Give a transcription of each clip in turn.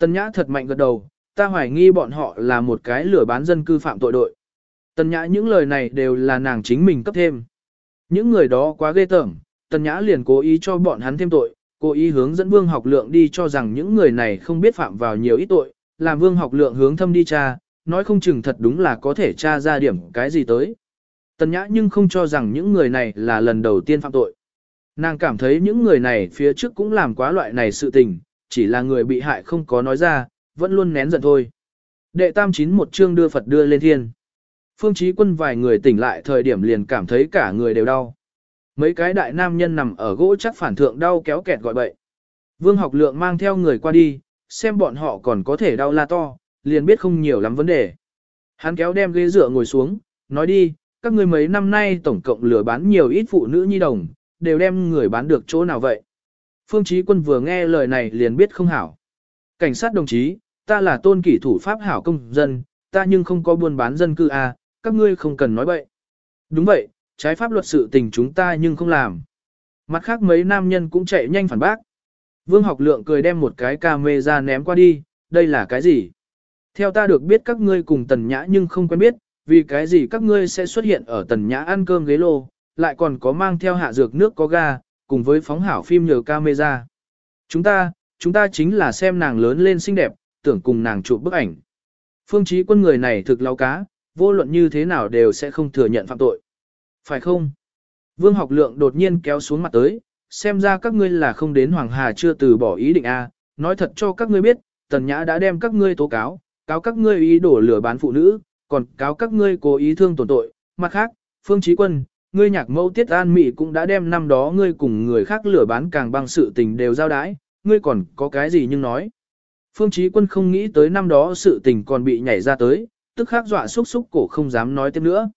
Tần Nhã thật mạnh gật đầu, ta hoài nghi bọn họ là một cái lửa bán dân cư phạm tội đội. Tần Nhã những lời này đều là nàng chính mình cấp thêm. Những người đó quá ghê tởm, Tần Nhã liền cố ý cho bọn hắn thêm tội, cố ý hướng dẫn Vương Học Lượng đi cho rằng những người này không biết phạm vào nhiều ít tội, làm Vương Học Lượng hướng thâm đi tra, nói không chừng thật đúng là có thể tra ra điểm cái gì tới. Tần Nhã nhưng không cho rằng những người này là lần đầu tiên phạm tội. Nàng cảm thấy những người này phía trước cũng làm quá loại này sự tình, chỉ là người bị hại không có nói ra, vẫn luôn nén giận thôi. Đệ tam chín một chương đưa Phật đưa lên thiên. Phương Chí quân vài người tỉnh lại thời điểm liền cảm thấy cả người đều đau. Mấy cái đại nam nhân nằm ở gỗ chắc phản thượng đau kéo kẹt gọi bậy. Vương học lượng mang theo người qua đi, xem bọn họ còn có thể đau la to, liền biết không nhiều lắm vấn đề. Hắn kéo đem ghế dựa ngồi xuống, nói đi, các ngươi mấy năm nay tổng cộng lừa bán nhiều ít phụ nữ nhi đồng, đều đem người bán được chỗ nào vậy. Phương Chí quân vừa nghe lời này liền biết không hảo. Cảnh sát đồng chí, ta là tôn kỷ thủ pháp hảo công dân, ta nhưng không có buôn bán dân cư à, các ngươi không cần nói bậy. Đúng vậy, trái pháp luật sự tình chúng ta nhưng không làm. Mặt khác mấy nam nhân cũng chạy nhanh phản bác. Vương học lượng cười đem một cái camera ném qua đi, đây là cái gì? Theo ta được biết các ngươi cùng tần nhã nhưng không quen biết, vì cái gì các ngươi sẽ xuất hiện ở tần nhã ăn cơm ghế lô, lại còn có mang theo hạ dược nước có ga, cùng với phóng hảo phim nhờ camera. Chúng ta, chúng ta chính là xem nàng lớn lên xinh đẹp, tưởng cùng nàng chụp bức ảnh. Phương trí quân người này thực lao cá, vô luận như thế nào đều sẽ không thừa nhận phạm tội. Phải không? Vương học lượng đột nhiên kéo xuống mặt tới, xem ra các ngươi là không đến Hoàng Hà chưa từ bỏ ý định A, nói thật cho các ngươi biết, Tần Nhã đã đem các ngươi tố cáo, cáo các ngươi ý đổ lừa bán phụ nữ, còn cáo các ngươi cố ý thương tổn tội. Mặt khác, Phương Chí Quân, ngươi nhạc mẫu Tiết An Mị cũng đã đem năm đó ngươi cùng người khác lửa bán càng bằng sự tình đều giao đái, ngươi còn có cái gì nhưng nói. Phương Chí Quân không nghĩ tới năm đó sự tình còn bị nhảy ra tới, tức khắc dọa xúc xúc cổ không dám nói tiếp nữa.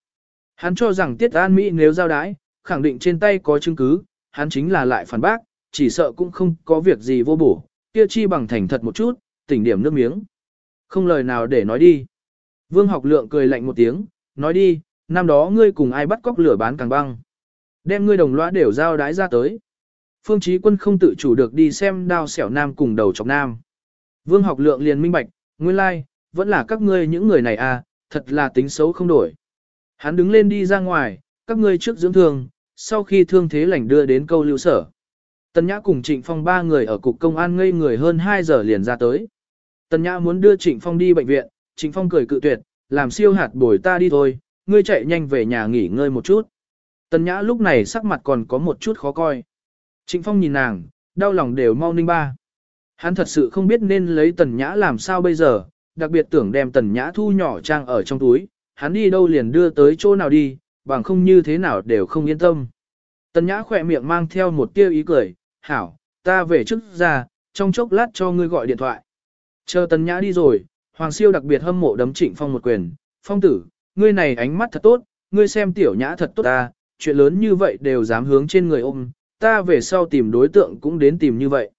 Hắn cho rằng Tiết An Mỹ nếu giao đái, khẳng định trên tay có chứng cứ, hắn chính là lại phản bác, chỉ sợ cũng không có việc gì vô bổ, kia chi bằng thành thật một chút, tỉnh điểm nước miếng. Không lời nào để nói đi. Vương học lượng cười lạnh một tiếng, nói đi, năm đó ngươi cùng ai bắt cóc lửa bán càng băng. Đem ngươi đồng lõa đều giao đái ra tới. Phương Chí quân không tự chủ được đi xem đao xẻo nam cùng đầu chọc nam. Vương học lượng liền minh bạch, nguyên lai, like, vẫn là các ngươi những người này à, thật là tính xấu không đổi. Hắn đứng lên đi ra ngoài, các ngươi trước dưỡng thương, sau khi thương thế lành đưa đến câu lưu sở. Tần Nhã cùng Trịnh Phong ba người ở cục công an ngây người hơn 2 giờ liền ra tới. Tần Nhã muốn đưa Trịnh Phong đi bệnh viện, Trịnh Phong cười cự tuyệt, làm siêu hạt bồi ta đi thôi, ngươi chạy nhanh về nhà nghỉ ngơi một chút. Tần Nhã lúc này sắc mặt còn có một chút khó coi. Trịnh Phong nhìn nàng, đau lòng đều mau ninh ba. Hắn thật sự không biết nên lấy Tần Nhã làm sao bây giờ, đặc biệt tưởng đem Tần Nhã thu nhỏ trang ở trong túi, hắn đi đâu liền đưa tới chỗ nào đi, bằng không như thế nào đều không yên tâm. Tần Nhã khỏe miệng mang theo một tia ý cười, hảo, ta về trước ra, trong chốc lát cho ngươi gọi điện thoại. Chờ Tần Nhã đi rồi, Hoàng Siêu đặc biệt hâm mộ đấm Trịnh Phong một quyền, Phong tử, ngươi này ánh mắt thật tốt, ngươi xem tiểu nhã thật tốt ta, chuyện lớn như vậy đều dám hướng trên người ôm, ta về sau tìm đối tượng cũng đến tìm như vậy.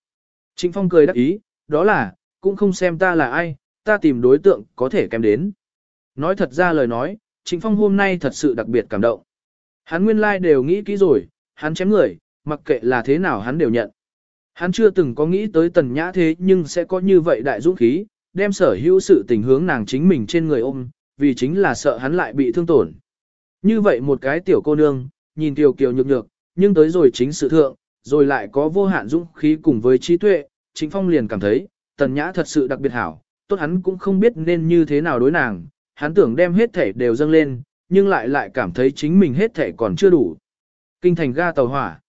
Trịnh Phong cười đắc ý, đó là, cũng không xem ta là ai, ta tìm đối tượng có thể kém đến. Nói thật ra lời nói, Trịnh Phong hôm nay thật sự đặc biệt cảm động. Hắn nguyên lai like đều nghĩ kỹ rồi, hắn chém người, mặc kệ là thế nào hắn đều nhận. Hắn chưa từng có nghĩ tới tần nhã thế nhưng sẽ có như vậy đại dũng khí, đem sở hữu sự tình hướng nàng chính mình trên người ôm, vì chính là sợ hắn lại bị thương tổn. Như vậy một cái tiểu cô nương, nhìn tiểu kiều nhược nhược, nhưng tới rồi chính sự thượng, rồi lại có vô hạn dũng khí cùng với trí tuệ, chính Phong liền cảm thấy, tần nhã thật sự đặc biệt hảo, tốt hắn cũng không biết nên như thế nào đối nàng, hắn tưởng đem hết thể đều dâng lên, nhưng lại lại cảm thấy chính mình hết thể còn chưa đủ. Kinh thành ga tàu hỏa.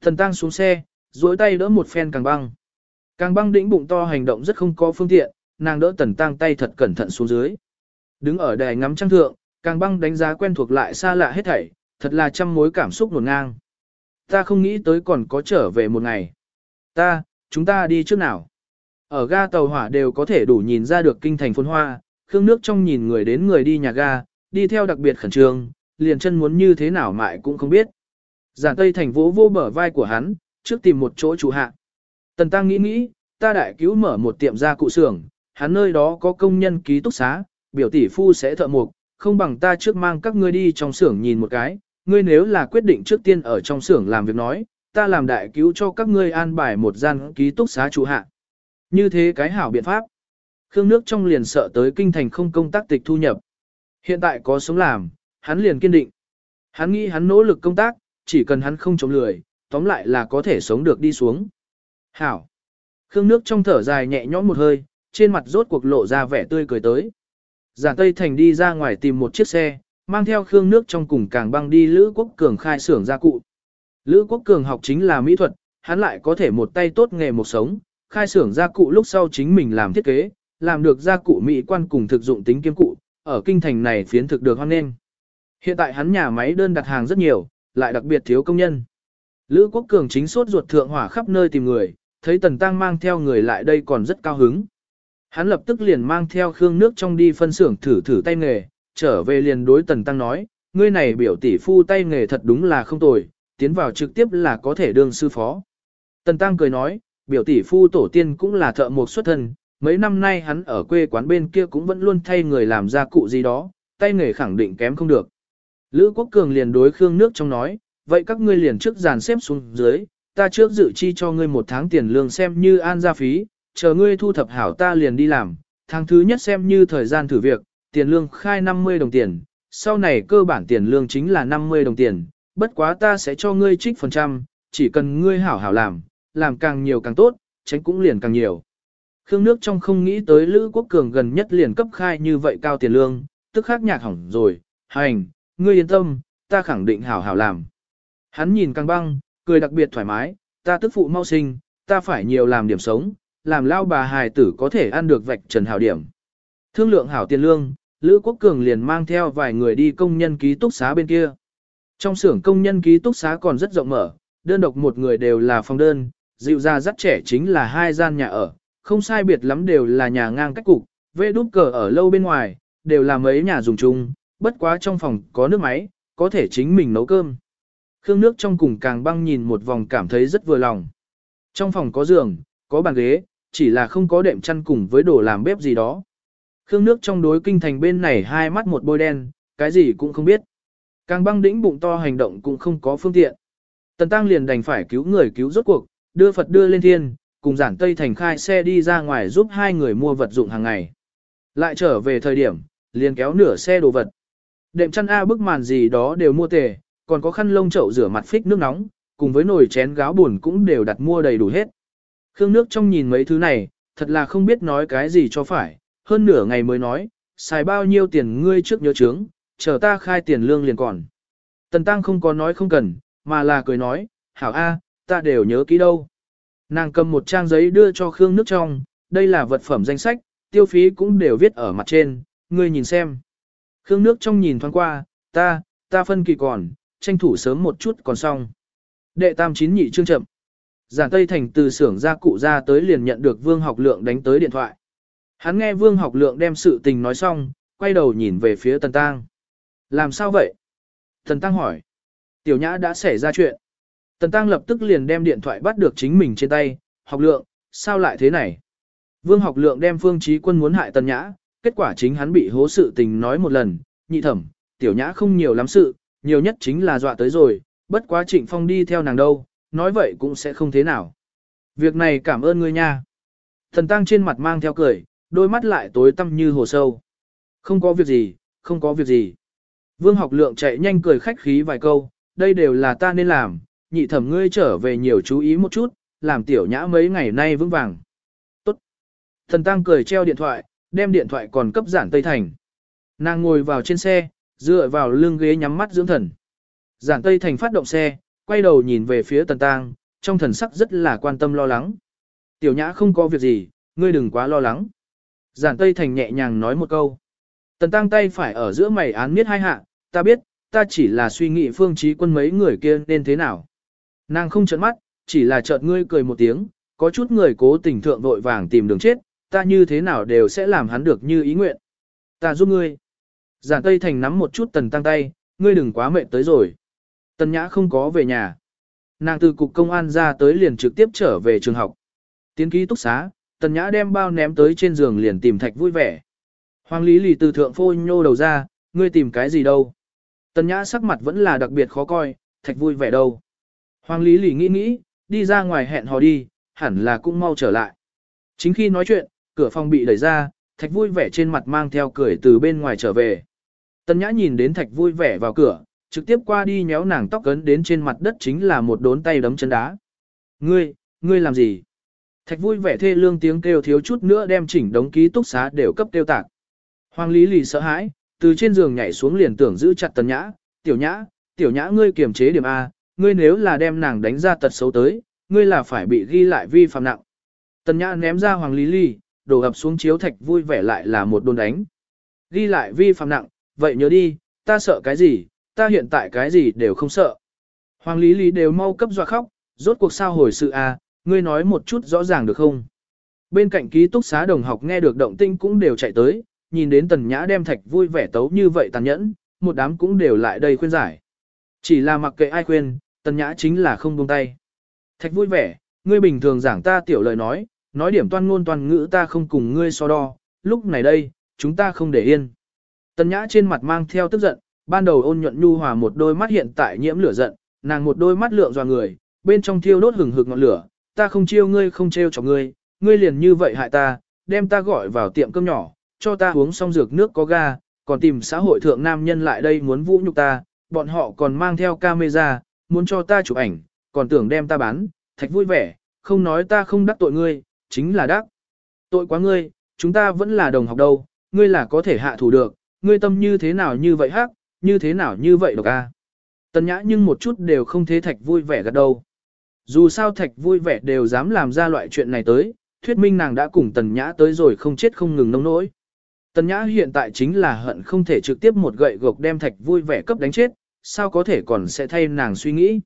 Thần tăng xuống xe, duỗi tay đỡ một phen càng băng. Càng băng đĩnh bụng to hành động rất không có phương tiện, nàng đỡ tần tăng tay thật cẩn thận xuống dưới. Đứng ở đài ngắm trăng thượng, càng băng đánh giá quen thuộc lại xa lạ hết thảy, thật là trăm mối cảm xúc nổn ngang. Ta không nghĩ tới còn có trở về một ngày. Ta, chúng ta đi trước nào. Ở ga tàu hỏa đều có thể đủ nhìn ra được kinh thành phồn hoa, khương nước trong nhìn người đến người đi nhà ga, đi theo đặc biệt khẩn trương, liền chân muốn như thế nào mại cũng không biết. Giản Tây Thành vỗ vô bờ vai của hắn, trước tìm một chỗ chủ hạ. Tần Tăng nghĩ nghĩ, ta đại cứu mở một tiệm gia cụ xưởng, hắn nơi đó có công nhân ký túc xá, biểu tỷ phu sẽ thợ mộc, không bằng ta trước mang các ngươi đi trong xưởng nhìn một cái, ngươi nếu là quyết định trước tiên ở trong xưởng làm việc nói, ta làm đại cứu cho các ngươi an bài một gian ký túc xá chủ hạ. Như thế cái hảo biện pháp. Khương nước trong liền sợ tới kinh thành không công tác tịch thu nhập. Hiện tại có sống làm, hắn liền kiên định. Hắn nghĩ hắn nỗ lực công tác, chỉ cần hắn không chống lười, tóm lại là có thể sống được đi xuống. Hảo. Khương nước trong thở dài nhẹ nhõm một hơi, trên mặt rốt cuộc lộ ra vẻ tươi cười tới. Giản Tây Thành đi ra ngoài tìm một chiếc xe, mang theo Khương nước trong cùng càng băng đi Lữ Quốc Cường khai xưởng gia cụ. Lữ Quốc Cường học chính là mỹ thuật, hắn lại có thể một tay tốt nghề một sống, khai xưởng gia cụ lúc sau chính mình làm thiết kế, làm được gia cụ mỹ quan cùng thực dụng tính kiếm cụ, ở kinh thành này phiến thực được hoan nghênh. Hiện tại hắn nhà máy đơn đặt hàng rất nhiều, lại đặc biệt thiếu công nhân. Lữ Quốc Cường chính suốt ruột thượng hỏa khắp nơi tìm người, thấy Tần Tăng mang theo người lại đây còn rất cao hứng. Hắn lập tức liền mang theo khương nước trong đi phân xưởng thử thử tay nghề, trở về liền đối Tần Tăng nói, ngươi này biểu tỷ phu tay nghề thật đúng là không tồi, tiến vào trực tiếp là có thể đương sư phó. Tần Tăng cười nói, biểu tỷ phu tổ tiên cũng là thợ mộc xuất thân, mấy năm nay hắn ở quê quán bên kia cũng vẫn luôn thay người làm ra cụ gì đó, tay nghề khẳng định kém không được. Lữ Quốc Cường liền đối Khương nước trong nói, vậy các ngươi liền trước dàn xếp xuống dưới, ta trước dự chi cho ngươi một tháng tiền lương xem như an gia phí, chờ ngươi thu thập hảo ta liền đi làm, tháng thứ nhất xem như thời gian thử việc, tiền lương khai 50 đồng tiền, sau này cơ bản tiền lương chính là 50 đồng tiền, bất quá ta sẽ cho ngươi trích phần trăm, chỉ cần ngươi hảo hảo làm, làm càng nhiều càng tốt, tránh cũng liền càng nhiều. Khương nước trong không nghĩ tới Lữ Quốc Cường gần nhất liền cấp khai như vậy cao tiền lương, tức khắc nhạc hỏng rồi, hành, ngươi yên tâm, ta khẳng định hảo hảo làm. Hắn nhìn càng băng, cười đặc biệt thoải mái, ta tức phụ mau sinh, ta phải nhiều làm điểm sống, làm lao bà hài tử có thể ăn được vạch trần hảo điểm. Thương lượng hảo tiền lương, Lữ Quốc Cường liền mang theo vài người đi công nhân ký túc xá bên kia. Trong xưởng công nhân ký túc xá còn rất rộng mở, đơn độc một người đều là phòng đơn, dịu ra rất trẻ chính là hai gian nhà ở, không sai biệt lắm đều là nhà ngang cách cục, vê đút cờ ở lâu bên ngoài, đều là mấy nhà dùng chung, bất quá trong phòng có nước máy, có thể chính mình nấu cơm. Khương nước trong cùng càng băng nhìn một vòng cảm thấy rất vừa lòng. Trong phòng có giường, có bàn ghế, chỉ là không có đệm chăn cùng với đồ làm bếp gì đó. Khương nước trong đối kinh thành bên này hai mắt một bôi đen, cái gì cũng không biết. Càng băng đĩnh bụng to hành động cũng không có phương tiện. Tần Tăng liền đành phải cứu người cứu rốt cuộc, đưa Phật đưa lên thiên, cùng giản Tây Thành khai xe đi ra ngoài giúp hai người mua vật dụng hàng ngày. Lại trở về thời điểm, liền kéo nửa xe đồ vật. Đệm chăn A bức màn gì đó đều mua tề, còn có khăn lông chậu rửa mặt phích nước nóng, cùng với nồi chén gáo buồn cũng đều đặt mua đầy đủ hết. Khương nước trong nhìn mấy thứ này, thật là không biết nói cái gì cho phải, hơn nửa ngày mới nói, xài bao nhiêu tiền ngươi trước nhớ chướng, chờ ta khai tiền lương liền còn. Tần Tăng không có nói không cần, mà là cười nói, hảo A, ta đều nhớ kỹ đâu. Nàng cầm một trang giấy đưa cho Khương nước trong, đây là vật phẩm danh sách, tiêu phí cũng đều viết ở mặt trên, ngươi nhìn xem. Khương nước trong nhìn thoáng qua, ta, ta phân kỳ còn, tranh thủ sớm một chút còn xong. Đệ tam chín nhị chương chậm. Giản Tây Thành từ xưởng ra cụ ra tới liền nhận được Vương Học Lượng đánh tới điện thoại. Hắn nghe Vương Học Lượng đem sự tình nói xong, quay đầu nhìn về phía Tần Tăng. Làm sao vậy? Tần Tăng hỏi. Tiểu Nhã đã xảy ra chuyện. Tần Tăng lập tức liền đem điện thoại bắt được chính mình trên tay. Học Lượng, sao lại thế này? Vương Học Lượng đem Phương Chí Quân muốn hại Tần Nhã, kết quả chính hắn bị hố sự tình nói một lần. Nhị thẩm, Tiểu Nhã không nhiều lắm sự, nhiều nhất chính là dọa tới rồi, bất quá Trịnh Phong đi theo nàng đâu, nói vậy cũng sẽ không thế nào. Việc này cảm ơn ngươi nha. Thần Tăng trên mặt mang theo cười, đôi mắt lại tối tăm như hồ sâu. Không có việc gì, không có việc gì. Vương học lượng chạy nhanh cười khách khí vài câu, đây đều là ta nên làm, nhị thẩm ngươi trở về nhiều chú ý một chút, làm tiểu nhã mấy ngày nay vững vàng. Tốt. Thần Tăng cười treo điện thoại, đem điện thoại còn cấp giản Tây Thành. Nàng ngồi vào trên xe, dựa vào lưng ghế nhắm mắt dưỡng thần. Giản Tây Thành phát động xe, quay đầu nhìn về phía Tần Tăng, trong thần sắc rất là quan tâm lo lắng. Tiểu Nhã không có việc gì, ngươi đừng quá lo lắng. Giản Tây Thành nhẹ nhàng nói một câu. Tần Tăng tay phải ở giữa mày án miết hai hạ, ta biết, ta chỉ là suy nghĩ phương trí quân mấy người kia nên thế nào. Nàng không trợn mắt, chỉ là chợt ngươi cười một tiếng, có chút người cố tình thượng vội vàng tìm đường chết, ta như thế nào đều sẽ làm hắn được như ý nguyện. Ta giúp ngươi. Giản Tây Thành nắm một chút tần tăng tay, ngươi đừng quá mệt tới rồi. Tần Nhã không có về nhà. Nàng từ cục công an ra tới liền trực tiếp trở về trường học. Tiến ký túc xá, Tần Nhã đem bao ném tới trên giường liền tìm Thạch vui vẻ. Hoàng Lý lì từ thượng phô nhô đầu ra, ngươi tìm cái gì đâu. Tần Nhã sắc mặt vẫn là đặc biệt khó coi, Thạch vui vẻ đâu. Hoàng Lý lì nghĩ nghĩ, đi ra ngoài hẹn hò đi, hẳn là cũng mau trở lại. Chính khi nói chuyện, cửa phòng bị đẩy ra, thạch vui vẻ trên mặt mang theo cười từ bên ngoài trở về. Tần nhã nhìn đến thạch vui vẻ vào cửa, trực tiếp qua đi nhéo nàng tóc cấn đến trên mặt đất chính là một đốn tay đấm chân đá. Ngươi, ngươi làm gì? Thạch vui vẻ thê lương tiếng kêu thiếu chút nữa đem chỉnh đống ký túc xá đều cấp tiêu tạc. Hoàng Lý Lì sợ hãi, từ trên giường nhảy xuống liền tưởng giữ chặt tần nhã, tiểu nhã, tiểu nhã ngươi kiềm chế điểm A, ngươi nếu là đem nàng đánh ra tật xấu tới, ngươi là phải bị ghi lại vi phạm nặng. Tần nhã ném ra Hoàng Lý Lì, đổ ập xuống chiếu thạch vui vẻ lại là một đồn đánh. Ghi lại vi phạm nặng, vậy nhớ đi, ta sợ cái gì, ta hiện tại cái gì đều không sợ. Hoàng Lý Lý đều mau cấp dọa khóc, rốt cuộc sao hồi sự à ngươi nói một chút rõ ràng được không? Bên cạnh ký túc xá đồng học nghe được động tinh cũng đều chạy tới, nhìn đến tần nhã đem thạch vui vẻ tấu như vậy tàn nhẫn, một đám cũng đều lại đây khuyên giải. Chỉ là mặc kệ ai khuyên, tần nhã chính là không buông tay. Thạch vui vẻ, ngươi bình thường giảng ta tiểu lời nói, nói điểm toan ngôn toàn ngữ ta không cùng ngươi so đo, lúc này đây, chúng ta không để yên. Tần nhã trên mặt mang theo tức giận, ban đầu ôn nhuận nhu hòa một đôi mắt hiện tại nhiễm lửa giận, nàng một đôi mắt lượng dò người, bên trong thiêu đốt hừng hực ngọn lửa, ta không chiêu ngươi không trêu cho ngươi, ngươi liền như vậy hại ta, đem ta gọi vào tiệm cơm nhỏ, cho ta uống xong dược nước có ga, còn tìm xã hội thượng nam nhân lại đây muốn vũ nhục ta, bọn họ còn mang theo camera, muốn cho ta chụp ảnh, còn tưởng đem ta bán, thạch vui vẻ, không nói ta không đắc tội ngươi, chính là đắc. Tội quá ngươi, chúng ta vẫn là đồng học đâu, ngươi là có thể hạ thủ được, ngươi tâm như thế nào như vậy hắc, như thế nào như vậy độc a. Tần nhã nhưng một chút đều không thế thạch vui vẻ gật đâu. Dù sao thạch vui vẻ đều dám làm ra loại chuyện này tới, thuyết minh nàng đã cùng tần nhã tới rồi không chết không ngừng nông nỗi. Tần nhã hiện tại chính là hận không thể trực tiếp một gậy gộc đem thạch vui vẻ cấp đánh chết, sao có thể còn sẽ thay nàng suy nghĩ.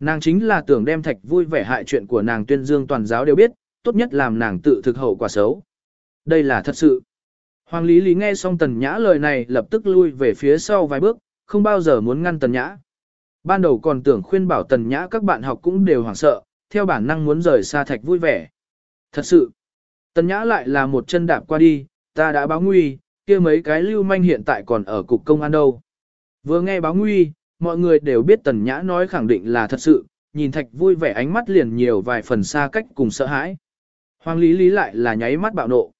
Nàng chính là tưởng đem thạch vui vẻ hại chuyện của nàng tuyên dương toàn giáo đều biết, tốt nhất làm nàng tự thực hậu quả xấu. Đây là thật sự. Hoàng Lý Lý nghe xong tần nhã lời này lập tức lui về phía sau vài bước, không bao giờ muốn ngăn tần nhã. Ban đầu còn tưởng khuyên bảo tần nhã các bạn học cũng đều hoảng sợ, theo bản năng muốn rời xa thạch vui vẻ. Thật sự, tần nhã lại là một chân đạp qua đi, ta đã báo nguy, kia mấy cái lưu manh hiện tại còn ở cục công an đâu. Vừa nghe báo nguy, mọi người đều biết tần nhã nói khẳng định là thật sự, nhìn thạch vui vẻ ánh mắt liền nhiều vài phần xa cách cùng sợ hãi. Hoàng Lý Lý lại là nháy mắt bạo nộ.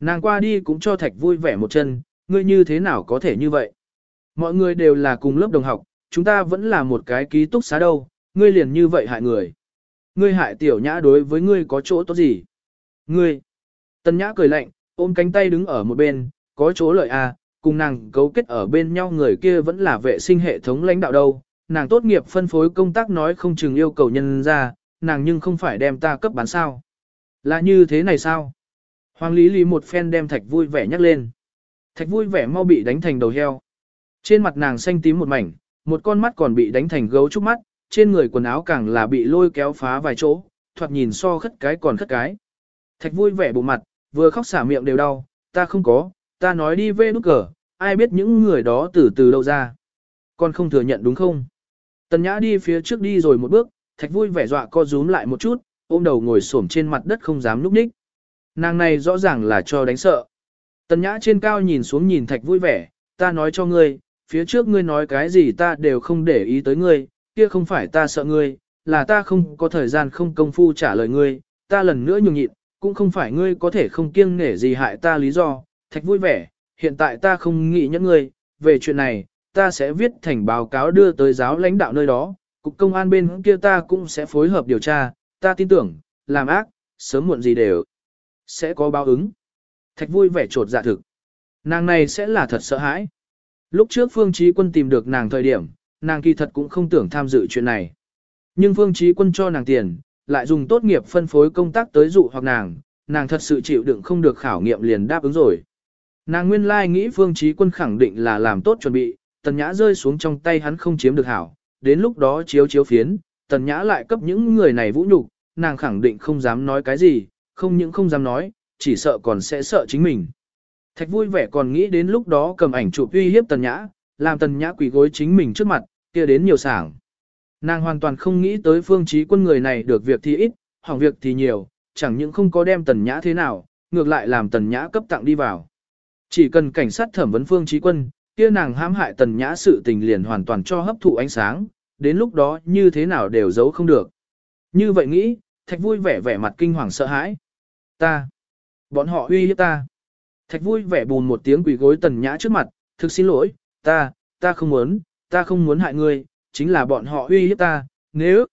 Nàng qua đi cũng cho thạch vui vẻ một chân, ngươi như thế nào có thể như vậy? Mọi người đều là cùng lớp đồng học, chúng ta vẫn là một cái ký túc xá đâu, ngươi liền như vậy hại người. Ngươi hại tiểu nhã đối với ngươi có chỗ tốt gì? Ngươi! Tân nhã cười lạnh, ôm cánh tay đứng ở một bên, có chỗ lợi à, cùng nàng cấu kết ở bên nhau người kia vẫn là vệ sinh hệ thống lãnh đạo đâu. Nàng tốt nghiệp phân phối công tác nói không chừng yêu cầu nhân ra, nàng nhưng không phải đem ta cấp bán sao. Là như thế này sao? Hoàng Lý Lý một phen đem thạch vui vẻ nhắc lên. Thạch vui vẻ mau bị đánh thành đầu heo. Trên mặt nàng xanh tím một mảnh, một con mắt còn bị đánh thành gấu trúc mắt, trên người quần áo càng là bị lôi kéo phá vài chỗ, thoạt nhìn so khất cái còn khất cái. Thạch vui vẻ bộ mặt, vừa khóc xả miệng đều đau, ta không có, ta nói đi về nút cờ, ai biết những người đó từ từ đâu ra. Con không thừa nhận đúng không? Tần nhã đi phía trước đi rồi một bước, thạch vui vẻ dọa co rúm lại một chút, ôm đầu ngồi xổm trên mặt đất không dám núp ních. Nàng này rõ ràng là cho đánh sợ. Tần nhã trên cao nhìn xuống nhìn thạch vui vẻ, ta nói cho ngươi, phía trước ngươi nói cái gì ta đều không để ý tới ngươi, kia không phải ta sợ ngươi, là ta không có thời gian không công phu trả lời ngươi, ta lần nữa nhường nhịn, cũng không phải ngươi có thể không kiêng nể gì hại ta lý do, thạch vui vẻ, hiện tại ta không nghĩ nhẫn ngươi, về chuyện này, ta sẽ viết thành báo cáo đưa tới giáo lãnh đạo nơi đó, cục công an bên kia ta cũng sẽ phối hợp điều tra, ta tin tưởng, làm ác, sớm muộn gì đều sẽ có báo ứng. Thạch vui vẻ trột dạ thực. Nàng này sẽ là thật sợ hãi. Lúc trước Phương Chí Quân tìm được nàng thời điểm, nàng kỳ thật cũng không tưởng tham dự chuyện này. Nhưng Phương Chí Quân cho nàng tiền, lại dùng tốt nghiệp phân phối công tác tới dụ hoặc nàng, nàng thật sự chịu đựng không được khảo nghiệm liền đáp ứng rồi. Nàng nguyên lai nghĩ Phương Chí Quân khẳng định là làm tốt chuẩn bị, tần nhã rơi xuống trong tay hắn không chiếm được hảo, đến lúc đó chiếu chiếu phiến, tần nhã lại cấp những người này vũ nhục, nàng khẳng định không dám nói cái gì, không những không dám nói, chỉ sợ còn sẽ sợ chính mình. Thạch vui vẻ còn nghĩ đến lúc đó cầm ảnh chụp uy hiếp tần nhã, làm tần nhã quỳ gối chính mình trước mặt, kia đến nhiều sảng. Nàng hoàn toàn không nghĩ tới phương trí quân người này được việc thì ít, hỏng việc thì nhiều, chẳng những không có đem tần nhã thế nào, ngược lại làm tần nhã cấp tặng đi vào. Chỉ cần cảnh sát thẩm vấn phương trí quân, kia nàng hãm hại tần nhã sự tình liền hoàn toàn cho hấp thụ ánh sáng, đến lúc đó như thế nào đều giấu không được. Như vậy nghĩ, thạch vui vẻ vẻ mặt kinh hoàng sợ hãi. Ta. Bọn họ uy hiếp ta. Thạch vui vẻ bùn một tiếng quỳ gối tần nhã trước mặt, thực xin lỗi, ta, ta không muốn, ta không muốn hại ngươi, chính là bọn họ uy hiếp ta, nếu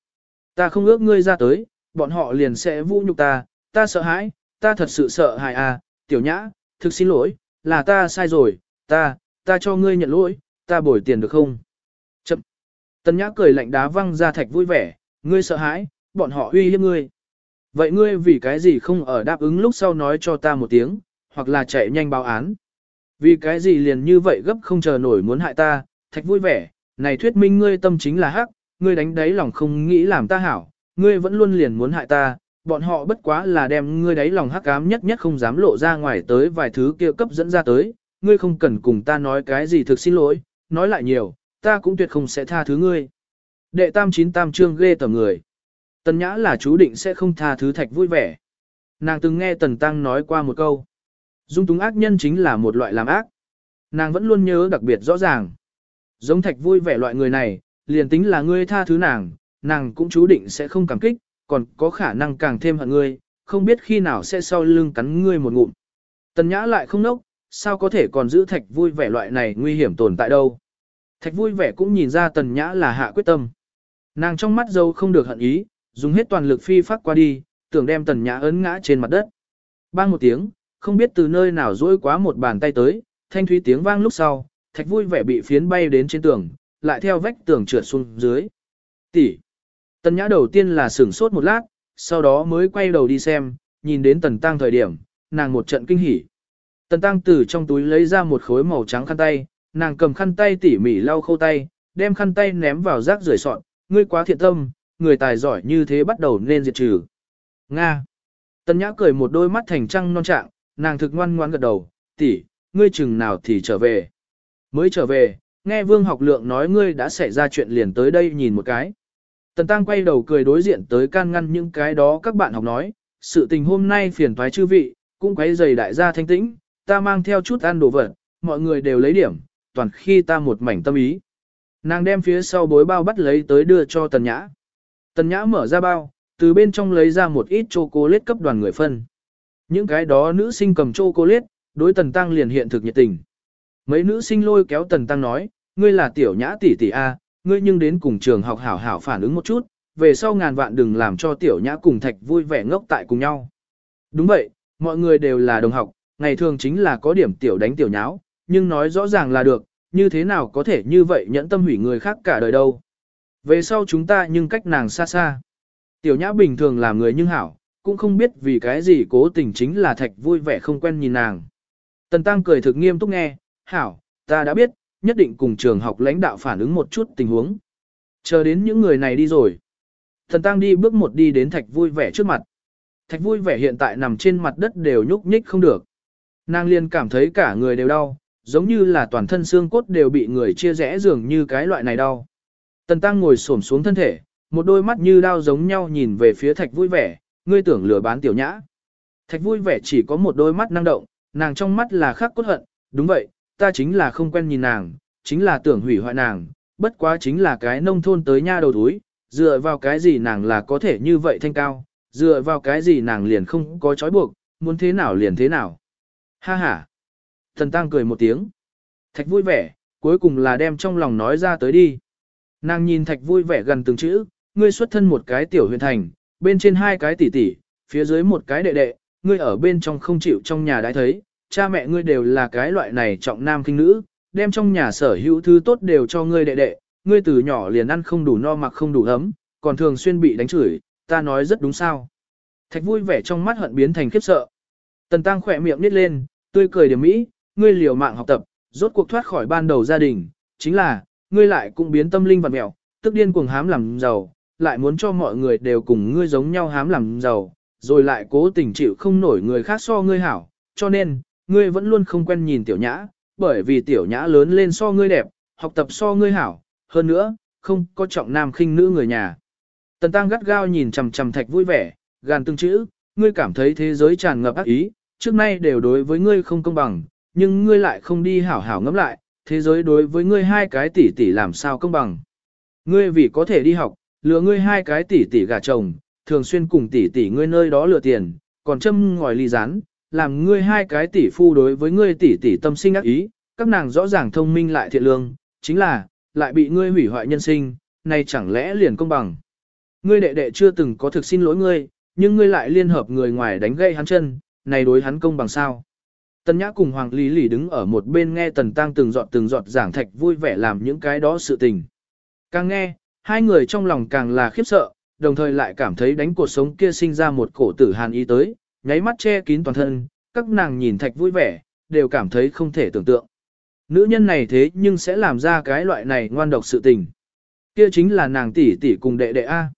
ta không ước ngươi ra tới, bọn họ liền sẽ vũ nhục ta, ta sợ hãi, ta thật sự sợ hại à, tiểu nhã, thực xin lỗi, là ta sai rồi, ta, ta cho ngươi nhận lỗi, ta bồi tiền được không? Chậm. Tần nhã cười lạnh đá văng ra thạch vui vẻ, ngươi sợ hãi, bọn họ uy hiếp ngươi. Vậy ngươi vì cái gì không ở đáp ứng lúc sau nói cho ta một tiếng, hoặc là chạy nhanh báo án? Vì cái gì liền như vậy gấp không chờ nổi muốn hại ta, thạch vui vẻ, này thuyết minh ngươi tâm chính là hắc, ngươi đánh đáy lòng không nghĩ làm ta hảo, ngươi vẫn luôn liền muốn hại ta, bọn họ bất quá là đem ngươi đáy lòng hắc ám nhất nhất không dám lộ ra ngoài tới vài thứ kia cấp dẫn ra tới, ngươi không cần cùng ta nói cái gì thực xin lỗi, nói lại nhiều, ta cũng tuyệt không sẽ tha thứ ngươi. Đệ tam chín tam trương ghê tầm người. Tần nhã là chú định sẽ không tha thứ thạch vui vẻ. Nàng từng nghe tần tăng nói qua một câu. Dung túng ác nhân chính là một loại làm ác. Nàng vẫn luôn nhớ đặc biệt rõ ràng. Giống thạch vui vẻ loại người này, liền tính là ngươi tha thứ nàng, nàng cũng chú định sẽ không cảm kích, còn có khả năng càng thêm hận ngươi, không biết khi nào sẽ sau lưng cắn ngươi một ngụm. Tần nhã lại không nốc, sao có thể còn giữ thạch vui vẻ loại này nguy hiểm tồn tại đâu. Thạch vui vẻ cũng nhìn ra tần nhã là hạ quyết tâm. Nàng trong mắt dâu không được hận ý, dùng hết toàn lực phi phát qua đi, tưởng đem tần nhã ấn ngã trên mặt đất. Bang một tiếng, không biết từ nơi nào rỗi quá một bàn tay tới, thanh thúy tiếng vang lúc sau, thạch vui vẻ bị phiến bay đến trên tường, lại theo vách tường trượt xuống dưới. Tỷ. Tần nhã đầu tiên là sửng sốt một lát, sau đó mới quay đầu đi xem, nhìn đến tần tăng thời điểm, nàng một trận kinh hỉ. Tần tăng từ trong túi lấy ra một khối màu trắng khăn tay, nàng cầm khăn tay tỉ mỉ lau khâu tay, đem khăn tay ném vào rác rưởi sọn, ngươi quá thiện tâm, người tài giỏi như thế bắt đầu nên diệt trừ. Nga. Tần nhã cười một đôi mắt thành trăng non trạng, nàng thực ngoan ngoan gật đầu, tỷ, ngươi chừng nào thì trở về. Mới trở về, nghe vương học lượng nói ngươi đã xảy ra chuyện liền tới đây nhìn một cái. Tần tăng quay đầu cười đối diện tới can ngăn những cái đó các bạn học nói, sự tình hôm nay phiền thoái chư vị, cũng quấy giày đại gia thanh tĩnh, ta mang theo chút ăn đồ vật, mọi người đều lấy điểm, toàn khi ta một mảnh tâm ý. Nàng đem phía sau bối bao bắt lấy tới đưa cho tần nhã. Tần nhã mở ra bao, từ bên trong lấy ra một ít chocolate cấp đoàn người phân. Những cái đó nữ sinh cầm chocolate, đối tần tăng liền hiện thực nhiệt tình. Mấy nữ sinh lôi kéo tần tăng nói, ngươi là tiểu nhã tỷ tỷ A, ngươi nhưng đến cùng trường học hảo hảo phản ứng một chút, về sau ngàn vạn đừng làm cho tiểu nhã cùng thạch vui vẻ ngốc tại cùng nhau. Đúng vậy, mọi người đều là đồng học, ngày thường chính là có điểm tiểu đánh tiểu nháo, nhưng nói rõ ràng là được, như thế nào có thể như vậy nhẫn tâm hủy người khác cả đời đâu. Về sau chúng ta nhưng cách nàng xa xa. Tiểu nhã bình thường làm người nhưng hảo, cũng không biết vì cái gì cố tình chính là thạch vui vẻ không quen nhìn nàng. Tần Tăng cười thực nghiêm túc nghe, hảo, ta đã biết, nhất định cùng trường học lãnh đạo phản ứng một chút tình huống. Chờ đến những người này đi rồi. Tần Tăng đi bước một đi đến thạch vui vẻ trước mặt. Thạch vui vẻ hiện tại nằm trên mặt đất đều nhúc nhích không được. Nàng liền cảm thấy cả người đều đau, giống như là toàn thân xương cốt đều bị người chia rẽ dường như cái loại này đau. Tần Tăng ngồi xổm xuống thân thể, một đôi mắt như đao giống nhau nhìn về phía thạch vui vẻ, ngươi tưởng lừa bán tiểu nhã. Thạch vui vẻ chỉ có một đôi mắt năng động, nàng trong mắt là khắc cốt hận, đúng vậy, ta chính là không quen nhìn nàng, chính là tưởng hủy hoại nàng, bất quá chính là cái nông thôn tới nha đầu túi, dựa vào cái gì nàng là có thể như vậy thanh cao, dựa vào cái gì nàng liền không có trói buộc, muốn thế nào liền thế nào. Ha ha. Thần Tăng cười một tiếng. Thạch vui vẻ, cuối cùng là đem trong lòng nói ra tới đi. Nàng nhìn Thạch vui vẻ gần từng chữ, ngươi xuất thân một cái tiểu huyền thành, bên trên hai cái tỷ tỷ, phía dưới một cái đệ đệ, ngươi ở bên trong không chịu trong nhà đã thấy, cha mẹ ngươi đều là cái loại này trọng nam kinh nữ, đem trong nhà sở hữu thứ tốt đều cho ngươi đệ đệ, ngươi từ nhỏ liền ăn không đủ no mặc không đủ ấm, còn thường xuyên bị đánh chửi, ta nói rất đúng sao. Thạch vui vẻ trong mắt hận biến thành khiếp sợ. Tần tăng khỏe miệng nít lên, tươi cười điểm mỹ, ngươi liều mạng học tập, rốt cuộc thoát khỏi ban đầu gia đình, chính là, ngươi lại cũng biến tâm linh vật mẹo, tức điên cuồng hám làm giàu, lại muốn cho mọi người đều cùng ngươi giống nhau hám làm giàu, rồi lại cố tình chịu không nổi người khác so ngươi hảo, cho nên, ngươi vẫn luôn không quen nhìn tiểu nhã, bởi vì tiểu nhã lớn lên so ngươi đẹp, học tập so ngươi hảo, hơn nữa, không có trọng nam khinh nữ người nhà. Tần tăng gắt gao nhìn chằm chằm thạch vui vẻ, gàn từng chữ, ngươi cảm thấy thế giới tràn ngập ác ý, trước nay đều đối với ngươi không công bằng, nhưng ngươi lại không đi hảo hảo ngẫm lại, thế giới đối với ngươi hai cái tỷ tỷ làm sao công bằng. Ngươi vì có thể đi học, lừa ngươi hai cái tỷ tỷ gà chồng, thường xuyên cùng tỷ tỷ ngươi nơi đó lừa tiền, còn châm ngòi ly rán, làm ngươi hai cái tỷ phu đối với ngươi tỷ tỷ tâm sinh ác ý, các nàng rõ ràng thông minh lại thiện lương, chính là, lại bị ngươi hủy hoại nhân sinh, này chẳng lẽ liền công bằng. Ngươi đệ đệ chưa từng có thực xin lỗi ngươi, nhưng ngươi lại liên hợp người ngoài đánh gãy hắn chân, này đối hắn công bằng sao. Tần Nhã cùng Hoàng Lý Lý đứng ở một bên nghe Tần Tăng từng giọt từng giọt giảng thạch vui vẻ làm những cái đó sự tình. Càng nghe, hai người trong lòng càng là khiếp sợ, đồng thời lại cảm thấy đánh cuộc sống kia sinh ra một cổ tử hàn ý tới, nháy mắt che kín toàn thân, các nàng nhìn thạch vui vẻ, đều cảm thấy không thể tưởng tượng. Nữ nhân này thế nhưng sẽ làm ra cái loại này ngoan độc sự tình. Kia chính là nàng tỷ tỷ cùng đệ đệ A.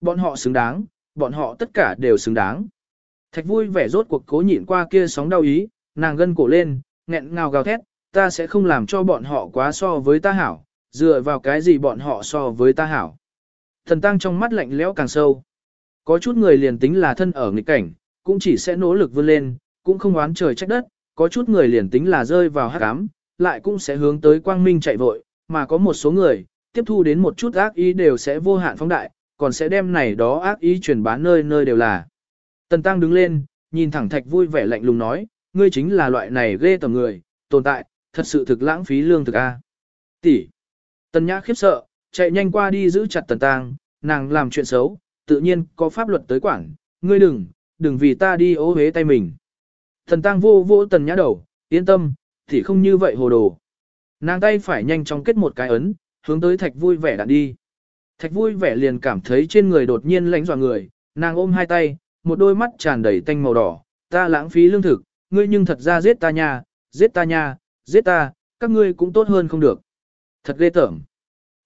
Bọn họ xứng đáng, bọn họ tất cả đều xứng đáng. Thạch vui vẻ rốt cuộc cố nhịn qua kia sóng đau ý, nàng gân cổ lên, nghẹn ngào gào thét, ta sẽ không làm cho bọn họ quá so với ta hảo, dựa vào cái gì bọn họ so với ta hảo. Thần tăng trong mắt lạnh lẽo càng sâu. Có chút người liền tính là thân ở nghịch cảnh, cũng chỉ sẽ nỗ lực vươn lên, cũng không oán trời trách đất, có chút người liền tính là rơi vào hắc ám, lại cũng sẽ hướng tới quang minh chạy vội, mà có một số người, tiếp thu đến một chút ác ý đều sẽ vô hạn phóng đại, còn sẽ đem này đó ác ý truyền bá nơi nơi đều là. Tần Tăng đứng lên, nhìn thẳng thạch vui vẻ lạnh lùng nói, ngươi chính là loại này ghê tầm người, tồn tại, thật sự thực lãng phí lương thực a. Tỷ. Tần Nhã khiếp sợ, chạy nhanh qua đi giữ chặt Tần Tăng, nàng làm chuyện xấu, tự nhiên có pháp luật tới quản, ngươi đừng, đừng vì ta đi ố hế tay mình. Tần Tăng vô vô Tần Nhã đầu, yên tâm, thì không như vậy hồ đồ. Nàng tay phải nhanh chóng kết một cái ấn, hướng tới thạch vui vẻ đạn đi. Thạch vui vẻ liền cảm thấy trên người đột nhiên lánh dọa người, nàng ôm hai tay, một đôi mắt tràn đầy tanh màu đỏ, ta lãng phí lương thực, ngươi nhưng thật ra giết ta nha, giết ta nha, giết ta, các ngươi cũng tốt hơn không được. Thật ghê tởm.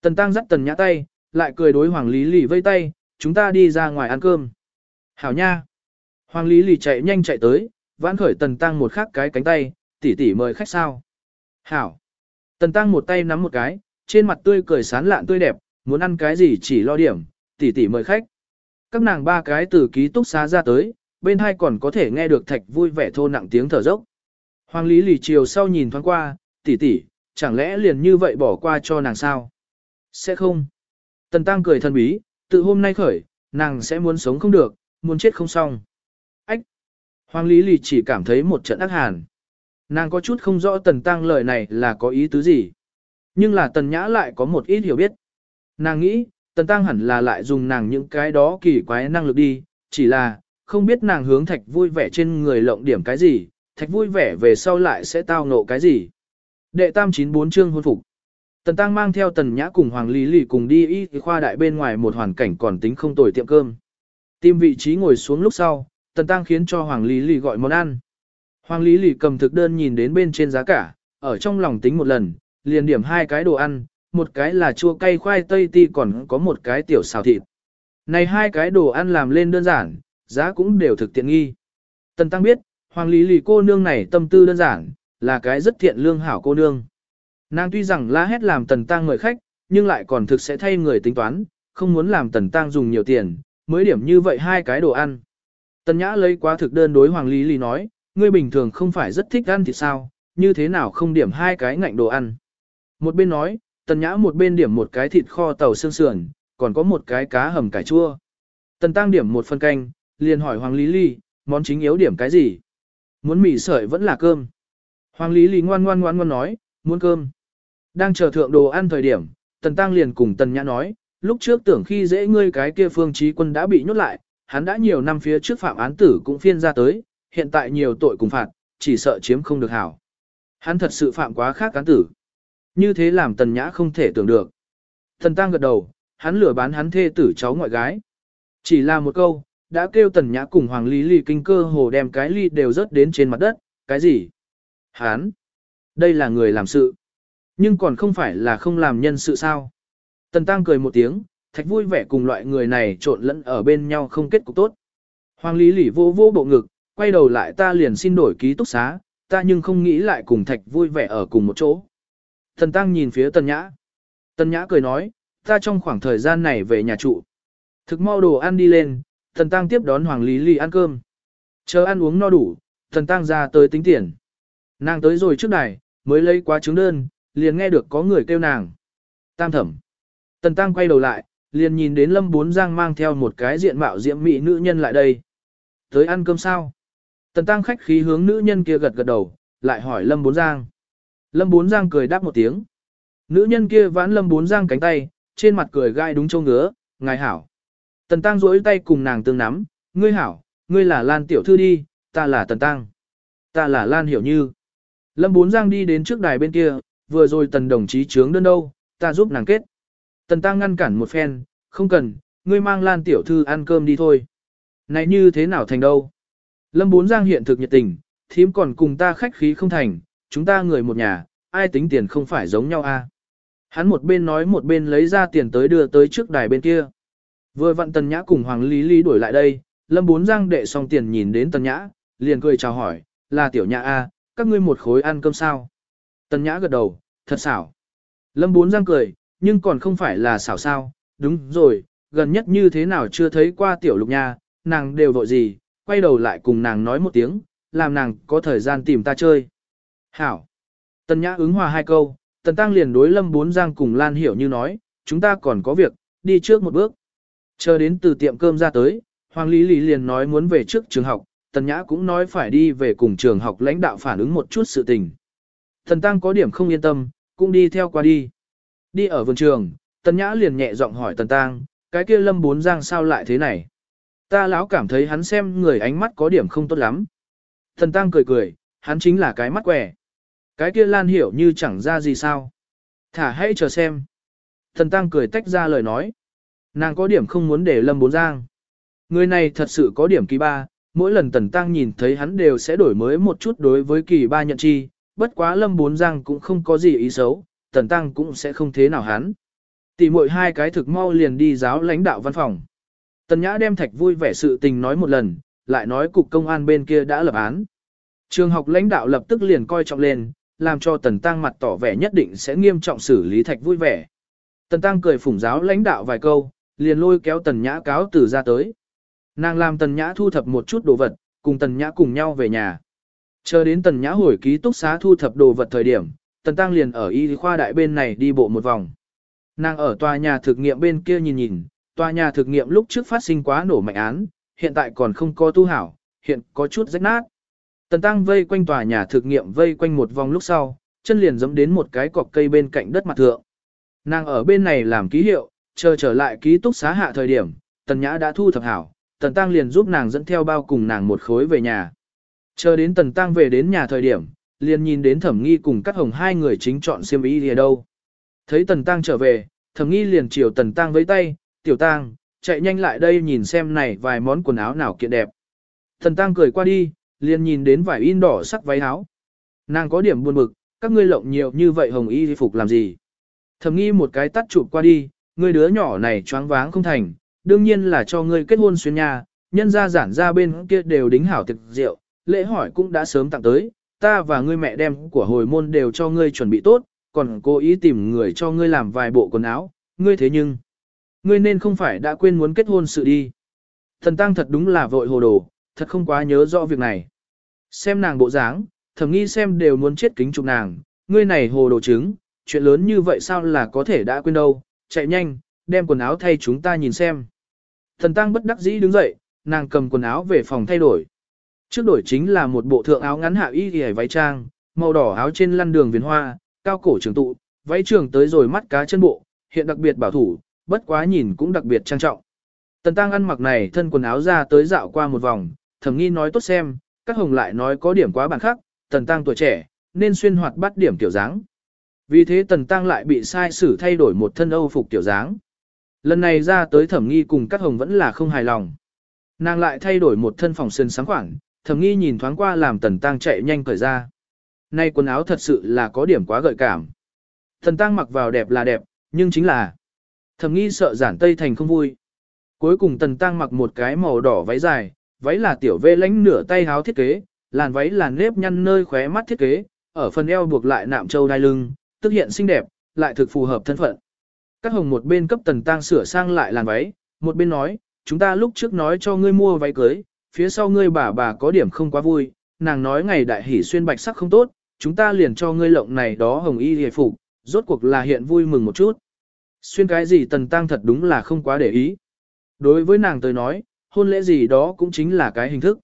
Tần Tăng dắt Tần Nhã tay, lại cười đối Hoàng Lý Lì vây tay, chúng ta đi ra ngoài ăn cơm. Hảo nha. Hoàng Lý Lì chạy nhanh chạy tới, vãn khởi Tần Tăng một khắc cái cánh tay, tỷ tỷ mời khách sao. Hảo. Tần Tăng một tay nắm một cái, trên mặt tươi cười sán lạn tươi đẹp, muốn ăn cái gì chỉ lo điểm, tỷ tỷ mời khách. Các nàng ba cái từ ký túc xá ra tới, bên hai còn có thể nghe được thạch vui vẻ thô nặng tiếng thở dốc. Hoàng Lý lì chiều sau nhìn thoáng qua, tỷ tỷ, chẳng lẽ liền như vậy bỏ qua cho nàng sao? Sẽ không. Tần Tăng cười thân bí, từ hôm nay khởi, nàng sẽ muốn sống không được, muốn chết không xong. Ách! Hoàng Lý lì chỉ cảm thấy một trận ác hàn. Nàng có chút không rõ Tần Tăng lời này là có ý tứ gì. Nhưng là Tần Nhã lại có một ít hiểu biết. Nàng nghĩ, Tần Tăng hẳn là lại dùng nàng những cái đó kỳ quái năng lực đi, chỉ là, không biết nàng hướng thạch vui vẻ trên người lộng điểm cái gì, thạch vui vẻ về sau lại sẽ tao nộ cái gì. Đệ tam chín bốn chương hôn phục. Tần Tăng mang theo Tần Nhã cùng Hoàng Lý Lì cùng đi y khoa đại bên ngoài một hoàn cảnh còn tính không tồi tiệm cơm. Tìm vị trí ngồi xuống lúc sau, Tần Tăng khiến cho Hoàng Lý Lì gọi món ăn. Hoàng Lý Lì cầm thực đơn nhìn đến bên trên giá cả, ở trong lòng tính một lần, liền điểm hai cái đồ ăn, một cái là chua cay khoai tây ti còn có một cái tiểu xào thịt. Này hai cái đồ ăn làm lên đơn giản, giá cũng đều thực tiện nghi. Tần Tăng biết, Hoàng Lý Lì cô nương này tâm tư đơn giản, là cái rất thiện lương hảo cô nương. Nàng tuy rằng la hét làm Tần Tăng mời khách, nhưng lại còn thực sẽ thay người tính toán, không muốn làm Tần Tăng dùng nhiều tiền, mới điểm như vậy hai cái đồ ăn. Tần Nhã lấy quá thực đơn đối Hoàng Lý Lì nói, ngươi bình thường không phải rất thích ăn thì sao, như thế nào không điểm hai cái ngạnh đồ ăn. Một bên nói, Tần Nhã một bên điểm một cái thịt kho tàu xương sườn, còn có một cái cá hầm cải chua. Tần Tăng điểm một phần canh, liền hỏi Hoàng Lý Ly, món chính yếu điểm cái gì? Muốn mì sợi vẫn là cơm. Hoàng Lý Ly ngoan ngoan ngoan ngoan nói, muốn cơm. Đang chờ thượng đồ ăn thời điểm, Tần Tăng liền cùng Tần Nhã nói, lúc trước tưởng khi dễ ngươi cái kia phương trí quân đã bị nhốt lại, hắn đã nhiều năm phía trước phạm án tử cũng phiên ra tới, hiện tại nhiều tội cùng phạt, chỉ sợ chiếm không được hảo. Hắn thật sự phạm quá khác án tử. Như thế làm Tần Nhã không thể tưởng được. Tần Tăng gật đầu, hắn lừa bán hắn thê tử cháu ngoại gái. Chỉ là một câu, đã kêu tần nhã cùng hoàng lý lì kinh cơ hồ đem cái ly đều rớt đến trên mặt đất, cái gì? Hán! Đây là người làm sự. Nhưng còn không phải là không làm nhân sự sao? Tần tăng cười một tiếng, thạch vui vẻ cùng loại người này trộn lẫn ở bên nhau không kết cục tốt. Hoàng lý lì vô vô bộ ngực, quay đầu lại ta liền xin đổi ký túc xá, ta nhưng không nghĩ lại cùng thạch vui vẻ ở cùng một chỗ. Tần tăng nhìn phía tần nhã. Tần nhã cười nói, ta trong khoảng thời gian này về nhà trụ. Thực mau đồ ăn đi lên, Thần Tăng tiếp đón Hoàng Lý Ly ăn cơm. Chờ ăn uống no đủ, Thần Tăng ra tới tính tiền. Nàng tới rồi trước này, mới lấy quá trứng đơn, liền nghe được có người kêu nàng. Tam thẩm. Tần Tăng quay đầu lại, liền nhìn đến Lâm Bốn Giang mang theo một cái diện mạo diễm mỹ nữ nhân lại đây. Tới ăn cơm sao? Tần tăng khách khí hướng nữ nhân kia gật gật đầu, lại hỏi Lâm Bốn Giang. Lâm Bốn Giang cười đáp một tiếng. Nữ nhân kia vãn Lâm Bốn Giang cánh tay, trên mặt cười gai đúng châu ngứa, ngài hảo. Tần tăng duỗi tay cùng nàng tương nắm, ngươi hảo, ngươi là Lan Tiểu Thư đi, ta là Tần tăng. Ta là Lan Hiểu Như. Lâm Bốn Giang đi đến trước đài bên kia, vừa rồi Tần đồng chí trướng đơn đâu, ta giúp nàng kết. Tần tăng ngăn cản một phen, không cần, ngươi mang Lan Tiểu Thư ăn cơm đi thôi. Này như thế nào thành đâu? Lâm Bốn Giang hiện thực nhiệt tình, thím còn cùng ta khách khí không thành, chúng ta người một nhà, ai tính tiền không phải giống nhau a? À? Hắn một bên nói một bên lấy ra tiền tới đưa tới trước đài bên kia. Vừa vặn Tần Nhã cùng Hoàng Lý Lý đuổi lại đây, Lâm Bốn Giang đệ xong tiền nhìn đến Tần Nhã, liền cười chào hỏi, là tiểu nhã a, các ngươi một khối ăn cơm sao? Tần Nhã gật đầu, thật xảo. Lâm Bốn Giang cười, nhưng còn không phải là xảo sao, đúng rồi, gần nhất như thế nào chưa thấy qua tiểu lục nha, nàng đều vội gì, quay đầu lại cùng nàng nói một tiếng, làm nàng có thời gian tìm ta chơi. Hảo. Tần Nhã ứng hòa hai câu, Tần Tăng liền đối Lâm Bốn Giang cùng Lan Hiểu như nói, chúng ta còn có việc, đi trước một bước. Chờ đến từ tiệm cơm ra tới, Hoàng Lý Lý liền nói muốn về trước trường học, Tần Nhã cũng nói phải đi về cùng trường học lãnh đạo phản ứng một chút sự tình. thần Tăng có điểm không yên tâm, cũng đi theo qua đi. Đi ở vườn trường, Tần Nhã liền nhẹ giọng hỏi Tần Tăng, cái kia Lâm Bốn Giang sao lại thế này? Ta lão cảm thấy hắn xem người ánh mắt có điểm không tốt lắm. thần Tăng cười cười, hắn chính là cái mắt quẻ. Cái kia Lan hiểu như chẳng ra gì sao. Thả hãy chờ xem. thần Tăng cười tách ra lời nói. Nàng có điểm không muốn để Lâm Bốn Giang. Người này thật sự có điểm kỳ ba, mỗi lần Tần Tăng nhìn thấy hắn đều sẽ đổi mới một chút đối với kỳ ba nhận chi, bất quá Lâm Bốn Giang cũng không có gì ý xấu, Tần Tăng cũng sẽ không thế nào hắn. Tỷ muội hai cái thực mau liền đi giáo lãnh đạo văn phòng. Tần Nhã đem thạch vui vẻ sự tình nói một lần, lại nói cục công an bên kia đã lập án. Trường học lãnh đạo lập tức liền coi trọng lên, làm cho Tần Tăng mặt tỏ vẻ nhất định sẽ nghiêm trọng xử lý thạch vui vẻ. Tần Tăng cười phủng giáo lãnh đạo vài câu, liền lôi kéo Tần Nhã cáo từ ra tới. Nàng làm Tần Nhã thu thập một chút đồ vật, cùng Tần Nhã cùng nhau về nhà. Chờ đến Tần Nhã hồi ký túc xá thu thập đồ vật thời điểm, Tần Tăng liền ở y khoa đại bên này đi bộ một vòng. Nàng ở tòa nhà thực nghiệm bên kia nhìn nhìn, tòa nhà thực nghiệm lúc trước phát sinh quá nổ mạnh án, hiện tại còn không có tu hảo, hiện có chút rách nát. Tần Tăng vây quanh tòa nhà thực nghiệm vây quanh một vòng lúc sau, chân liền dẫm đến một cái cọc cây bên cạnh đất mặt thượng. Nàng ở bên này làm ký hiệu, chờ trở lại ký túc xá hạ thời điểm, Tần Nhã đã thu thập hảo, Tần Tăng liền giúp nàng dẫn theo bao cùng nàng một khối về nhà. Chờ đến Tần Tăng về đến nhà thời điểm, liền nhìn đến Thẩm Nghi cùng Cát Hồng hai người chính chọn xiêm y ở đâu. Thấy Tần Tăng trở về, Thẩm Nghi liền chiều Tần Tăng với tay, "Tiểu Tăng, chạy nhanh lại đây nhìn xem này vài món quần áo nào kiện đẹp." Tần Tăng cười qua đi, liền nhìn đến vải in đỏ sắc váy áo. Nàng có điểm buồn bực, các ngươi lộng nhiều như vậy hồng y phục làm gì? Thẩm Nghi một cái tắt chụp qua đi, ngươi đứa nhỏ này choáng váng không thành, đương nhiên là cho ngươi kết hôn xuyên nhà, nhân gia giản ra bên kia đều đính hảo thực rượu, lễ hỏi cũng đã sớm tặng tới, ta và ngươi mẹ đem của hồi môn đều cho ngươi chuẩn bị tốt, còn cố ý tìm người cho ngươi làm vài bộ quần áo, ngươi thế nhưng, ngươi nên không phải đã quên muốn kết hôn sự đi. Thần tăng thật đúng là vội hồ đồ, thật không quá nhớ rõ việc này. Xem nàng bộ dáng, thầm nghi xem đều muốn chết kính chụp nàng, ngươi này hồ đồ trứng, chuyện lớn như vậy sao là có thể đã quên đâu, chạy nhanh, đem quần áo thay chúng ta nhìn xem. Thần tăng bất đắc dĩ đứng dậy, nàng cầm quần áo về phòng thay đổi. Trước đổi chính là một bộ thượng áo ngắn hạ y y váy trang, màu đỏ áo trên lăn đường viền hoa, cao cổ trường tụ, váy trường tới rồi mắt cá chân bộ, hiện đặc biệt bảo thủ, bất quá nhìn cũng đặc biệt trang trọng. Tần tăng ăn mặc này thân quần áo ra tới dạo qua một vòng, thẩm nghi nói tốt xem, các hồng lại nói có điểm quá bản khắc, tần tăng tuổi trẻ, nên xuyên hoạt bắt điểm tiểu dáng. Vì thế tần tăng lại bị sai sử thay đổi một thân âu phục tiểu dáng. Lần này ra tới thẩm nghi cùng các hồng vẫn là không hài lòng. Nàng lại thay đổi một thân phòng sơn sáng khoảng, thẩm nghi nhìn thoáng qua làm tần tăng chạy nhanh cởi ra. Nay quần áo thật sự là có điểm quá gợi cảm. Tần tăng mặc vào đẹp là đẹp, nhưng chính là thẩm nghi sợ giản tây thành không vui. Cuối cùng tần tăng mặc một cái màu đỏ váy dài, váy là tiểu vê lánh nửa tay háo thiết kế, làn váy là nếp nhăn nơi khóe mắt thiết kế, ở phần eo buộc lại nạm châu đai lưng, tức hiện xinh đẹp, lại thực phù hợp thân phận. Các hồng một bên cấp tần tăng sửa sang lại làn váy, một bên nói, chúng ta lúc trước nói cho ngươi mua váy cưới, phía sau ngươi bà bà có điểm không quá vui, nàng nói ngày đại hỷ xuyên bạch sắc không tốt, chúng ta liền cho ngươi lộng này đó hồng y hề phục, rốt cuộc là hiện vui mừng một chút. Xuyên cái gì tần tăng thật đúng là không quá để ý. Đối với nàng tới nói, hôn lễ gì đó cũng chính là cái hình thức.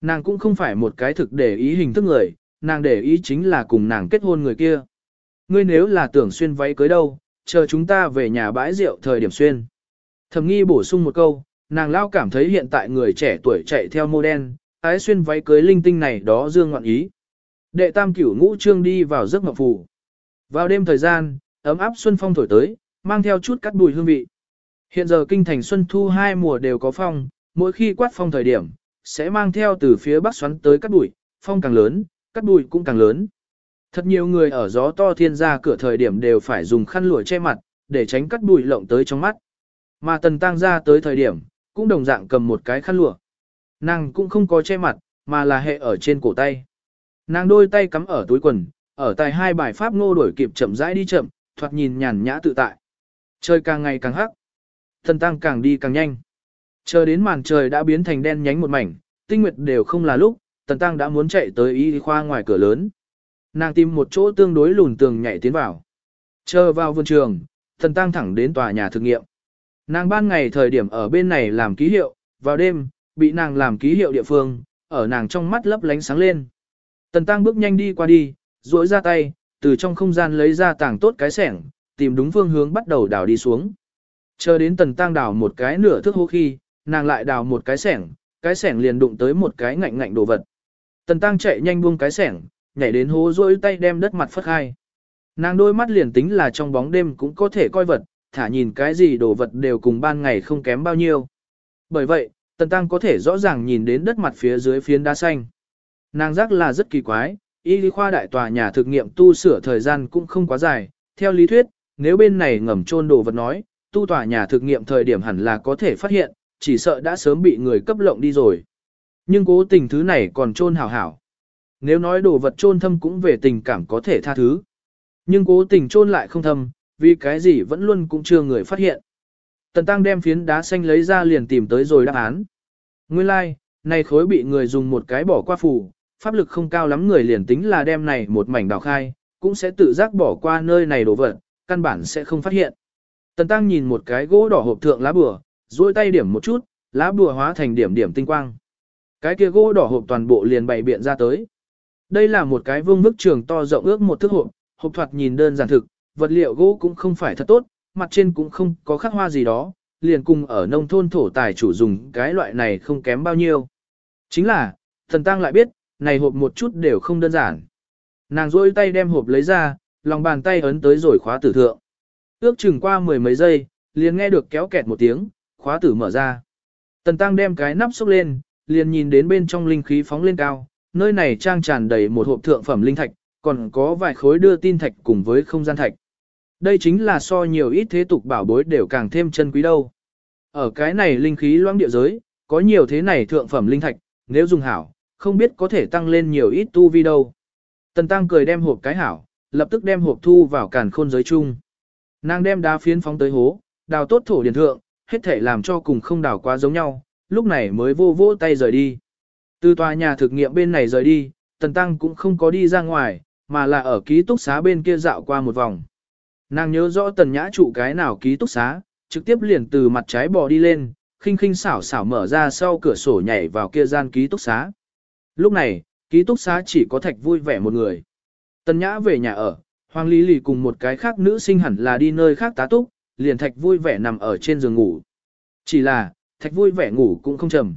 Nàng cũng không phải một cái thực để ý hình thức người, nàng để ý chính là cùng nàng kết hôn người kia. Ngươi nếu là tưởng xuyên váy cưới đâu, chờ chúng ta về nhà bãi rượu thời điểm xuyên. Thẩm nghi bổ sung một câu, nàng lao cảm thấy hiện tại người trẻ tuổi chạy theo mô đen, ái xuyên váy cưới linh tinh này đó dương ngoạn ý. Đệ tam cửu ngũ trương đi vào giấc mộng phủ. Vào đêm thời gian, ấm áp xuân phong thổi tới, mang theo chút cắt bùi hương vị. Hiện giờ kinh thành xuân thu hai mùa đều có phong, mỗi khi quát phong thời điểm, sẽ mang theo từ phía bắc xoắn tới cắt bụi, phong càng lớn, cắt bụi cũng càng lớn. Thật nhiều người ở gió to thiên ra cửa thời điểm đều phải dùng khăn lụa che mặt, để tránh cắt bụi lộng tới trong mắt. Mà tần tăng ra tới thời điểm, cũng đồng dạng cầm một cái khăn lụa. Nàng cũng không có che mặt, mà là hệ ở trên cổ tay. Nàng đôi tay cắm ở túi quần, ở tại hai bài pháp ngô đổi kịp chậm rãi đi chậm, thoạt nhìn nhàn nhã tự tại. Trời càng ngày càng hắc. Tần tăng càng đi càng nhanh. Chờ đến màn trời đã biến thành đen nhánh một mảnh, tinh nguyệt đều không là lúc, tần tăng đã muốn chạy tới y khoa ngoài cửa lớn. Nàng tìm một chỗ tương đối lùn tường nhảy tiến vào. Chờ vào vườn trường, thần tăng thẳng đến tòa nhà thực nghiệm. Nàng ban ngày thời điểm ở bên này làm ký hiệu, vào đêm, bị nàng làm ký hiệu địa phương, ở nàng trong mắt lấp lánh sáng lên. Tần tăng bước nhanh đi qua đi, duỗi ra tay, từ trong không gian lấy ra tảng tốt cái sẻng, tìm đúng phương hướng bắt đầu đào đi xuống. Chờ đến tần tăng đào một cái nửa thước hô khi, nàng lại đào một cái sẻng, cái sẻng liền đụng tới một cái ngạnh ngạnh đồ vật. Tần tăng chạy nhanh buông cái sẻng, nhảy đến hố rỗi tay đem đất mặt phất khai. Nàng đôi mắt liền tính là trong bóng đêm cũng có thể coi vật, thả nhìn cái gì đồ vật đều cùng ban ngày không kém bao nhiêu. Bởi vậy, tần tăng có thể rõ ràng nhìn đến đất mặt phía dưới phiến đá xanh. Nàng giác là rất kỳ quái, y lý khoa đại tòa nhà thực nghiệm tu sửa thời gian cũng không quá dài, theo lý thuyết, nếu bên này ngầm trôn đồ vật nói, tu tòa nhà thực nghiệm thời điểm hẳn là có thể phát hiện, chỉ sợ đã sớm bị người cấp lộng đi rồi. Nhưng cố tình thứ này còn trôn hảo hảo. Nếu nói đồ vật trôn thâm cũng về tình cảm có thể tha thứ. Nhưng cố tình trôn lại không thâm, vì cái gì vẫn luôn cũng chưa người phát hiện. Tần Tăng đem phiến đá xanh lấy ra liền tìm tới rồi đáp án. Nguyên lai, like, này khối bị người dùng một cái bỏ qua phủ, pháp lực không cao lắm người liền tính là đem này một mảnh đào khai, cũng sẽ tự giác bỏ qua nơi này đồ vật, căn bản sẽ không phát hiện. Tần Tăng nhìn một cái gỗ đỏ hộp thượng lá bùa duỗi tay điểm một chút, lá bùa hóa thành điểm điểm tinh quang. Cái kia gỗ đỏ hộp toàn bộ liền bày biện ra tới. Đây là một cái vương bức trường to rộng ước một thước hộp, hộp thoạt nhìn đơn giản thực, vật liệu gỗ cũng không phải thật tốt, mặt trên cũng không có khắc hoa gì đó, liền cùng ở nông thôn thổ tài chủ dùng cái loại này không kém bao nhiêu. Chính là, thần tăng lại biết, này hộp một chút đều không đơn giản. Nàng rôi tay đem hộp lấy ra, lòng bàn tay ấn tới rồi khóa tử thượng. Ước chừng qua mười mấy giây, liền nghe được kéo kẹt một tiếng, khóa tử mở ra. Tần Tăng đem cái nắp xúc lên, liền nhìn đến bên trong linh khí phóng lên cao, nơi này trang tràn đầy một hộp thượng phẩm linh thạch, còn có vài khối đưa tin thạch cùng với không gian thạch. Đây chính là so nhiều ít thế tục bảo bối đều càng thêm chân quý đâu. Ở cái này linh khí loãng địa giới, có nhiều thế này thượng phẩm linh thạch, nếu dùng hảo, không biết có thể tăng lên nhiều ít tu vi đâu. Tần Tăng cười đem hộp cái hảo, lập tức đem hộp thu vào càn khôn giới chung. Nàng đem đá phiến phóng tới hố, đào tốt thổ điển thượng, hết thể làm cho cùng không đào quá giống nhau, lúc này mới vô vô tay rời đi. Từ tòa nhà thực nghiệm bên này rời đi, Tần Tăng cũng không có đi ra ngoài, mà là ở ký túc xá bên kia dạo qua một vòng. Nàng nhớ rõ Tần Nhã trụ cái nào ký túc xá, trực tiếp liền từ mặt trái bò đi lên, khinh khinh xảo xảo mở ra sau cửa sổ nhảy vào kia gian ký túc xá. Lúc này, ký túc xá chỉ có thạch vui vẻ một người. Tần Nhã về nhà ở, Hoàng Lý Lì cùng một cái khác nữ sinh hẳn là đi nơi khác tá túc, liền thạch vui vẻ nằm ở trên giường ngủ. Chỉ là, thạch vui vẻ ngủ cũng không trầm.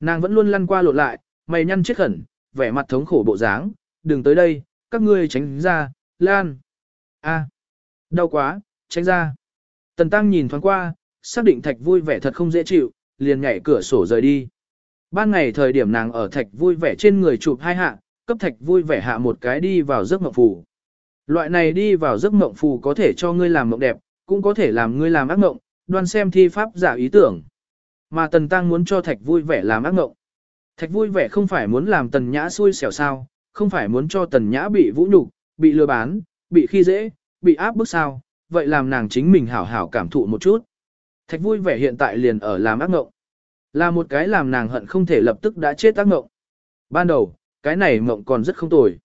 Nàng vẫn luôn lăn qua lộn lại, mày nhăn chết khẩn, vẻ mặt thống khổ bộ dáng, đừng tới đây, các ngươi tránh ra, lan. a đau quá, tránh ra. Tần Tăng nhìn thoáng qua, xác định thạch vui vẻ thật không dễ chịu, liền nhảy cửa sổ rời đi. Ban ngày thời điểm nàng ở thạch vui vẻ trên người chụp hai hạ, cấp thạch vui vẻ hạ một cái đi vào giấc mộng phù. Loại này đi vào giấc mộng phù có thể cho ngươi làm mộng đẹp, cũng có thể làm ngươi làm ác mộng, đoan xem thi pháp giả ý tưởng. Mà Tần Tăng muốn cho Thạch vui vẻ làm ác ngộng. Thạch vui vẻ không phải muốn làm Tần Nhã xui xẻo sao, không phải muốn cho Tần Nhã bị vũ nhục, bị lừa bán, bị khi dễ, bị áp bức sao, vậy làm nàng chính mình hảo hảo cảm thụ một chút. Thạch vui vẻ hiện tại liền ở làm ác ngộng. Là một cái làm nàng hận không thể lập tức đã chết ác ngộng. Ban đầu, cái này ngộng còn rất không tồi.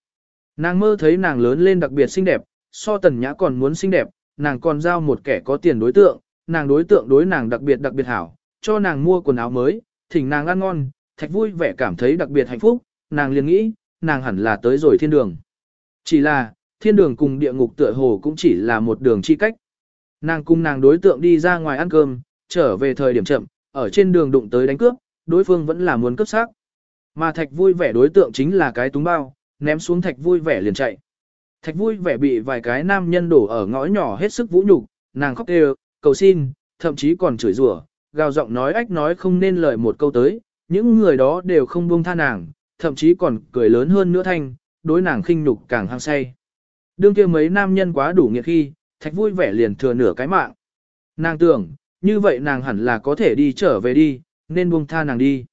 Nàng mơ thấy nàng lớn lên đặc biệt xinh đẹp, so Tần Nhã còn muốn xinh đẹp, nàng còn giao một kẻ có tiền đối tượng, nàng đối tượng đối nàng đặc biệt đặc biệt hảo, cho nàng mua quần áo mới, thỉnh nàng ăn ngon, thạch vui vẻ cảm thấy đặc biệt hạnh phúc, nàng liền nghĩ, nàng hẳn là tới rồi thiên đường. Chỉ là, thiên đường cùng địa ngục tựa hồ cũng chỉ là một đường chi cách. Nàng cùng nàng đối tượng đi ra ngoài ăn cơm, trở về thời điểm chậm, ở trên đường đụng tới đánh cướp, đối phương vẫn là muốn cướp xác. Mà thạch vui vẻ đối tượng chính là cái túng bao, ném xuống thạch vui vẻ liền chạy. Thạch vui vẻ bị vài cái nam nhân đổ ở ngõ nhỏ hết sức vũ nhục, nàng khóc kêu, cầu xin, thậm chí còn chửi rủa, gào giọng nói ách nói không nên lời một câu tới, những người đó đều không buông tha nàng, thậm chí còn cười lớn hơn nữa thanh, đối nàng khinh nhục càng hăng say. Đương kia mấy nam nhân quá đủ nghiệt khi, thạch vui vẻ liền thừa nửa cái mạng. Nàng tưởng, như vậy nàng hẳn là có thể đi trở về đi, nên buông tha nàng đi.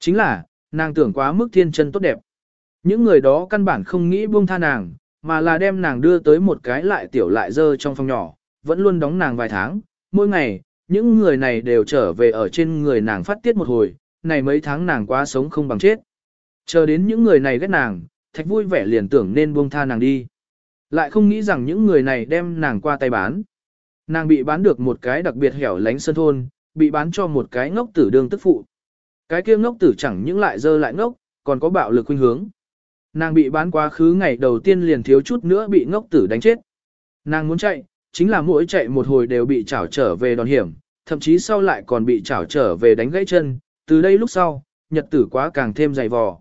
Chính là, nàng tưởng quá mức thiên chân tốt đẹp. Những người đó căn bản không nghĩ buông tha nàng, mà là đem nàng đưa tới một cái lại tiểu lại dơ trong phòng nhỏ, vẫn luôn đóng nàng vài tháng. Mỗi ngày, những người này đều trở về ở trên người nàng phát tiết một hồi, này mấy tháng nàng quá sống không bằng chết. Chờ đến những người này ghét nàng, thạch vui vẻ liền tưởng nên buông tha nàng đi. Lại không nghĩ rằng những người này đem nàng qua tay bán. Nàng bị bán được một cái đặc biệt hẻo lánh sân thôn, bị bán cho một cái ngốc tử đương tức phụ. Cái kia ngốc tử chẳng những lại dơ lại ngốc, còn có bạo lực khuynh hướng. Nàng bị bán quá khứ ngày đầu tiên liền thiếu chút nữa bị ngốc tử đánh chết. Nàng muốn chạy, chính là mỗi chạy một hồi đều bị chảo trở về đòn hiểm, thậm chí sau lại còn bị chảo trở về đánh gãy chân, từ đây lúc sau, nhật tử quá càng thêm dày vò.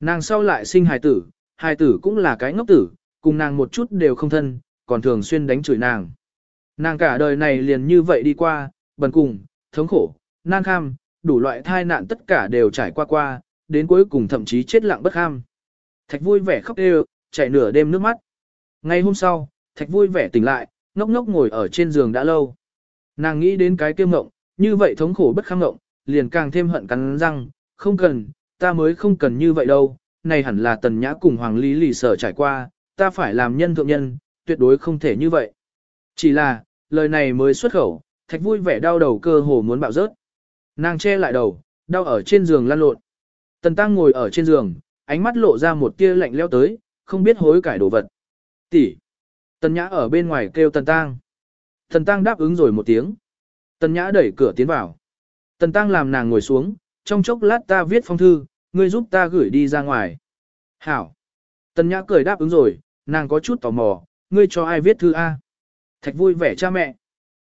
Nàng sau lại sinh hài tử, hài tử cũng là cái ngốc tử, cùng nàng một chút đều không thân, còn thường xuyên đánh chửi nàng. Nàng cả đời này liền như vậy đi qua, bần cùng, thống khổ, nan kham, đủ loại thai nạn tất cả đều trải qua qua, đến cuối cùng thậm chí chết lặng bất kham. Thạch vui vẻ khóc đều, chạy nửa đêm nước mắt. Ngày hôm sau, Thạch vui vẻ tỉnh lại, ngốc ngốc ngồi ở trên giường đã lâu. Nàng nghĩ đến cái kiêm ngộng, như vậy thống khổ bất kham ngộng, liền càng thêm hận cắn răng, không cần, ta mới không cần như vậy đâu, này hẳn là tần nhã cùng hoàng lý lì sở trải qua, ta phải làm nhân thượng nhân, tuyệt đối không thể như vậy. Chỉ là, lời này mới xuất khẩu, thạch vui vẻ đau đầu cơ hồ muốn bạo rớt. Nàng che lại đầu, đau ở trên giường lăn lộn. Tần tăng ngồi ở trên giường, ánh mắt lộ ra một tia lạnh leo tới, không biết hối cải đồ vật. Tỷ. Tần nhã ở bên ngoài kêu tần tăng. Tần tăng đáp ứng rồi một tiếng. Tần nhã đẩy cửa tiến vào. Tần tăng làm nàng ngồi xuống, trong chốc lát ta viết phong thư, ngươi giúp ta gửi đi ra ngoài. Hảo. Tần nhã cười đáp ứng rồi, nàng có chút tò mò, ngươi cho ai viết thư A. Thạch vui vẻ cha mẹ.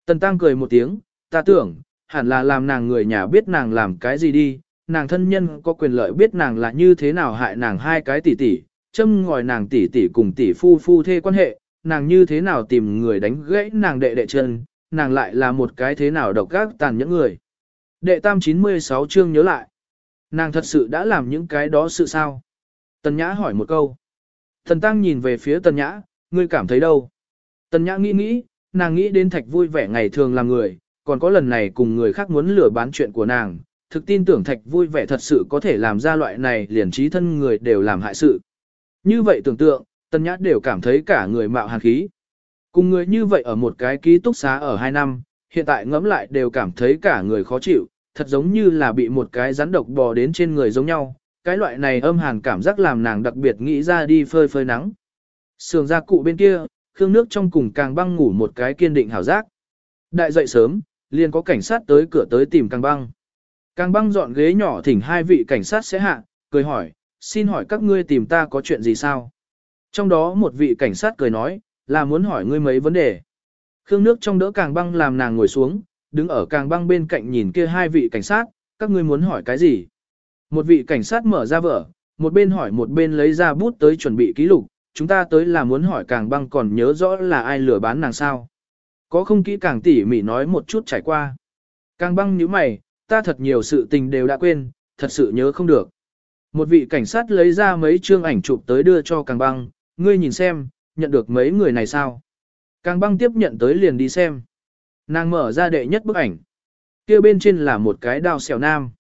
Tần tăng cười một tiếng, ta tưởng, hẳn là làm nàng người nhà biết nàng làm cái gì đi, nàng thân nhân có quyền lợi biết nàng là như thế nào hại nàng hai cái tỷ tỷ, châm ngòi nàng tỷ tỷ cùng tỷ phu phu thê quan hệ, nàng như thế nào tìm người đánh gãy nàng đệ đệ chân, nàng lại là một cái thế nào độc ác tàn những người. Đệ tam 96 chương nhớ lại. Nàng thật sự đã làm những cái đó sự sao? Tần Nhã hỏi một câu. Thần Tăng nhìn về phía Tần Nhã, ngươi cảm thấy đâu? Tần Nhã nghĩ nghĩ, nàng nghĩ đến thạch vui vẻ ngày thường làm người, còn có lần này cùng người khác muốn lừa bán chuyện của nàng, thực tin tưởng thạch vui vẻ thật sự có thể làm ra loại này liền trí thân người đều làm hại sự. Như vậy tưởng tượng, Tần Nhã đều cảm thấy cả người mạo hàn khí. Cùng người như vậy ở một cái ký túc xá ở hai năm, hiện tại ngẫm lại đều cảm thấy cả người khó chịu, thật giống như là bị một cái rắn độc bò đến trên người giống nhau. Cái loại này âm hàn cảm giác làm nàng đặc biệt nghĩ ra đi phơi phơi nắng. Sườn ra cụ bên kia, khương nước trong cùng càng băng ngủ một cái kiên định hảo giác. Đại dậy sớm, liền có cảnh sát tới cửa tới tìm càng băng. Càng băng dọn ghế nhỏ thỉnh hai vị cảnh sát sẽ hạ, cười hỏi, xin hỏi các ngươi tìm ta có chuyện gì sao? Trong đó một vị cảnh sát cười nói, là muốn hỏi ngươi mấy vấn đề. Khương nước trong đỡ càng băng làm nàng ngồi xuống, đứng ở càng băng bên cạnh nhìn kia hai vị cảnh sát, các ngươi muốn hỏi cái gì? Một vị cảnh sát mở ra vở, một bên hỏi một bên lấy ra bút tới chuẩn bị ký lục, chúng ta tới là muốn hỏi càng băng còn nhớ rõ là ai lừa bán nàng sao. Có không kỹ càng tỉ mỉ nói một chút trải qua. Càng băng như mày, ta thật nhiều sự tình đều đã quên, thật sự nhớ không được. Một vị cảnh sát lấy ra mấy chương ảnh chụp tới đưa cho càng băng, ngươi nhìn xem, nhận được mấy người này sao. Càng băng tiếp nhận tới liền đi xem. Nàng mở ra đệ nhất bức ảnh. kia bên trên là một cái đao xẻo nam.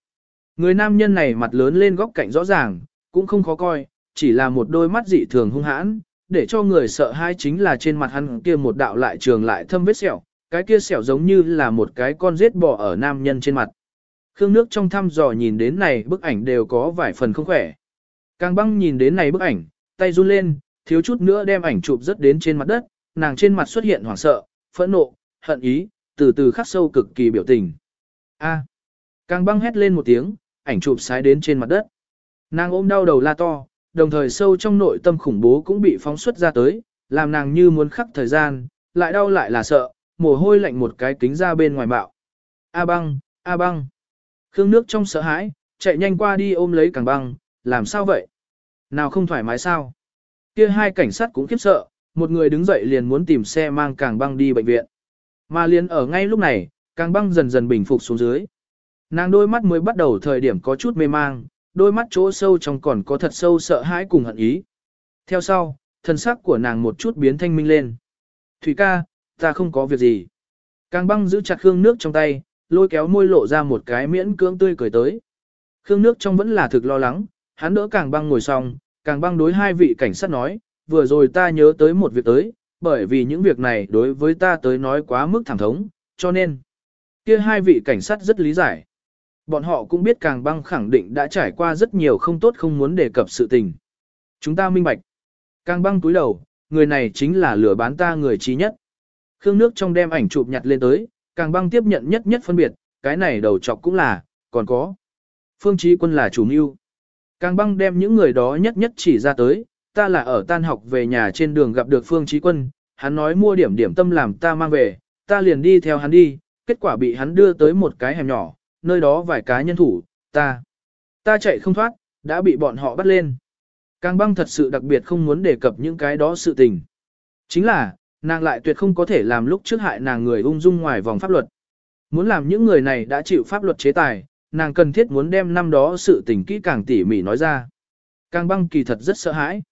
Người nam nhân này mặt lớn lên góc cạnh rõ ràng, cũng không khó coi, chỉ là một đôi mắt dị thường hung hãn, để cho người sợ hai chính là trên mặt hắn kia một đạo lại trường lại thâm vết sẹo, cái kia sẹo giống như là một cái con rết bò ở nam nhân trên mặt. Khương nước trong thăm dò nhìn đến này bức ảnh đều có vài phần không khỏe. Càng băng nhìn đến này bức ảnh, tay run lên, thiếu chút nữa đem ảnh chụp rất đến trên mặt đất, nàng trên mặt xuất hiện hoảng sợ, phẫn nộ, hận ý, từ từ khắc sâu cực kỳ biểu tình. A. À. Càng băng hét lên một tiếng, ảnh chụp sái đến trên mặt đất. Nàng ôm đau đầu la to, đồng thời sâu trong nội tâm khủng bố cũng bị phóng xuất ra tới, làm nàng như muốn khắc thời gian, lại đau lại là sợ, mồ hôi lạnh một cái kính ra bên ngoài bạo. A băng, A băng. Khương nước trong sợ hãi, chạy nhanh qua đi ôm lấy càng băng, làm sao vậy? Nào không thoải mái sao? Kia hai cảnh sát cũng khiếp sợ, một người đứng dậy liền muốn tìm xe mang càng băng đi bệnh viện. Mà liền ở ngay lúc này, càng băng dần dần bình phục xuống dưới. Nàng đôi mắt mới bắt đầu thời điểm có chút mê mang, đôi mắt chỗ sâu trong còn có thật sâu sợ hãi cùng hận ý. Theo sau, thân sắc của nàng một chút biến thanh minh lên. Thủy ca, ta không có việc gì. Càng băng giữ chặt Khương nước trong tay, lôi kéo môi lộ ra một cái miễn cưỡng tươi cười tới. Khương nước trong vẫn là thực lo lắng, hắn đỡ càng băng ngồi xong, càng băng đối hai vị cảnh sát nói, vừa rồi ta nhớ tới một việc tới, bởi vì những việc này đối với ta tới nói quá mức thẳng thống, cho nên, kia hai vị cảnh sát rất lý giải. Bọn họ cũng biết càng băng khẳng định đã trải qua rất nhiều không tốt không muốn đề cập sự tình. Chúng ta minh bạch. Càng băng túi đầu, người này chính là lửa bán ta người trí nhất. Khương nước trong đem ảnh chụp nhặt lên tới, càng băng tiếp nhận nhất nhất phân biệt, cái này đầu chọc cũng là, còn có. Phương Chí quân là chủ mưu. Càng băng đem những người đó nhất nhất chỉ ra tới, ta là ở tan học về nhà trên đường gặp được Phương Chí quân, hắn nói mua điểm điểm tâm làm ta mang về, ta liền đi theo hắn đi, kết quả bị hắn đưa tới một cái hẻm nhỏ, nơi đó vài cá nhân thủ, ta, ta chạy không thoát, đã bị bọn họ bắt lên. Càng băng thật sự đặc biệt không muốn đề cập những cái đó sự tình. Chính là, nàng lại tuyệt không có thể làm lúc trước hại nàng người ung dung ngoài vòng pháp luật. Muốn làm những người này đã chịu pháp luật chế tài, nàng cần thiết muốn đem năm đó sự tình kỹ càng tỉ mỉ nói ra. Càng băng kỳ thật rất sợ hãi.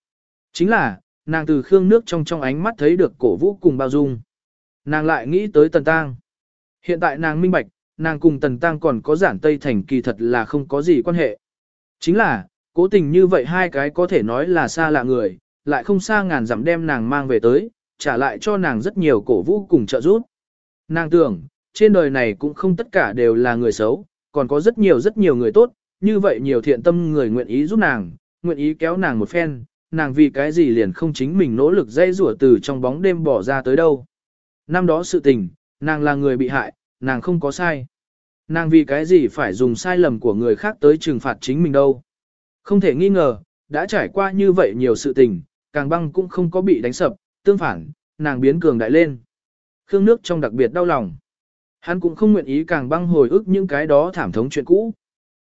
Chính là, nàng từ khương nước trong trong ánh mắt thấy được cổ vũ cùng bao dung. Nàng lại nghĩ tới tần tang. Hiện tại nàng minh bạch, nàng cùng tần tang còn có giản tây thành kỳ thật là không có gì quan hệ. Chính là, cố tình như vậy hai cái có thể nói là xa lạ người, lại không xa ngàn dặm đem nàng mang về tới, trả lại cho nàng rất nhiều cổ vũ cùng trợ giúp. Nàng tưởng, trên đời này cũng không tất cả đều là người xấu, còn có rất nhiều rất nhiều người tốt, như vậy nhiều thiện tâm người nguyện ý giúp nàng, nguyện ý kéo nàng một phen, nàng vì cái gì liền không chính mình nỗ lực dây rủa từ trong bóng đêm bỏ ra tới đâu. Năm đó sự tình, nàng là người bị hại, nàng không có sai. Nàng vì cái gì phải dùng sai lầm của người khác tới trừng phạt chính mình đâu. Không thể nghi ngờ, đã trải qua như vậy nhiều sự tình, càng băng cũng không có bị đánh sập, tương phản, nàng biến cường đại lên. Khương nước trong đặc biệt đau lòng. Hắn cũng không nguyện ý càng băng hồi ức những cái đó thảm thống chuyện cũ.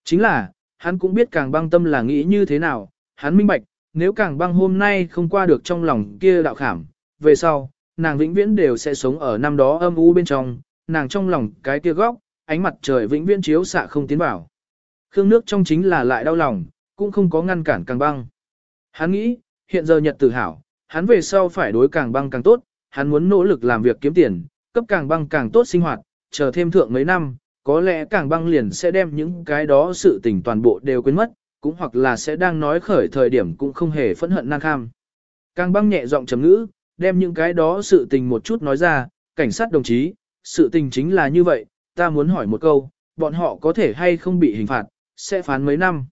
Chính là, hắn cũng biết càng băng tâm là nghĩ như thế nào, hắn minh bạch, nếu càng băng hôm nay không qua được trong lòng kia đạo khảm, về sau, nàng vĩnh viễn đều sẽ sống ở năm đó âm u bên trong, nàng trong lòng cái kia góc, ánh mặt trời vĩnh viễn chiếu xạ không tiến vào. Khương nước trong chính là lại đau lòng, cũng không có ngăn cản càng băng. Hắn nghĩ, hiện giờ nhật tự hảo, hắn về sau phải đối càng băng càng tốt, hắn muốn nỗ lực làm việc kiếm tiền, cấp càng băng càng tốt sinh hoạt, chờ thêm thượng mấy năm, có lẽ càng băng liền sẽ đem những cái đó sự tình toàn bộ đều quên mất, cũng hoặc là sẽ đang nói khởi thời điểm cũng không hề phẫn hận năng kham. Càng băng nhẹ giọng trầm ngữ, đem những cái đó sự tình một chút nói ra, cảnh sát đồng chí, sự tình chính là như vậy, ta muốn hỏi một câu, bọn họ có thể hay không bị hình phạt, sẽ phán mấy năm.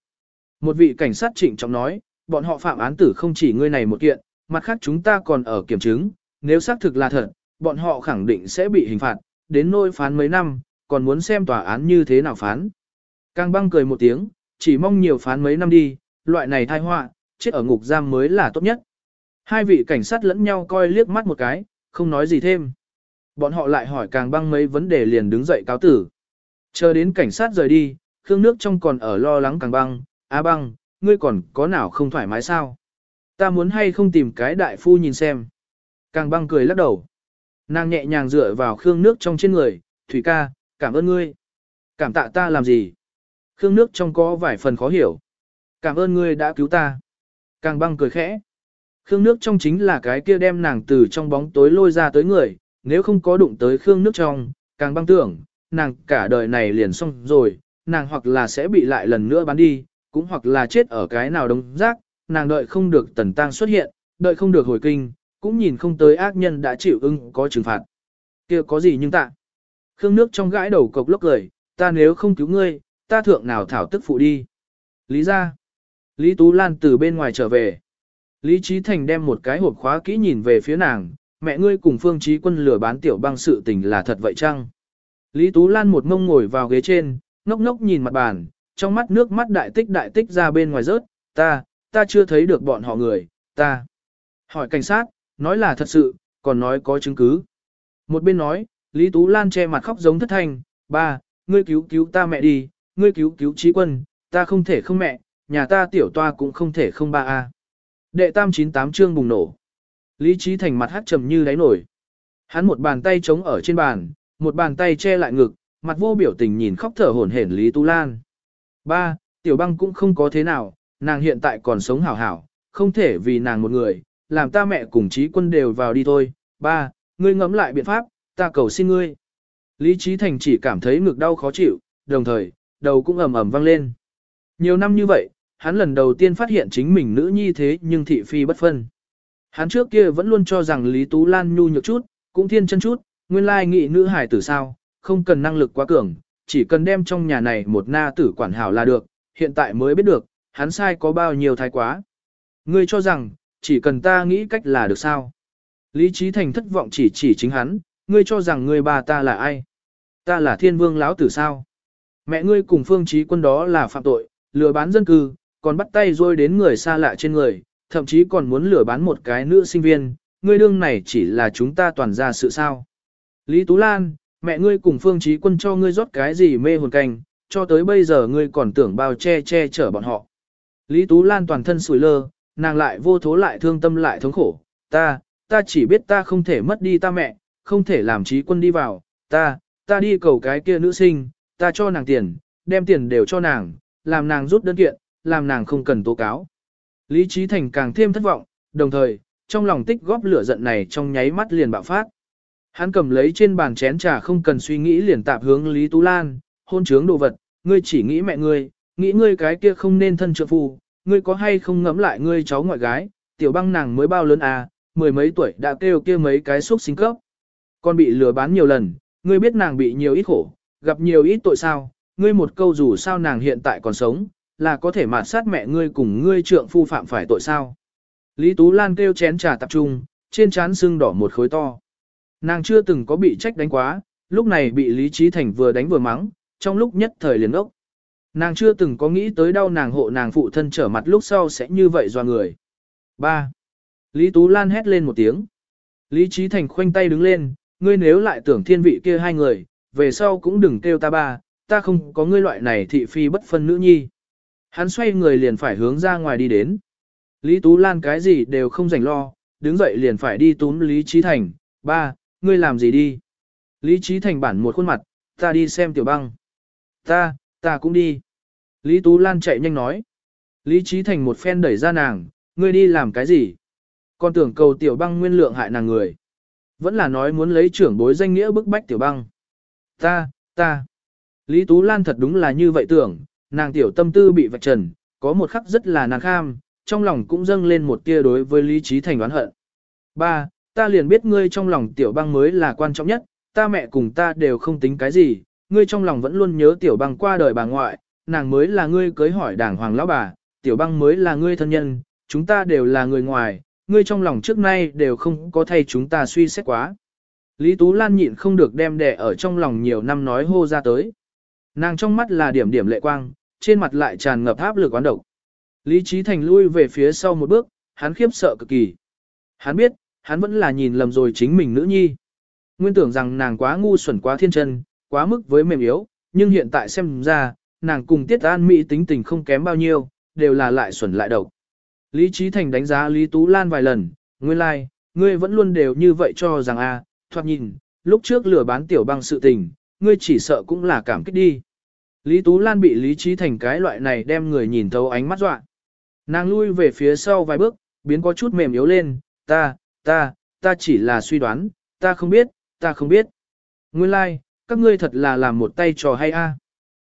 Một vị cảnh sát trịnh trọng nói, bọn họ phạm án tử không chỉ ngươi này một kiện, mặt khác chúng ta còn ở kiểm chứng, nếu xác thực là thật, bọn họ khẳng định sẽ bị hình phạt, đến nỗi phán mấy năm, còn muốn xem tòa án như thế nào phán. Càng băng cười một tiếng, chỉ mong nhiều phán mấy năm đi, loại này thai họa, chết ở ngục giam mới là tốt nhất. Hai vị cảnh sát lẫn nhau coi liếc mắt một cái, không nói gì thêm. Bọn họ lại hỏi càng băng mấy vấn đề liền đứng dậy cáo tử. Chờ đến cảnh sát rời đi, Khương nước trong còn ở lo lắng càng băng, á băng, ngươi còn có nào không thoải mái sao? Ta muốn hay không tìm cái đại phu nhìn xem. Càng băng cười lắc đầu. Nàng nhẹ nhàng dựa vào Khương nước trong trên người, Thủy ca, cảm ơn ngươi. Cảm tạ ta làm gì? Khương nước trong có vài phần khó hiểu. Cảm ơn ngươi đã cứu ta. Càng băng cười khẽ. Khương nước trong chính là cái kia đem nàng từ trong bóng tối lôi ra tới người, nếu không có đụng tới Khương nước trong, càng băng tưởng, nàng cả đời này liền xong rồi, nàng hoặc là sẽ bị lại lần nữa bán đi, cũng hoặc là chết ở cái nào đống rác, nàng đợi không được tần tang xuất hiện, đợi không được hồi kinh, cũng nhìn không tới ác nhân đã chịu ưng có trừng phạt. kia có gì nhưng tạ. Khương nước trong gãi đầu cộc lốc cười, ta nếu không cứu ngươi, ta thượng nào thảo tức phụ đi. Lý ra. Lý Tú Lan từ bên ngoài trở về. Lý Trí Thành đem một cái hộp khóa kỹ nhìn về phía nàng, mẹ ngươi cùng Phương Trí Quân lừa bán tiểu băng sự tình là thật vậy chăng? Lý Tú Lan một mông ngồi vào ghế trên, ngốc ngốc nhìn mặt bàn, trong mắt nước mắt đại tích đại tích ra bên ngoài rớt, ta, ta chưa thấy được bọn họ người, ta. Hỏi cảnh sát, nói là thật sự, còn nói có chứng cứ. Một bên nói, Lý Tú Lan che mặt khóc giống thất thanh, ba, ngươi cứu cứu ta mẹ đi, ngươi cứu cứu trí quân, ta không thể không mẹ, nhà ta tiểu toa cũng không thể không ba a. Đệ tam 98 chương bùng nổ. Lý Trí Thành mặt hát trầm như đáy nổi. Hắn một bàn tay chống ở trên bàn, một bàn tay che lại ngực, mặt vô biểu tình nhìn khóc thở hổn hển Lý Tú Lan. Ba, tiểu băng cũng không có thế nào, nàng hiện tại còn sống hảo hảo, không thể vì nàng một người, làm ta mẹ cùng trí quân đều vào đi thôi. Ba, ngươi ngẫm lại biện pháp, ta cầu xin ngươi. Lý Trí Thành chỉ cảm thấy ngực đau khó chịu, đồng thời, đầu cũng ầm ầm vang lên. Nhiều năm như vậy, hắn lần đầu tiên phát hiện chính mình nữ nhi thế nhưng thị phi bất phân. Hắn trước kia vẫn luôn cho rằng Lý Tú Lan nhu nhược chút, cũng thiên chân chút, nguyên lai nghị nữ hải tử sao, không cần năng lực quá cường, chỉ cần đem trong nhà này một na tử quản hảo là được, hiện tại mới biết được, hắn sai có bao nhiêu thái quá. Ngươi cho rằng, chỉ cần ta nghĩ cách là được sao. Lý Trí Thành thất vọng chỉ chỉ chính hắn, ngươi cho rằng ngươi bà ta là ai? Ta là thiên vương lão tử sao? Mẹ ngươi cùng phương trí quân đó là phạm tội, lừa bán dân cư, còn bắt tay rôi đến người xa lạ trên người, thậm chí còn muốn lừa bán một cái nữ sinh viên, ngươi đương này chỉ là chúng ta toàn ra sự sao. Lý Tú Lan, mẹ ngươi cùng phương trí quân cho ngươi rót cái gì mê hồn canh, cho tới bây giờ ngươi còn tưởng bao che che chở bọn họ. Lý Tú Lan toàn thân sủi lơ, nàng lại vô thố lại thương tâm lại thống khổ, ta, ta chỉ biết ta không thể mất đi ta mẹ, không thể làm trí quân đi vào, ta, ta đi cầu cái kia nữ sinh, ta cho nàng tiền, đem tiền đều cho nàng, làm nàng rút đơn kiện, làm nàng không cần tố cáo. Lý Trí Thành càng thêm thất vọng, đồng thời, trong lòng tích góp lửa giận này trong nháy mắt liền bạo phát. Hắn cầm lấy trên bàn chén trà không cần suy nghĩ liền tạp hướng Lý Tú Lan, hôn trướng đồ vật, ngươi chỉ nghĩ mẹ ngươi, nghĩ ngươi cái kia không nên thân trợ phù ngươi có hay không ngẫm lại ngươi cháu ngoại gái, tiểu băng nàng mới bao lớn à, mười mấy tuổi đã kêu kia mấy cái xúc sinh cấp. Con bị lừa bán nhiều lần, ngươi biết nàng bị nhiều ít khổ, gặp nhiều ít tội sao, ngươi một câu dù sao nàng hiện tại còn sống, là có thể mạt sát mẹ ngươi cùng ngươi trượng phu phạm phải tội sao. Lý Tú Lan kêu chén trà tập trung, trên trán sưng đỏ một khối to. Nàng chưa từng có bị trách đánh quá, lúc này bị Lý Trí Thành vừa đánh vừa mắng, trong lúc nhất thời liền ốc. Nàng chưa từng có nghĩ tới đau nàng hộ nàng phụ thân trở mặt lúc sau sẽ như vậy do người. 3. Lý Tú Lan hét lên một tiếng. Lý Trí Thành khoanh tay đứng lên, ngươi nếu lại tưởng thiên vị kia hai người, về sau cũng đừng kêu ta ba, ta không có ngươi loại này thị phi bất phân nữ nhi. Hắn xoay người liền phải hướng ra ngoài đi đến. Lý Tú Lan cái gì đều không rảnh lo, đứng dậy liền phải đi túm Lý Trí Thành, ba, ngươi làm gì đi? Lý Trí Thành bản một khuôn mặt, ta đi xem tiểu băng. Ta, ta cũng đi. Lý Tú Lan chạy nhanh nói. Lý Trí Thành một phen đẩy ra nàng, ngươi đi làm cái gì? Con tưởng cầu tiểu băng nguyên lượng hại nàng người. Vẫn là nói muốn lấy trưởng bối danh nghĩa bức bách tiểu băng. Ta, ta. Lý Tú Lan thật đúng là như vậy tưởng, nàng tiểu tâm tư bị vạch trần, có một khắc rất là nàng kham, trong lòng cũng dâng lên một tia đối với Lý Trí Thành đoán hận. Ba, ta liền biết ngươi trong lòng tiểu băng mới là quan trọng nhất, ta mẹ cùng ta đều không tính cái gì, ngươi trong lòng vẫn luôn nhớ tiểu băng qua đời bà ngoại, nàng mới là ngươi cưới hỏi đảng hoàng lão bà, tiểu băng mới là ngươi thân nhân, chúng ta đều là người ngoài, ngươi trong lòng trước nay đều không có thay chúng ta suy xét quá. Lý Tú Lan nhịn không được đem đẻ ở trong lòng nhiều năm nói hô ra tới. Nàng trong mắt là điểm điểm lệ quang, trên mặt lại tràn ngập áp lực oán độc. Lý Trí Thành lui về phía sau một bước, hắn khiếp sợ cực kỳ. Hắn biết, hắn vẫn là nhìn lầm rồi chính mình nữ nhi. Nguyên tưởng rằng nàng quá ngu xuẩn quá thiên chân, quá mức với mềm yếu, nhưng hiện tại xem ra, nàng cùng Tiết An Mỹ tính tình không kém bao nhiêu, đều là lại xuẩn lại độc. Lý Trí Thành đánh giá Lý Tú Lan vài lần, nguyên lai, like, ngươi vẫn luôn đều như vậy cho rằng a, thoạt nhìn, lúc trước lừa bán tiểu băng sự tình, ngươi chỉ sợ cũng là cảm kích đi. Lý Tú Lan bị Lý Trí Thành cái loại này đem người nhìn thấu ánh mắt dọa. Nàng lui về phía sau vài bước, biến có chút mềm yếu lên, ta, ta, ta chỉ là suy đoán, ta không biết, ta không biết. Nguyên lai, like, các ngươi thật là làm một tay trò hay a.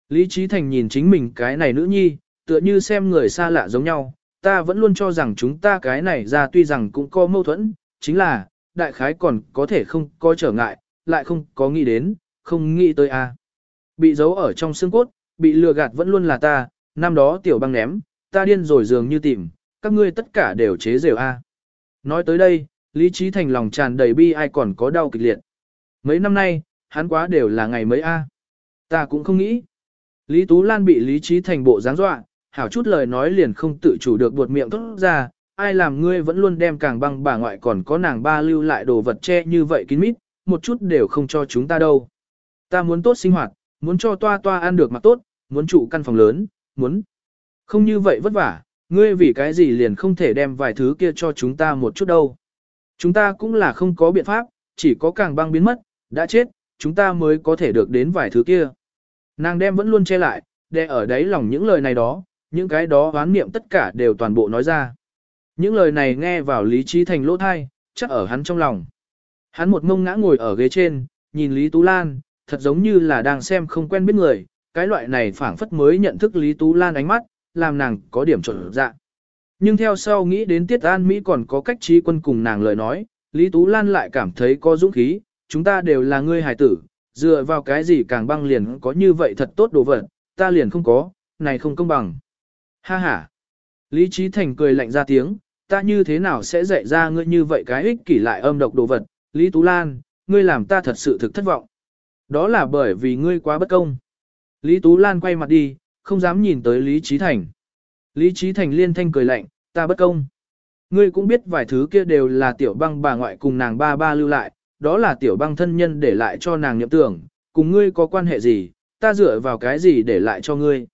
Lý Trí Thành nhìn chính mình cái này nữ nhi, tựa như xem người xa lạ giống nhau, ta vẫn luôn cho rằng chúng ta cái này ra tuy rằng cũng có mâu thuẫn, chính là, đại khái còn có thể không có trở ngại, lại không có nghĩ đến, không nghĩ tới a. Bị giấu ở trong xương cốt, bị lừa gạt vẫn luôn là ta, năm đó tiểu băng ném, ta điên rồi dường như tìm, các ngươi tất cả đều chế rều a. Nói tới đây, Lý Trí Thành lòng tràn đầy bi ai còn có đau kịch liệt. Mấy năm nay, hắn quá đều là ngày mấy a. Ta cũng không nghĩ. Lý Tú Lan bị Lý Trí Thành bộ giáng dọa, hảo chút lời nói liền không tự chủ được buột miệng tốt ra, ai làm ngươi vẫn luôn đem càng băng bà ngoại còn có nàng ba lưu lại đồ vật che như vậy kín mít, một chút đều không cho chúng ta đâu. Ta muốn tốt sinh hoạt, muốn cho toa toa ăn được mặc tốt, muốn trụ căn phòng lớn, muốn. Không như vậy vất vả, ngươi vì cái gì liền không thể đem vài thứ kia cho chúng ta một chút đâu. Chúng ta cũng là không có biện pháp, chỉ có càng băng biến mất, đã chết, chúng ta mới có thể được đến vài thứ kia. Nàng đem vẫn luôn che lại, để ở đấy lòng những lời này đó, những cái đó oán niệm tất cả đều toàn bộ nói ra. Những lời này nghe vào lý trí thành lỗ thai, chắc ở hắn trong lòng. Hắn một mông ngã ngồi ở ghế trên, nhìn Lý Tú Lan, thật giống như là đang xem không quen biết người, cái loại này phảng phất mới nhận thức Lý Tú Lan ánh mắt, làm nàng có điểm chuẩn dạ. Nhưng theo sau nghĩ đến Tiết An Mỹ còn có cách trí quân cùng nàng lời nói, Lý Tú Lan lại cảm thấy có dũng khí, chúng ta đều là ngươi hài tử, dựa vào cái gì càng băng liền có như vậy thật tốt đồ vật, ta liền không có, này không công bằng. Ha ha. Lý Trí Thành cười lạnh ra tiếng, ta như thế nào sẽ dạy ra ngươi như vậy cái ích kỷ lại âm độc đồ vật, Lý Tú Lan, ngươi làm ta thật sự thực thất vọng. Đó là bởi vì ngươi quá bất công. Lý Tú Lan quay mặt đi, không dám nhìn tới Lý Trí Thành. Lý Trí Thành liên thanh cười lạnh, ta bất công. Ngươi cũng biết vài thứ kia đều là tiểu băng bà ngoại cùng nàng ba ba lưu lại, đó là tiểu băng thân nhân để lại cho nàng nhậm tưởng, cùng ngươi có quan hệ gì, ta dựa vào cái gì để lại cho ngươi.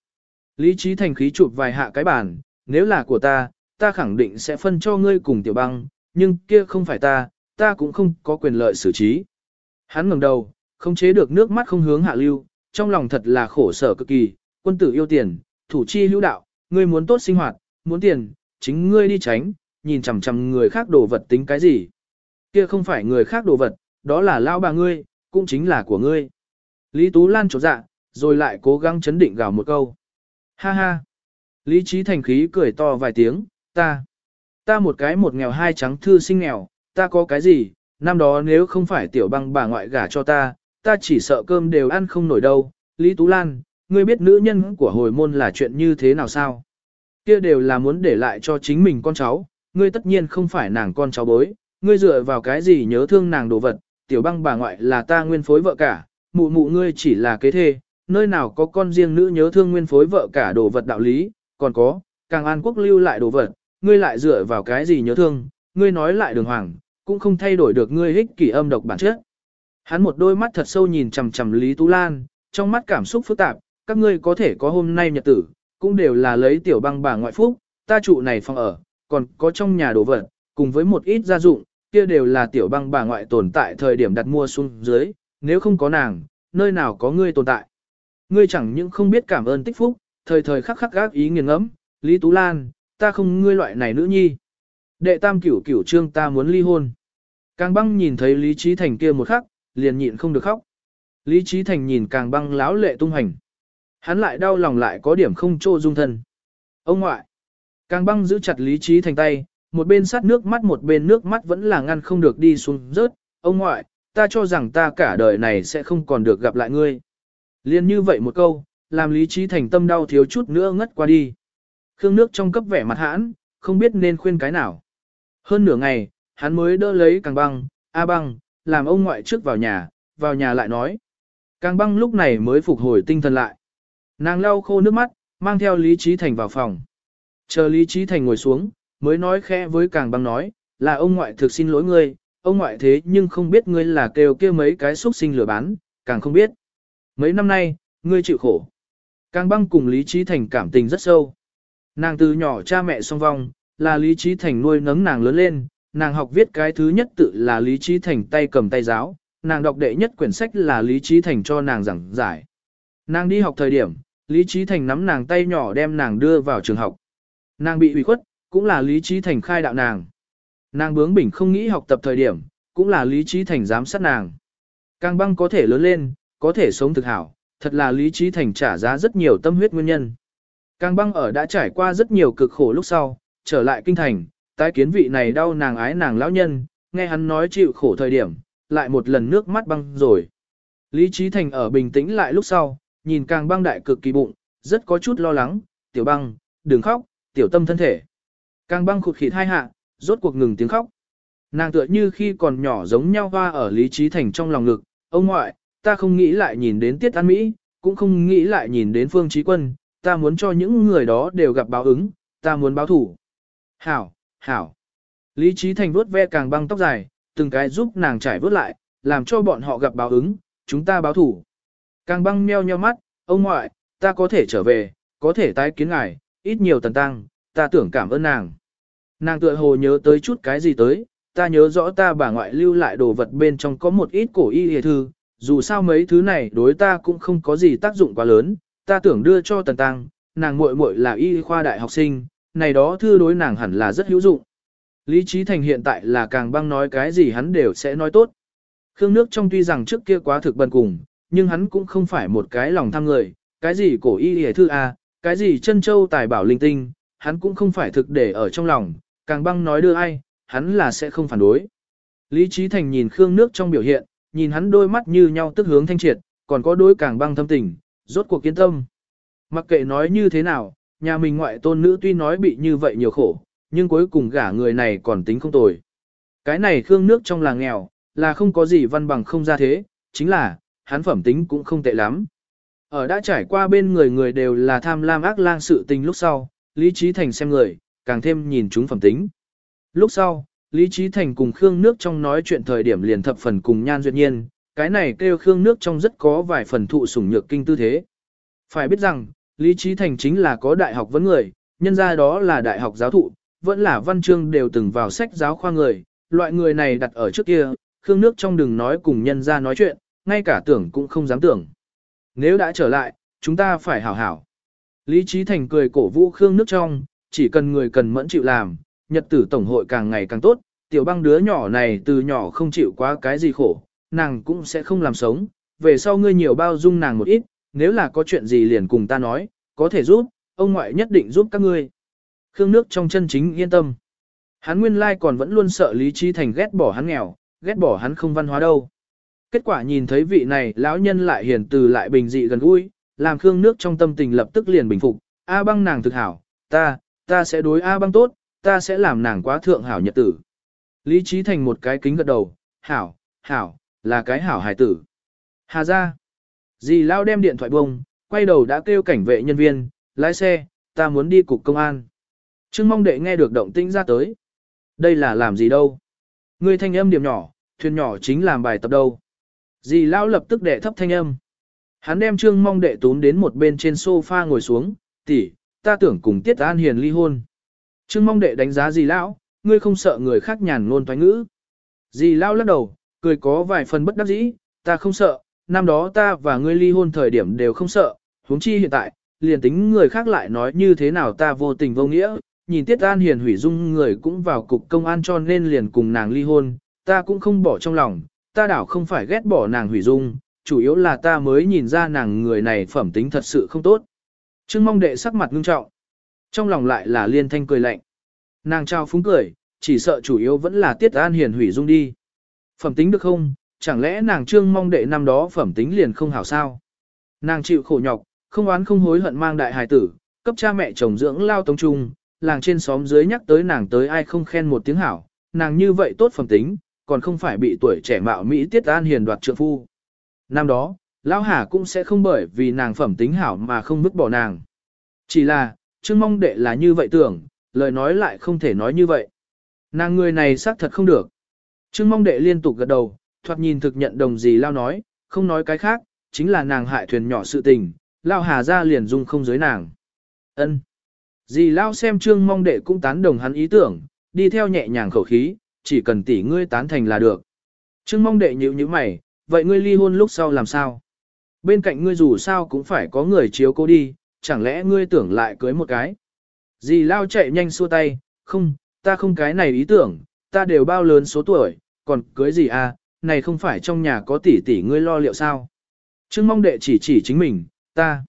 Lý trí thành khí chụp vài hạ cái bàn, nếu là của ta, ta khẳng định sẽ phân cho ngươi cùng tiểu băng, nhưng kia không phải ta, ta cũng không có quyền lợi xử trí. Hắn ngẩng đầu, không chế được nước mắt không hướng hạ lưu, trong lòng thật là khổ sở cực kỳ, quân tử yêu tiền, thủ chi hữu đạo, ngươi muốn tốt sinh hoạt, muốn tiền, chính ngươi đi tránh, nhìn chằm chằm người khác đồ vật tính cái gì. Kia không phải người khác đồ vật, đó là lao bà ngươi, cũng chính là của ngươi. Lý Tú Lan trột dạ, rồi lại cố gắng chấn định gào một câu. Ha ha. Lý trí thành khí cười to vài tiếng, ta. Ta một cái một nghèo hai trắng thư sinh nghèo, ta có cái gì, năm đó nếu không phải tiểu băng bà ngoại gả cho ta, ta chỉ sợ cơm đều ăn không nổi đâu. Lý Tú Lan, ngươi biết nữ nhân của hồi môn là chuyện như thế nào sao? Kia đều là muốn để lại cho chính mình con cháu, ngươi tất nhiên không phải nàng con cháu bối, ngươi dựa vào cái gì nhớ thương nàng đồ vật, tiểu băng bà ngoại là ta nguyên phối vợ cả, mụ mụ ngươi chỉ là kế thê, nơi nào có con riêng nữ nhớ thương nguyên phối vợ cả đồ vật đạo lý, còn có, càng an quốc lưu lại đồ vật, ngươi lại dựa vào cái gì nhớ thương, ngươi nói lại đường hoàng, cũng không thay đổi được ngươi hích kỷ âm độc bản chất. Hắn một đôi mắt thật sâu nhìn chằm chằm Lý Tú Lan, trong mắt cảm xúc phức tạp, các ngươi có thể có hôm nay nhật tử, cũng đều là lấy tiểu băng bà ngoại phúc, ta trụ này phòng ở, còn có trong nhà đồ vật, cùng với một ít gia dụng, kia đều là tiểu băng bà ngoại tồn tại thời điểm đặt mua xuống dưới, nếu không có nàng, nơi nào có ngươi tồn tại. Ngươi chẳng những không biết cảm ơn tích phúc, thời thời khắc khắc gác ý nghiền ngẫm, Lý Tú Lan, ta không ngươi loại này nữ nhi. Đệ tam cửu cửu trương ta muốn ly hôn. Càng băng nhìn thấy Lý Trí Thành kia một khắc, liền nhịn không được khóc. Lý Trí Thành nhìn càng băng láo lệ tung hành. Hắn lại đau lòng lại có điểm không trô dung thân. Ông ngoại. Càng băng giữ chặt Lý Trí Thành tay, một bên sát nước mắt một bên nước mắt vẫn là ngăn không được đi xuống rớt. Ông ngoại, ta cho rằng ta cả đời này sẽ không còn được gặp lại ngươi. Liên như vậy một câu, làm Lý Trí Thành tâm đau thiếu chút nữa ngất qua đi. Khương nước trong cấp vẻ mặt hãn, không biết nên khuyên cái nào. Hơn nửa ngày, hắn mới đỡ lấy càng băng, A băng, làm ông ngoại trước vào nhà, vào nhà lại nói. Càng băng lúc này mới phục hồi tinh thần lại. Nàng lau khô nước mắt, mang theo Lý Trí Thành vào phòng. Chờ Lý Trí Thành ngồi xuống, mới nói khẽ với càng băng nói, là ông ngoại thực xin lỗi ngươi, ông ngoại thế nhưng không biết ngươi là kêu kia mấy cái xúc sinh lừa bán, càng không biết. Mấy năm nay, ngươi chịu khổ. Càng băng cùng Lý Trí Thành cảm tình rất sâu. Nàng từ nhỏ cha mẹ song vong, là Lý Trí Thành nuôi nấng nàng lớn lên, nàng học viết cái thứ nhất tự là Lý Trí Thành tay cầm tay giáo, nàng đọc đệ nhất quyển sách là Lý Trí Thành cho nàng giảng giải. Nàng đi học thời điểm, Lý Trí Thành nắm nàng tay nhỏ đem nàng đưa vào trường học. Nàng bị ủy khuất, cũng là Lý Trí Thành khai đạo nàng. Nàng bướng bỉnh không nghĩ học tập thời điểm, cũng là Lý Trí Thành giám sát nàng. Càng băng có thể lớn lên, có thể sống thực hảo, thật là Lý Trí Thành trả giá rất nhiều tâm huyết nguyên nhân. Càng băng ở đã trải qua rất nhiều cực khổ lúc sau, trở lại kinh thành, tái kiến vị này đau nàng ái nàng lão nhân, nghe hắn nói chịu khổ thời điểm, lại một lần nước mắt băng rồi. Lý Trí Thành ở bình tĩnh lại lúc sau, nhìn càng băng đại cực kỳ bụng, rất có chút lo lắng, tiểu băng, đừng khóc, tiểu tâm thân thể. Càng băng khụt khịt hai hạ, rốt cuộc ngừng tiếng khóc. Nàng tựa như khi còn nhỏ giống nhau hoa ở Lý Trí Thành trong lòng ngực, ông ngoại, ta không nghĩ lại nhìn đến Tiết An Mỹ, cũng không nghĩ lại nhìn đến Phương Chí Quân, ta muốn cho những người đó đều gặp báo ứng, ta muốn báo thủ. Hảo, hảo. Lý Trí Thành vuốt ve càng băng tóc dài, từng cái giúp nàng trải vớt lại, làm cho bọn họ gặp báo ứng, chúng ta báo thủ. Càng băng meo nheo mắt, ông ngoại, ta có thể trở về, có thể tái kiến ngài, ít nhiều tần tăng, ta tưởng cảm ơn nàng. Nàng tựa hồ nhớ tới chút cái gì tới, ta nhớ rõ ta bà ngoại lưu lại đồ vật bên trong có một ít cổ y hề thư, dù sao mấy thứ này đối ta cũng không có gì tác dụng quá lớn, ta tưởng đưa cho tần tăng, nàng muội muội là y khoa đại học sinh, này đó thư đối nàng hẳn là rất hữu dụng. Lý Trí Thành hiện tại là càng băng nói cái gì hắn đều sẽ nói tốt. Khương nước trong tuy rằng trước kia quá thực bần cùng, nhưng hắn cũng không phải một cái lòng tham người, cái gì cổ y hề thư A, cái gì chân châu tài bảo linh tinh, hắn cũng không phải thực để ở trong lòng, càng băng nói đưa ai, hắn là sẽ không phản đối. Lý Trí Thành nhìn Khương nước trong biểu hiện, nhìn hắn đôi mắt như nhau tức hướng thanh triệt, còn có đôi càng băng thâm tình, rốt cuộc kiên tâm. Mặc kệ nói như thế nào, nhà mình ngoại tôn nữ tuy nói bị như vậy nhiều khổ, nhưng cuối cùng gả người này còn tính không tồi. Cái này Khương nước trong làng nghèo, là không có gì văn bằng không ra thế, chính là, hắn phẩm tính cũng không tệ lắm. Ở đã trải qua bên người người đều là tham lam ác lang sự tình lúc sau, Lý Trí Thành xem người, càng thêm nhìn chúng phẩm tính. Lúc sau, Lý Trí Thành cùng Khương Nước trong nói chuyện thời điểm liền thập phần cùng nhan duyệt nhiên, cái này kêu Khương Nước trong rất có vài phần thụ sủng nhược kinh tư thế. Phải biết rằng, Lý Trí Thành chính là có đại học vấn người, nhân ra đó là đại học giáo thụ, vẫn là văn chương đều từng vào sách giáo khoa người, loại người này đặt ở trước kia, Khương Nước trong đừng nói cùng nhân ra nói chuyện, ngay cả tưởng cũng không dám tưởng. Nếu đã trở lại, chúng ta phải hảo hảo. Lý Trí Thành cười cổ vũ Khương Nước trong, chỉ cần người cần mẫn chịu làm, nhật tử tổng hội càng ngày càng tốt, tiểu băng đứa nhỏ này từ nhỏ không chịu quá cái gì khổ, nàng cũng sẽ không làm sống, về sau ngươi nhiều bao dung nàng một ít, nếu là có chuyện gì liền cùng ta nói, có thể giúp, ông ngoại nhất định giúp các ngươi. Khương nước trong chân chính yên tâm. Hắn nguyên lai còn vẫn luôn sợ Lý Trí Thành ghét bỏ hắn nghèo, ghét bỏ hắn không văn hóa đâu. Kết quả nhìn thấy vị này lão nhân lại hiền từ lại bình dị gần gũi, làm Khương nước trong tâm tình lập tức liền bình phục, A băng nàng thực hảo, ta, ta sẽ đối A băng tốt, ta sẽ làm nàng quá thượng hảo nhật tử. Lý trí thành một cái kính gật đầu, hảo, hảo, là cái hảo hài tử. Hà ra, dì lao đem điện thoại bông, quay đầu đã kêu cảnh vệ nhân viên, lái xe, ta muốn đi cục công an. Trương mong đệ nghe được động tĩnh ra tới. Đây là làm gì đâu? Người thanh âm điểm nhỏ, thuyền nhỏ chính làm bài tập đâu. Dì lao lập tức đệ thấp thanh âm. Hắn đem trương mong đệ tún đến một bên trên sofa ngồi xuống, tỷ, ta tưởng cùng Tiết An Hiền ly hôn. Trương mong đệ đánh giá dì lão, ngươi không sợ người khác nhàn ngôn thoái ngữ. Dì lão lắc đầu, cười có vài phần bất đắc dĩ, ta không sợ, năm đó ta và ngươi ly hôn thời điểm đều không sợ, huống chi hiện tại, liền tính người khác lại nói như thế nào ta vô tình vô nghĩa, nhìn Tiết An Hiền hủy dung người cũng vào cục công an cho nên liền cùng nàng ly hôn, ta cũng không bỏ trong lòng, ta đảo không phải ghét bỏ nàng hủy dung, chủ yếu là ta mới nhìn ra nàng người này phẩm tính thật sự không tốt. Trương mong đệ sắc mặt ngưng trọng. Trong lòng lại là liên thanh cười lạnh. Nàng trao phúng cười, chỉ sợ chủ yếu vẫn là tiết an hiền hủy dung đi. Phẩm tính được không, chẳng lẽ nàng trương mong đệ năm đó phẩm tính liền không hảo sao? Nàng chịu khổ nhọc, không oán không hối hận mang đại hài tử, cấp cha mẹ chồng dưỡng lao tống trung, làng trên xóm dưới nhắc tới nàng tới ai không khen một tiếng hảo, nàng như vậy tốt phẩm tính, còn không phải bị tuổi trẻ mạo Mỹ tiết an hiền đoạt trượng phu. Năm đó, Lão Hà cũng sẽ không bởi vì nàng phẩm tính hảo mà không vứt bỏ nàng. Chỉ là, Trương Mong Đệ là như vậy tưởng, lời nói lại không thể nói như vậy. Nàng người này xác thật không được. Trương Mong Đệ liên tục gật đầu, thoạt nhìn thực nhận đồng gì Lao nói, không nói cái khác, chính là nàng hại thuyền nhỏ sự tình, Lao Hà ra liền dung không giới nàng. ân Dì Lao xem Trương Mong Đệ cũng tán đồng hắn ý tưởng, đi theo nhẹ nhàng khẩu khí, chỉ cần tỷ ngươi tán thành là được. Trương Mong Đệ nhíu nhíu mày, vậy ngươi ly hôn lúc sau làm sao? Bên cạnh ngươi dù sao cũng phải có người chiếu cố đi, chẳng lẽ ngươi tưởng lại cưới một cái? Dì lao chạy nhanh xua tay, không, ta không cái này ý tưởng, ta đều bao lớn số tuổi, còn cưới gì à, này không phải trong nhà có tỷ tỷ ngươi lo liệu sao? Trương mong đệ chỉ chỉ chính mình, ta,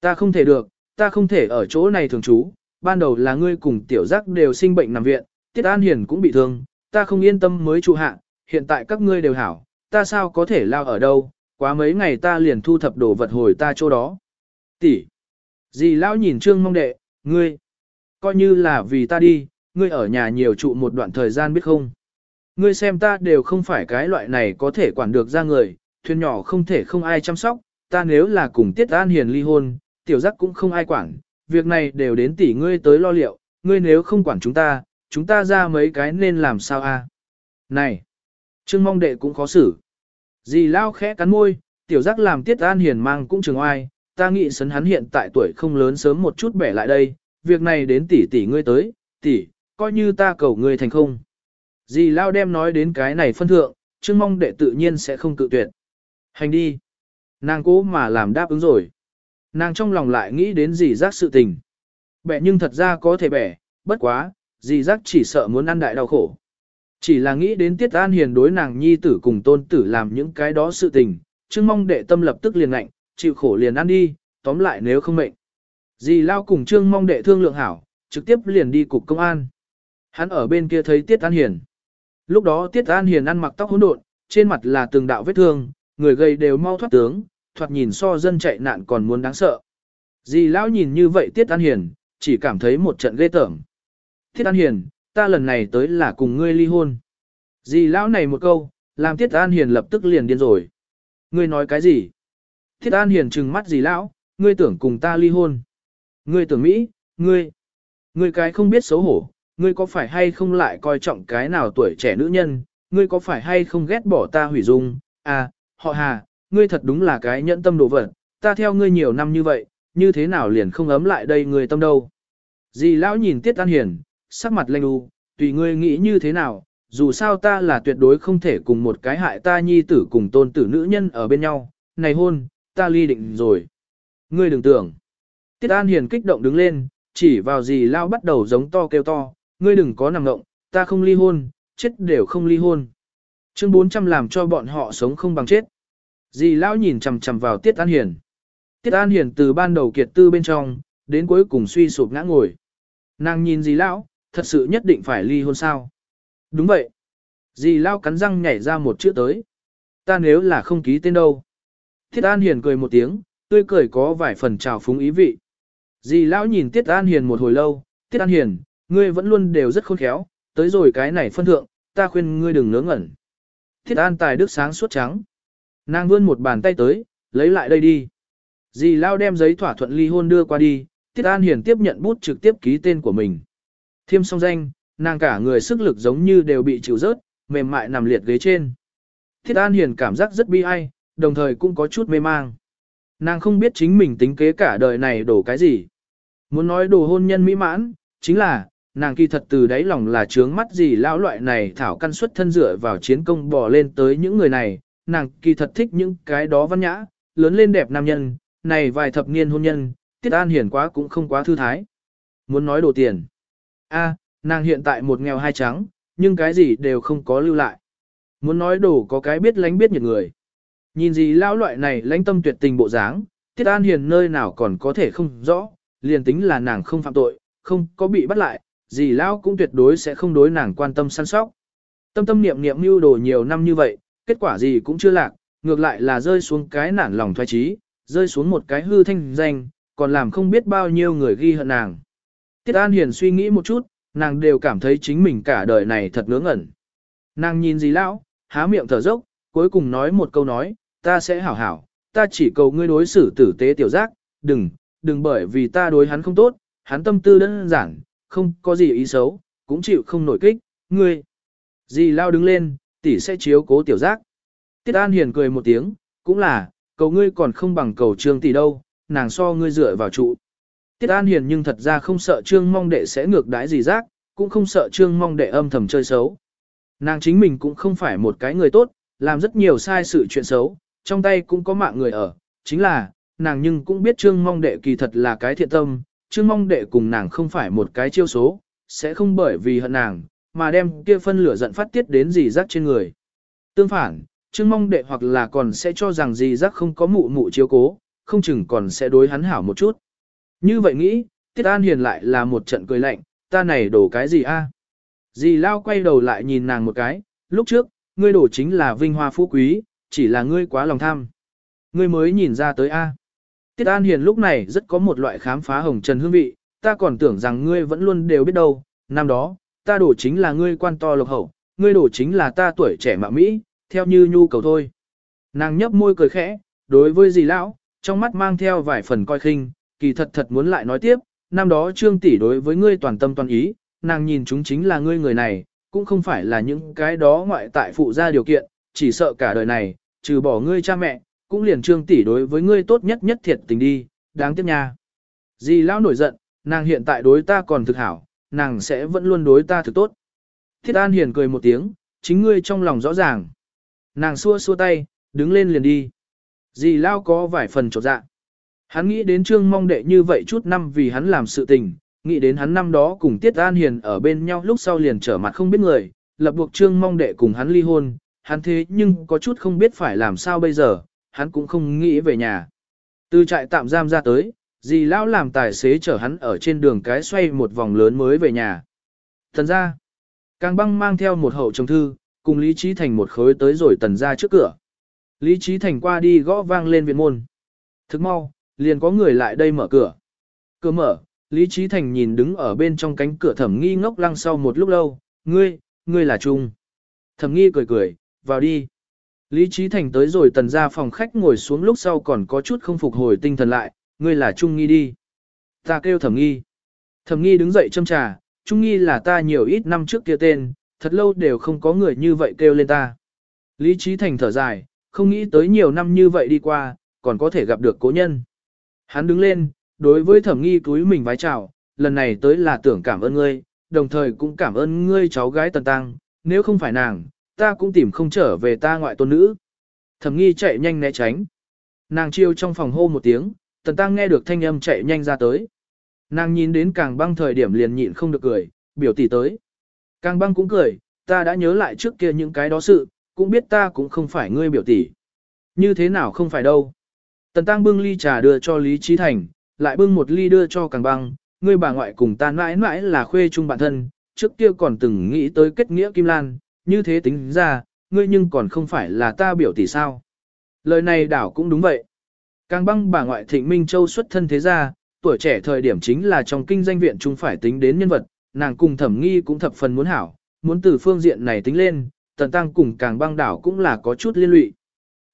ta không thể được, ta không thể ở chỗ này thường trú, ban đầu là ngươi cùng tiểu giác đều sinh bệnh nằm viện, Tiết An Hiền cũng bị thương, ta không yên tâm mới trụ hạ, hiện tại các ngươi đều hảo, ta sao có thể lao ở đâu, quá mấy ngày ta liền thu thập đồ vật hồi ta chỗ đó. Tỷ. Dì lão nhìn trương mong đệ, ngươi. Coi như là vì ta đi, ngươi ở nhà nhiều trụ một đoạn thời gian biết không. Ngươi xem ta đều không phải cái loại này có thể quản được ra người, thuyền nhỏ không thể không ai chăm sóc, ta nếu là cùng Tiết An Hiền ly hôn, tiểu giác cũng không ai quản, việc này đều đến tỷ ngươi tới lo liệu, ngươi nếu không quản chúng ta, chúng ta ra mấy cái nên làm sao a? Này, Trương mong đệ cũng khó xử. Dì lao khẽ cắn môi, tiểu giác làm Tiết An Hiền mang cũng trường oai, ta nghĩ sấn hắn hiện tại tuổi không lớn sớm một chút bẻ lại đây, việc này đến tỷ tỷ ngươi tới, tỷ, coi như ta cầu ngươi thành không. Dì lao đem nói đến cái này phân thượng, Trương mong đệ tự nhiên sẽ không cự tuyệt. Hành đi. Nàng cố mà làm đáp ứng rồi. Nàng trong lòng lại nghĩ đến dì giác sự tình. Bẻ nhưng thật ra có thể bẻ, bất quá, dì giác chỉ sợ muốn ăn đại đau khổ. Chỉ là nghĩ đến tiết an hiền đối nàng nhi tử cùng tôn tử làm những cái đó sự tình, Trương mong đệ tâm lập tức liền ngạnh, chịu khổ liền ăn đi, tóm lại nếu không mệnh. Dì lao cùng trương mong đệ thương lượng hảo, trực tiếp liền đi cục công an. Hắn ở bên kia thấy Tiết An Hiền. Lúc đó Tiết An Hiền ăn mặc tóc hỗn độn, trên mặt là từng đạo vết thương, người gầy đều mau thoát tướng, thoạt nhìn so dân chạy nạn còn muốn đáng sợ. Dì lão nhìn như vậy Tiết An Hiền, chỉ cảm thấy một trận ghê tởm. Tiết An Hiền, ta lần này tới là cùng ngươi ly hôn. Dì lão này một câu, làm Tiết An Hiền lập tức liền điên rồi. Ngươi nói cái gì? Tiết An Hiền trừng mắt dì lão, ngươi tưởng cùng ta ly hôn. Ngươi tưởng Mỹ, ngươi, ngươi cái không biết xấu hổ, ngươi có phải hay không lại coi trọng cái nào tuổi trẻ nữ nhân, ngươi có phải hay không ghét bỏ ta hủy dung, à, họ hà, ngươi thật đúng là cái nhẫn tâm đồ vật, ta theo ngươi nhiều năm như vậy, như thế nào liền không ấm lại đây người tâm đâu. Dì lão nhìn Tiết An Hiền, sắc mặt lanh u, tùy ngươi nghĩ như thế nào, dù sao ta là tuyệt đối không thể cùng một cái hại ta nhi tử cùng tôn tử nữ nhân ở bên nhau, này hôn, ta ly định rồi. Ngươi đừng tưởng. Tiết An Hiền kích động đứng lên, chỉ vào dì lao bắt đầu giống to kêu to, ngươi đừng có nằm ngộng, ta không ly hôn, chết đều không ly hôn. Chương 400 làm cho bọn họ sống không bằng chết. Dì lão nhìn chằm chằm vào Tiết An Hiền. Tiết An Hiền từ ban đầu kiệt tư bên trong, đến cuối cùng suy sụp ngã ngồi. Nàng nhìn dì lão, thật sự nhất định phải ly hôn sao? Đúng vậy. Dì lão cắn răng nhảy ra một chữ tới. Ta nếu là không ký tên đâu. thiết An Hiền cười một tiếng, tươi cười có vài phần trào phúng ý vị. Dì lão nhìn Tiết An Hiền một hồi lâu, Tiết An Hiền, ngươi vẫn luôn đều rất khôn khéo, tới rồi cái này phân thượng, ta khuyên ngươi đừng ngớ ngẩn. Thiết An tài đức sáng suốt trắng. Nàng vươn một bàn tay tới, lấy lại đây đi. Dì Lao đem giấy thỏa thuận ly hôn đưa qua đi, Tiết An Hiền tiếp nhận bút trực tiếp ký tên của mình. Thiêm song danh, nàng cả người sức lực giống như đều bị chịu rớt, mềm mại nằm liệt ghế trên. Thiết An Hiền cảm giác rất bi ai, đồng thời cũng có chút mê mang. Nàng không biết chính mình tính kế cả đời này đổ cái gì. Muốn nói đồ hôn nhân mỹ mãn, chính là, nàng kỳ thật từ đáy lòng là trướng mắt gì lão loại này thảo căn suất thân dựa vào chiến công bỏ lên tới những người này, nàng kỳ thật thích những cái đó văn nhã, lớn lên đẹp nam nhân, này vài thập niên hôn nhân, tiết an hiển quá cũng không quá thư thái. Muốn nói đồ tiền a nàng hiện tại một nghèo hai trắng, nhưng cái gì đều không có lưu lại. Muốn nói đồ có cái biết lánh biết nhiệt người. Nhìn gì lão loại này lãnh tâm tuyệt tình bộ dáng, tiết an hiền nơi nào còn có thể không rõ, liền tính là nàng không phạm tội, không có bị bắt lại, gì lão cũng tuyệt đối sẽ không đối nàng quan tâm săn sóc. Tâm tâm niệm niệm mưu đồ nhiều năm như vậy, kết quả gì cũng chưa lạc, ngược lại là rơi xuống cái nản lòng thoái trí, rơi xuống một cái hư thanh danh, còn làm không biết bao nhiêu người ghi hận nàng. Tiết An Hiền suy nghĩ một chút, nàng đều cảm thấy chính mình cả đời này thật ngớ ngẩn. Nàng nhìn dì lão, há miệng thở dốc, cuối cùng nói một câu nói, ta sẽ hảo hảo, ta chỉ cầu ngươi đối xử tử tế tiểu giác, đừng, đừng bởi vì ta đối hắn không tốt, hắn tâm tư đơn giản, không có gì ý xấu, cũng chịu không nổi kích, ngươi. Dì lao đứng lên, tỷ sẽ chiếu cố tiểu giác. Tiết An Hiền cười một tiếng, cũng là, cầu ngươi còn không bằng cầu trương tỷ đâu, nàng so ngươi dựa vào trụ. Tiết An Hiền nhưng thật ra không sợ trương mong đệ sẽ ngược đãi gì giác, cũng không sợ trương mong đệ âm thầm chơi xấu. Nàng chính mình cũng không phải một cái người tốt, làm rất nhiều sai sự chuyện xấu, trong tay cũng có mạng người ở, chính là, nàng nhưng cũng biết trương mong đệ kỳ thật là cái thiện tâm, trương mong đệ cùng nàng không phải một cái chiêu số, sẽ không bởi vì hận nàng, mà đem kia phân lửa giận phát tiết đến dì rác trên người. Tương phản, trương mong đệ hoặc là còn sẽ cho rằng dì rác không có mụ mụ chiếu cố, không chừng còn sẽ đối hắn hảo một chút. Như vậy nghĩ, Tiết An Hiền lại là một trận cười lạnh, ta này đổ cái gì a? Dì Lao quay đầu lại nhìn nàng một cái, lúc trước, ngươi đổ chính là vinh hoa phú quý, chỉ là ngươi quá lòng tham. Ngươi mới nhìn ra tới a. Tiết An Hiền lúc này rất có một loại khám phá hồng trần hương vị, ta còn tưởng rằng ngươi vẫn luôn đều biết đâu, năm đó, ta đổ chính là ngươi quan to lộc hậu, ngươi đổ chính là ta tuổi trẻ mạ Mỹ, theo như nhu cầu thôi. Nàng nhấp môi cười khẽ, đối với dì lão, trong mắt mang theo vài phần coi khinh, kỳ thật thật muốn lại nói tiếp, năm đó trương tỷ đối với ngươi toàn tâm toàn ý, nàng nhìn chúng chính là ngươi người này, cũng không phải là những cái đó ngoại tại phụ ra điều kiện, chỉ sợ cả đời này, trừ bỏ ngươi cha mẹ, cũng liền trương tỷ đối với ngươi tốt nhất nhất thiệt tình đi, đáng tiếc nha. Dì lão nổi giận, nàng hiện tại đối ta còn thực hảo, nàng sẽ vẫn luôn đối ta thực tốt. Thiết An Hiền cười một tiếng, chính ngươi trong lòng rõ ràng. Nàng xua xua tay, đứng lên liền đi. Dì Lao có vài phần trột dạ. Hắn nghĩ đến trương mong đệ như vậy chút năm vì hắn làm sự tình, nghĩ đến hắn năm đó cùng Tiết An Hiền ở bên nhau lúc sau liền trở mặt không biết người, lập buộc trương mong đệ cùng hắn ly hôn, hắn thế nhưng có chút không biết phải làm sao bây giờ, hắn cũng không nghĩ về nhà. Từ trại tạm giam ra tới, dì lão làm tài xế chở hắn ở trên đường cái xoay một vòng lớn mới về nhà. Thần ra, càng băng mang theo một hậu chồng thư, cùng Lý Trí Thành một khối tới rồi tần ra trước cửa. Lý Trí Thành qua đi gõ vang lên viện môn. Thức mau, liền có người lại đây mở cửa. Cửa mở, Lý Trí Thành nhìn đứng ở bên trong cánh cửa thẩm nghi ngốc lăng sau một lúc lâu, ngươi, ngươi là Trung. Thẩm nghi cười cười, vào đi. Lý Trí Thành tới rồi tần ra phòng khách ngồi xuống lúc sau còn có chút không phục hồi tinh thần lại, ngươi là Trung nghi đi. Ta kêu thẩm nghi. Thẩm nghi đứng dậy châm trà, Trung nghi là ta nhiều ít năm trước kia tên, thật lâu đều không có người như vậy kêu lên ta. Lý Trí Thành thở dài, không nghĩ tới nhiều năm như vậy đi qua, còn có thể gặp được cố nhân. Hắn đứng lên, đối với thẩm nghi túi mình vái chào, lần này tới là tưởng cảm ơn ngươi, đồng thời cũng cảm ơn ngươi cháu gái Tần Tăng, nếu không phải nàng, ta cũng tìm không trở về ta ngoại tôn nữ. Thẩm nghi chạy nhanh né tránh. Nàng chiêu trong phòng hô một tiếng, Tần Tăng nghe được thanh âm chạy nhanh ra tới. Nàng nhìn đến càng băng thời điểm liền nhịn không được cười, biểu tỷ tới. Càng băng cũng cười, ta đã nhớ lại trước kia những cái đó sự, cũng biết ta cũng không phải ngươi biểu tỷ. Như thế nào không phải đâu. Tần Tăng bưng ly trà đưa cho Lý Trí Thành, lại bưng một ly đưa cho Càng băng, ngươi bà ngoại cùng ta mãi mãi là khuê chung bản thân, trước kia còn từng nghĩ tới kết nghĩa Kim Lan, như thế tính ra, ngươi nhưng còn không phải là ta biểu tỷ sao. Lời này đảo cũng đúng vậy. Càng băng bà ngoại thịnh Minh Châu xuất thân thế gia, tuổi trẻ thời điểm chính là trong kinh doanh viện chúng phải tính đến nhân vật, nàng cùng thẩm nghi cũng thập phần muốn hảo, muốn từ phương diện này tính lên, tần tăng cùng càng băng đảo cũng là có chút liên lụy.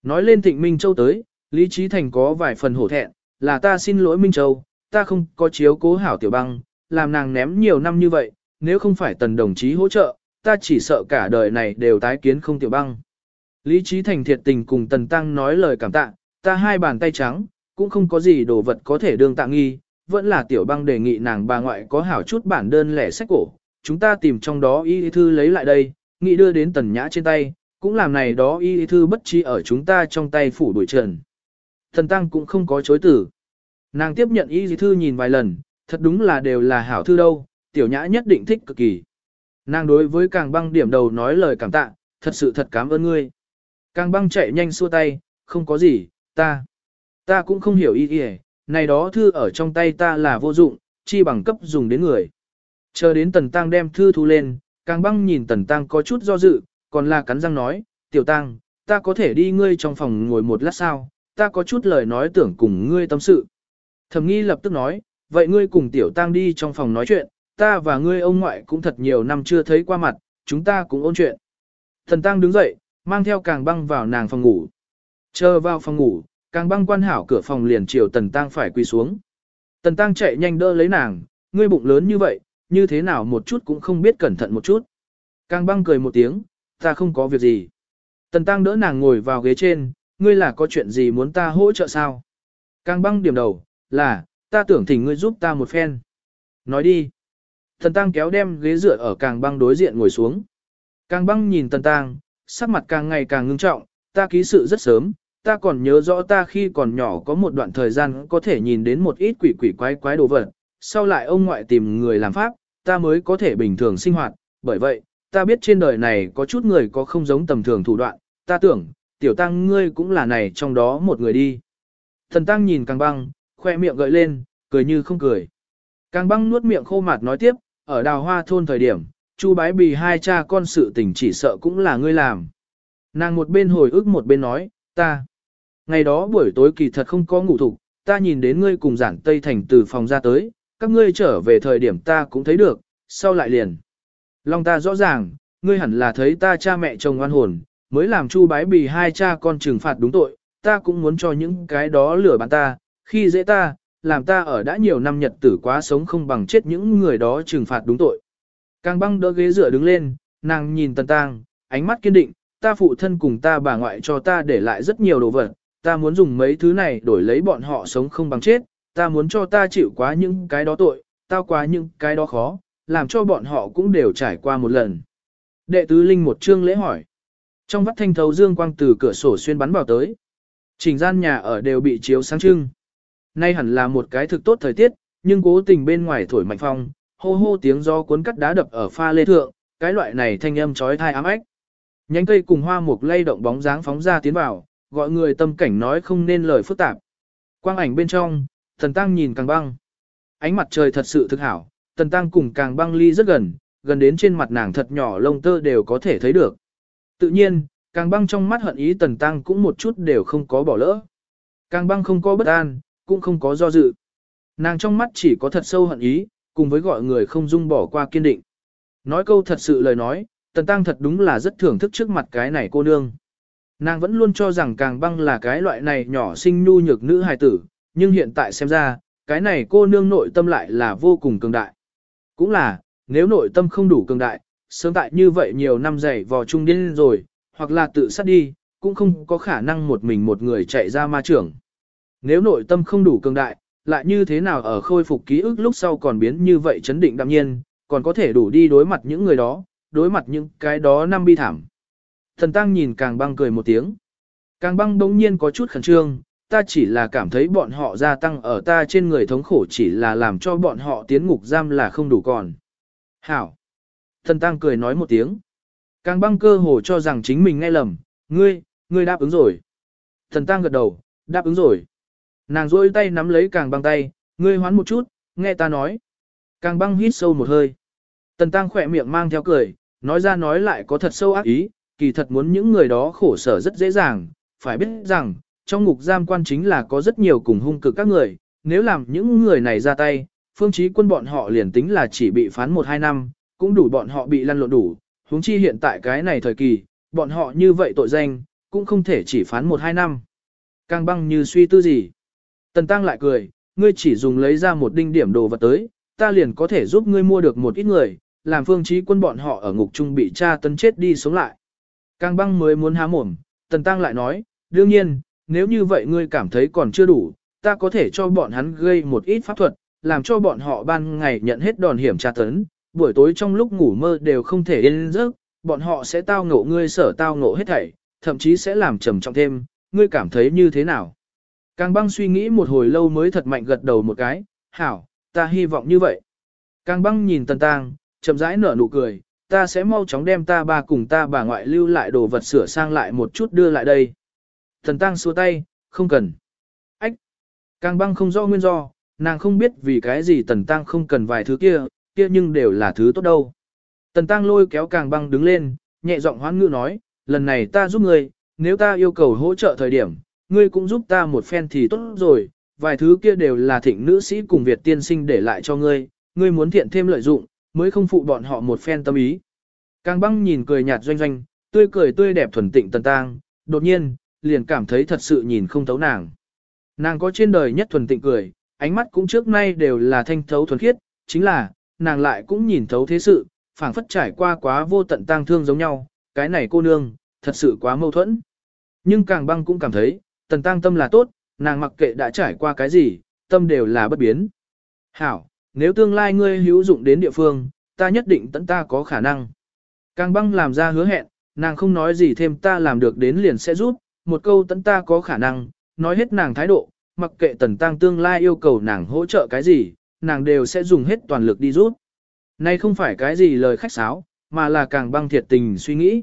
Nói lên thịnh Minh Châu tới, Lý Trí Thành có vài phần hổ thẹn, là ta xin lỗi Minh Châu, ta không có chiếu cố hảo tiểu băng, làm nàng ném nhiều năm như vậy, nếu không phải tần đồng chí hỗ trợ, ta chỉ sợ cả đời này đều tái kiến không tiểu băng. Lý Trí Thành thiệt tình cùng tần tăng nói lời cảm tạ, ta hai bàn tay trắng, cũng không có gì đồ vật có thể đương tạ nghi, vẫn là tiểu băng đề nghị nàng bà ngoại có hảo chút bản đơn lẻ sách cổ, chúng ta tìm trong đó y thư lấy lại đây, nghị đưa đến tần nhã trên tay, cũng làm này đó y thư bất chi ở chúng ta trong tay phủ đuổi trần. Thần tăng cũng không có chối tử. Nàng tiếp nhận y thư nhìn vài lần, thật đúng là đều là hảo thư đâu, tiểu nhã nhất định thích cực kỳ. Nàng đối với càng băng điểm đầu nói lời cảm tạ, thật sự thật cảm ơn ngươi. Càng băng chạy nhanh xua tay, không có gì, ta. Ta cũng không hiểu ý kìa, này đó thư ở trong tay ta là vô dụng, chi bằng cấp dùng đến người. Chờ đến tần tăng đem thư thu lên, càng băng nhìn tần tăng có chút do dự, còn là cắn răng nói, tiểu tăng, ta có thể đi ngươi trong phòng ngồi một lát sao, ta có chút lời nói tưởng cùng ngươi tâm sự. Thẩm nghi lập tức nói, vậy ngươi cùng tiểu tăng đi trong phòng nói chuyện, ta và ngươi ông ngoại cũng thật nhiều năm chưa thấy qua mặt, chúng ta cũng ôn chuyện. Thần tăng đứng dậy, mang theo càng băng vào nàng phòng ngủ. Chờ vào phòng ngủ, càng băng quan hảo cửa phòng liền chiều tần tăng phải quỳ xuống. Tần tăng chạy nhanh đỡ lấy nàng, ngươi bụng lớn như vậy, như thế nào một chút cũng không biết cẩn thận một chút. Càng băng cười một tiếng, ta không có việc gì. Tần tăng đỡ nàng ngồi vào ghế trên, ngươi là có chuyện gì muốn ta hỗ trợ sao? Càng băng điểm đầu, là, ta tưởng thỉnh ngươi giúp ta một phen. Nói đi. Tần tăng kéo đem ghế dựa ở càng băng đối diện ngồi xuống. Càng băng nhìn tần tăng, sắc mặt càng ngày càng ngưng trọng, ta ký sự rất sớm, ta còn nhớ rõ ta khi còn nhỏ có một đoạn thời gian có thể nhìn đến một ít quỷ quỷ quái quái đồ vật, sau lại ông ngoại tìm người làm pháp, ta mới có thể bình thường sinh hoạt, bởi vậy, ta biết trên đời này có chút người có không giống tầm thường thủ đoạn, ta tưởng, tiểu tăng ngươi cũng là này trong đó một người đi. Thần tăng nhìn càng băng, khoe miệng gợi lên, cười như không cười. Càng băng nuốt miệng khô mặt nói tiếp, ở đào hoa thôn thời điểm, chu bái bì hai cha con sự tình chỉ sợ cũng là ngươi làm. Nàng một bên hồi ức một bên nói, ta. Ngày đó buổi tối kỳ thật không có ngủ thục, ta nhìn đến ngươi cùng giản Tây Thành từ phòng ra tới, các ngươi trở về thời điểm ta cũng thấy được, sau lại liền. Long ta rõ ràng, ngươi hẳn là thấy ta cha mẹ chồng oan hồn, mới làm chu bái bì hai cha con trừng phạt đúng tội, ta cũng muốn cho những cái đó lửa bán ta, khi dễ ta, làm ta ở đã nhiều năm nhật tử quá sống không bằng chết những người đó trừng phạt đúng tội. Càng băng đỡ ghế dựa đứng lên, nàng nhìn tần tang, ánh mắt kiên định, ta phụ thân cùng ta bà ngoại cho ta để lại rất nhiều đồ vật, ta muốn dùng mấy thứ này đổi lấy bọn họ sống không bằng chết, ta muốn cho ta chịu quá những cái đó tội, tao quá những cái đó khó, làm cho bọn họ cũng đều trải qua một lần. Đệ tứ linh một chương lễ hỏi. Trong vắt thanh thấu dương quang từ cửa sổ xuyên bắn vào tới. Trình gian nhà ở đều bị chiếu sáng trưng. Nay hẳn là một cái thực tốt thời tiết, nhưng cố tình bên ngoài thổi mạnh phong, hô hô tiếng gió cuốn cắt đá đập ở pha lê thượng, cái loại này thanh âm chói tai ám ách. Nhánh cây cùng hoa mục lay động bóng dáng phóng ra tiến vào, gọi người tâm cảnh nói không nên lời phức tạp. Quang ảnh bên trong, thần tăng nhìn càng băng. Ánh mặt trời thật sự thực hảo, thần tăng cùng càng băng ly rất gần, gần đến trên mặt nàng thật nhỏ lông tơ đều có thể thấy được. Tự nhiên, càng băng trong mắt hận ý tần tăng cũng một chút đều không có bỏ lỡ. Càng băng không có bất an, cũng không có do dự. Nàng trong mắt chỉ có thật sâu hận ý, cùng với gọi người không dung bỏ qua kiên định. Nói câu thật sự lời nói, tần tăng thật đúng là rất thưởng thức trước mặt cái này cô nương. Nàng vẫn luôn cho rằng càng băng là cái loại này nhỏ sinh nhu nhược nữ hài tử, nhưng hiện tại xem ra, cái này cô nương nội tâm lại là vô cùng cường đại. Cũng là, nếu nội tâm không đủ cường đại, sớm tại như vậy nhiều năm dày vò trung điên rồi, hoặc là tự sát đi, cũng không có khả năng một mình một người chạy ra ma trưởng. Nếu nội tâm không đủ cường đại, lại như thế nào ở khôi phục ký ức lúc sau còn biến như vậy chấn định đạm nhiên, còn có thể đủ đi đối mặt những người đó, đối mặt những cái đó năm bi thảm. Thần Tăng nhìn càng băng cười một tiếng. Càng băng đống nhiên có chút khẩn trương, ta chỉ là cảm thấy bọn họ gia tăng ở ta trên người thống khổ chỉ là làm cho bọn họ tiến ngục giam là không đủ còn. Hảo. Thần Tăng cười nói một tiếng. Càng băng cơ hồ cho rằng chính mình nghe lầm, ngươi, ngươi đáp ứng rồi. Thần Tăng gật đầu, đáp ứng rồi. Nàng rôi tay nắm lấy càng băng tay, ngươi hoán một chút, nghe ta nói. Càng băng hít sâu một hơi. Tần Tăng khỏe miệng mang theo cười, nói ra nói lại có thật sâu ác ý, kỳ thật muốn những người đó khổ sở rất dễ dàng, phải biết rằng, trong ngục giam quan chính là có rất nhiều cùng hung cực các người, nếu làm những người này ra tay, phương chí quân bọn họ liền tính là chỉ bị phán 1-2 năm, cũng đủ bọn họ bị lăn lộn đủ, huống chi hiện tại cái này thời kỳ, bọn họ như vậy tội danh, cũng không thể chỉ phán 1-2 năm. Càng băng như suy tư gì. Tần Tăng lại cười, ngươi chỉ dùng lấy ra một đinh điểm đồ vật tới, ta liền có thể giúp ngươi mua được một ít người, làm phương chí quân bọn họ ở ngục trung bị cha tấn chết đi sống lại. Càng băng mới muốn há mồm, Tần Tăng lại nói, đương nhiên, nếu như vậy ngươi cảm thấy còn chưa đủ, ta có thể cho bọn hắn gây một ít pháp thuật, làm cho bọn họ ban ngày nhận hết đòn hiểm tra tấn, buổi tối trong lúc ngủ mơ đều không thể yên giấc, bọn họ sẽ tao ngộ ngươi sở tao ngộ hết thảy, thậm chí sẽ làm trầm trọng thêm, ngươi cảm thấy như thế nào? Càng băng suy nghĩ một hồi lâu mới thật mạnh gật đầu một cái, hảo, ta hy vọng như vậy. Càng băng nhìn tần tang, chậm rãi nở nụ cười, ta sẽ mau chóng đem ta ba cùng ta bà ngoại lưu lại đồ vật sửa sang lại một chút đưa lại đây. Thần tăng xua tay, không cần. Ách! Càng băng không rõ nguyên do, nàng không biết vì cái gì tần tăng không cần vài thứ kia, kia nhưng đều là thứ tốt đâu. Tần tăng lôi kéo càng băng đứng lên, nhẹ giọng hoán ngữ nói, lần này ta giúp ngươi, nếu ta yêu cầu hỗ trợ thời điểm, ngươi cũng giúp ta một phen thì tốt rồi, vài thứ kia đều là thịnh nữ sĩ cùng Việt tiên sinh để lại cho ngươi, ngươi muốn thiện thêm lợi dụng, mới không phụ bọn họ một phen tâm ý. Càng băng nhìn cười nhạt doanh doanh, tươi cười tươi đẹp thuần tịnh tần tang, đột nhiên, liền cảm thấy thật sự nhìn không thấu nàng. Nàng có trên đời nhất thuần tịnh cười, ánh mắt cũng trước nay đều là thanh thấu thuần khiết, chính là, nàng lại cũng nhìn thấu thế sự, phảng phất trải qua quá vô tận tang thương giống nhau, cái này cô nương, thật sự quá mâu thuẫn. Nhưng càng băng cũng cảm thấy, tần tang tâm là tốt, nàng mặc kệ đã trải qua cái gì, tâm đều là bất biến. Hảo, nếu tương lai ngươi hữu dụng đến địa phương, ta nhất định tận ta có khả năng. Càng băng làm ra hứa hẹn, nàng không nói gì thêm ta làm được đến liền sẽ rút, một câu tận ta có khả năng, nói hết nàng thái độ, mặc kệ tần tăng tương lai yêu cầu nàng hỗ trợ cái gì, nàng đều sẽ dùng hết toàn lực đi giúp. Nay không phải cái gì lời khách sáo, mà là càng băng thiệt tình suy nghĩ.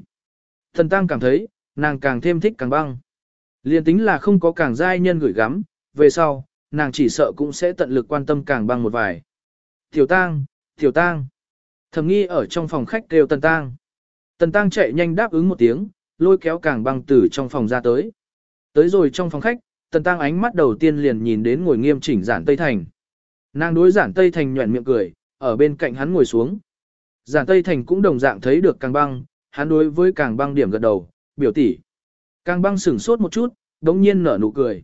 Thần tăng cảm thấy, nàng càng thêm thích càng băng. Liên tính là không có càng giai nhân gửi gắm, về sau, nàng chỉ sợ cũng sẽ tận lực quan tâm càng băng một vài. Tiểu tăng, tiểu tăng, Thẩm nghi ở trong phòng khách kêu tần tăng, Tần tăng chạy nhanh đáp ứng một tiếng, lôi kéo càng băng từ trong phòng ra tới. Tới rồi trong phòng khách, tần tăng ánh mắt đầu tiên liền nhìn đến ngồi nghiêm chỉnh giản Tây Thành. Nàng đối giản Tây Thành nhuẩn miệng cười, ở bên cạnh hắn ngồi xuống. Giản Tây Thành cũng đồng dạng thấy được càng băng, hắn đối với càng băng điểm gật đầu, biểu tỷ. Càng băng sửng sốt một chút, đống nhiên nở nụ cười.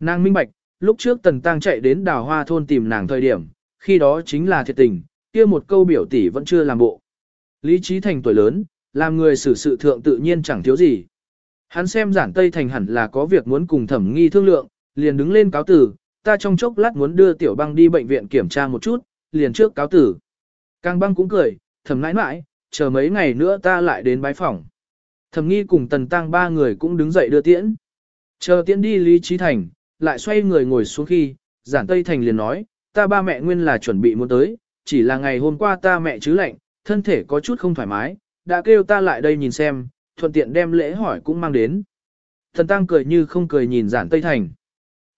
Nàng minh bạch, lúc trước tần tăng chạy đến đào hoa thôn tìm nàng thời điểm, khi đó chính là thiệt tình, kia một câu biểu tỷ vẫn chưa làm bộ. Lý trí thành tuổi lớn, làm người xử sự thượng tự nhiên chẳng thiếu gì. Hắn xem giản Tây Thành hẳn là có việc muốn cùng thẩm nghi thương lượng, liền đứng lên cáo tử, ta trong chốc lát muốn đưa tiểu băng đi bệnh viện kiểm tra một chút, liền trước cáo tử. Càng băng cũng cười, thầm nãi nãi, chờ mấy ngày nữa ta lại đến bái phòng. thầm nghi cùng tần tăng ba người cũng đứng dậy đưa tiễn. Chờ tiễn đi Lý Trí Thành, lại xoay người ngồi xuống khi, giản Tây Thành liền nói, ta ba mẹ nguyên là chuẩn bị muốn tới, chỉ là ngày hôm qua ta mẹ chứ lạnh, thân thể có chút không thoải mái, đã kêu ta lại đây nhìn xem, thuận tiện đem lễ hỏi cũng mang đến. Thần Tăng cười như không cười nhìn giản Tây Thành.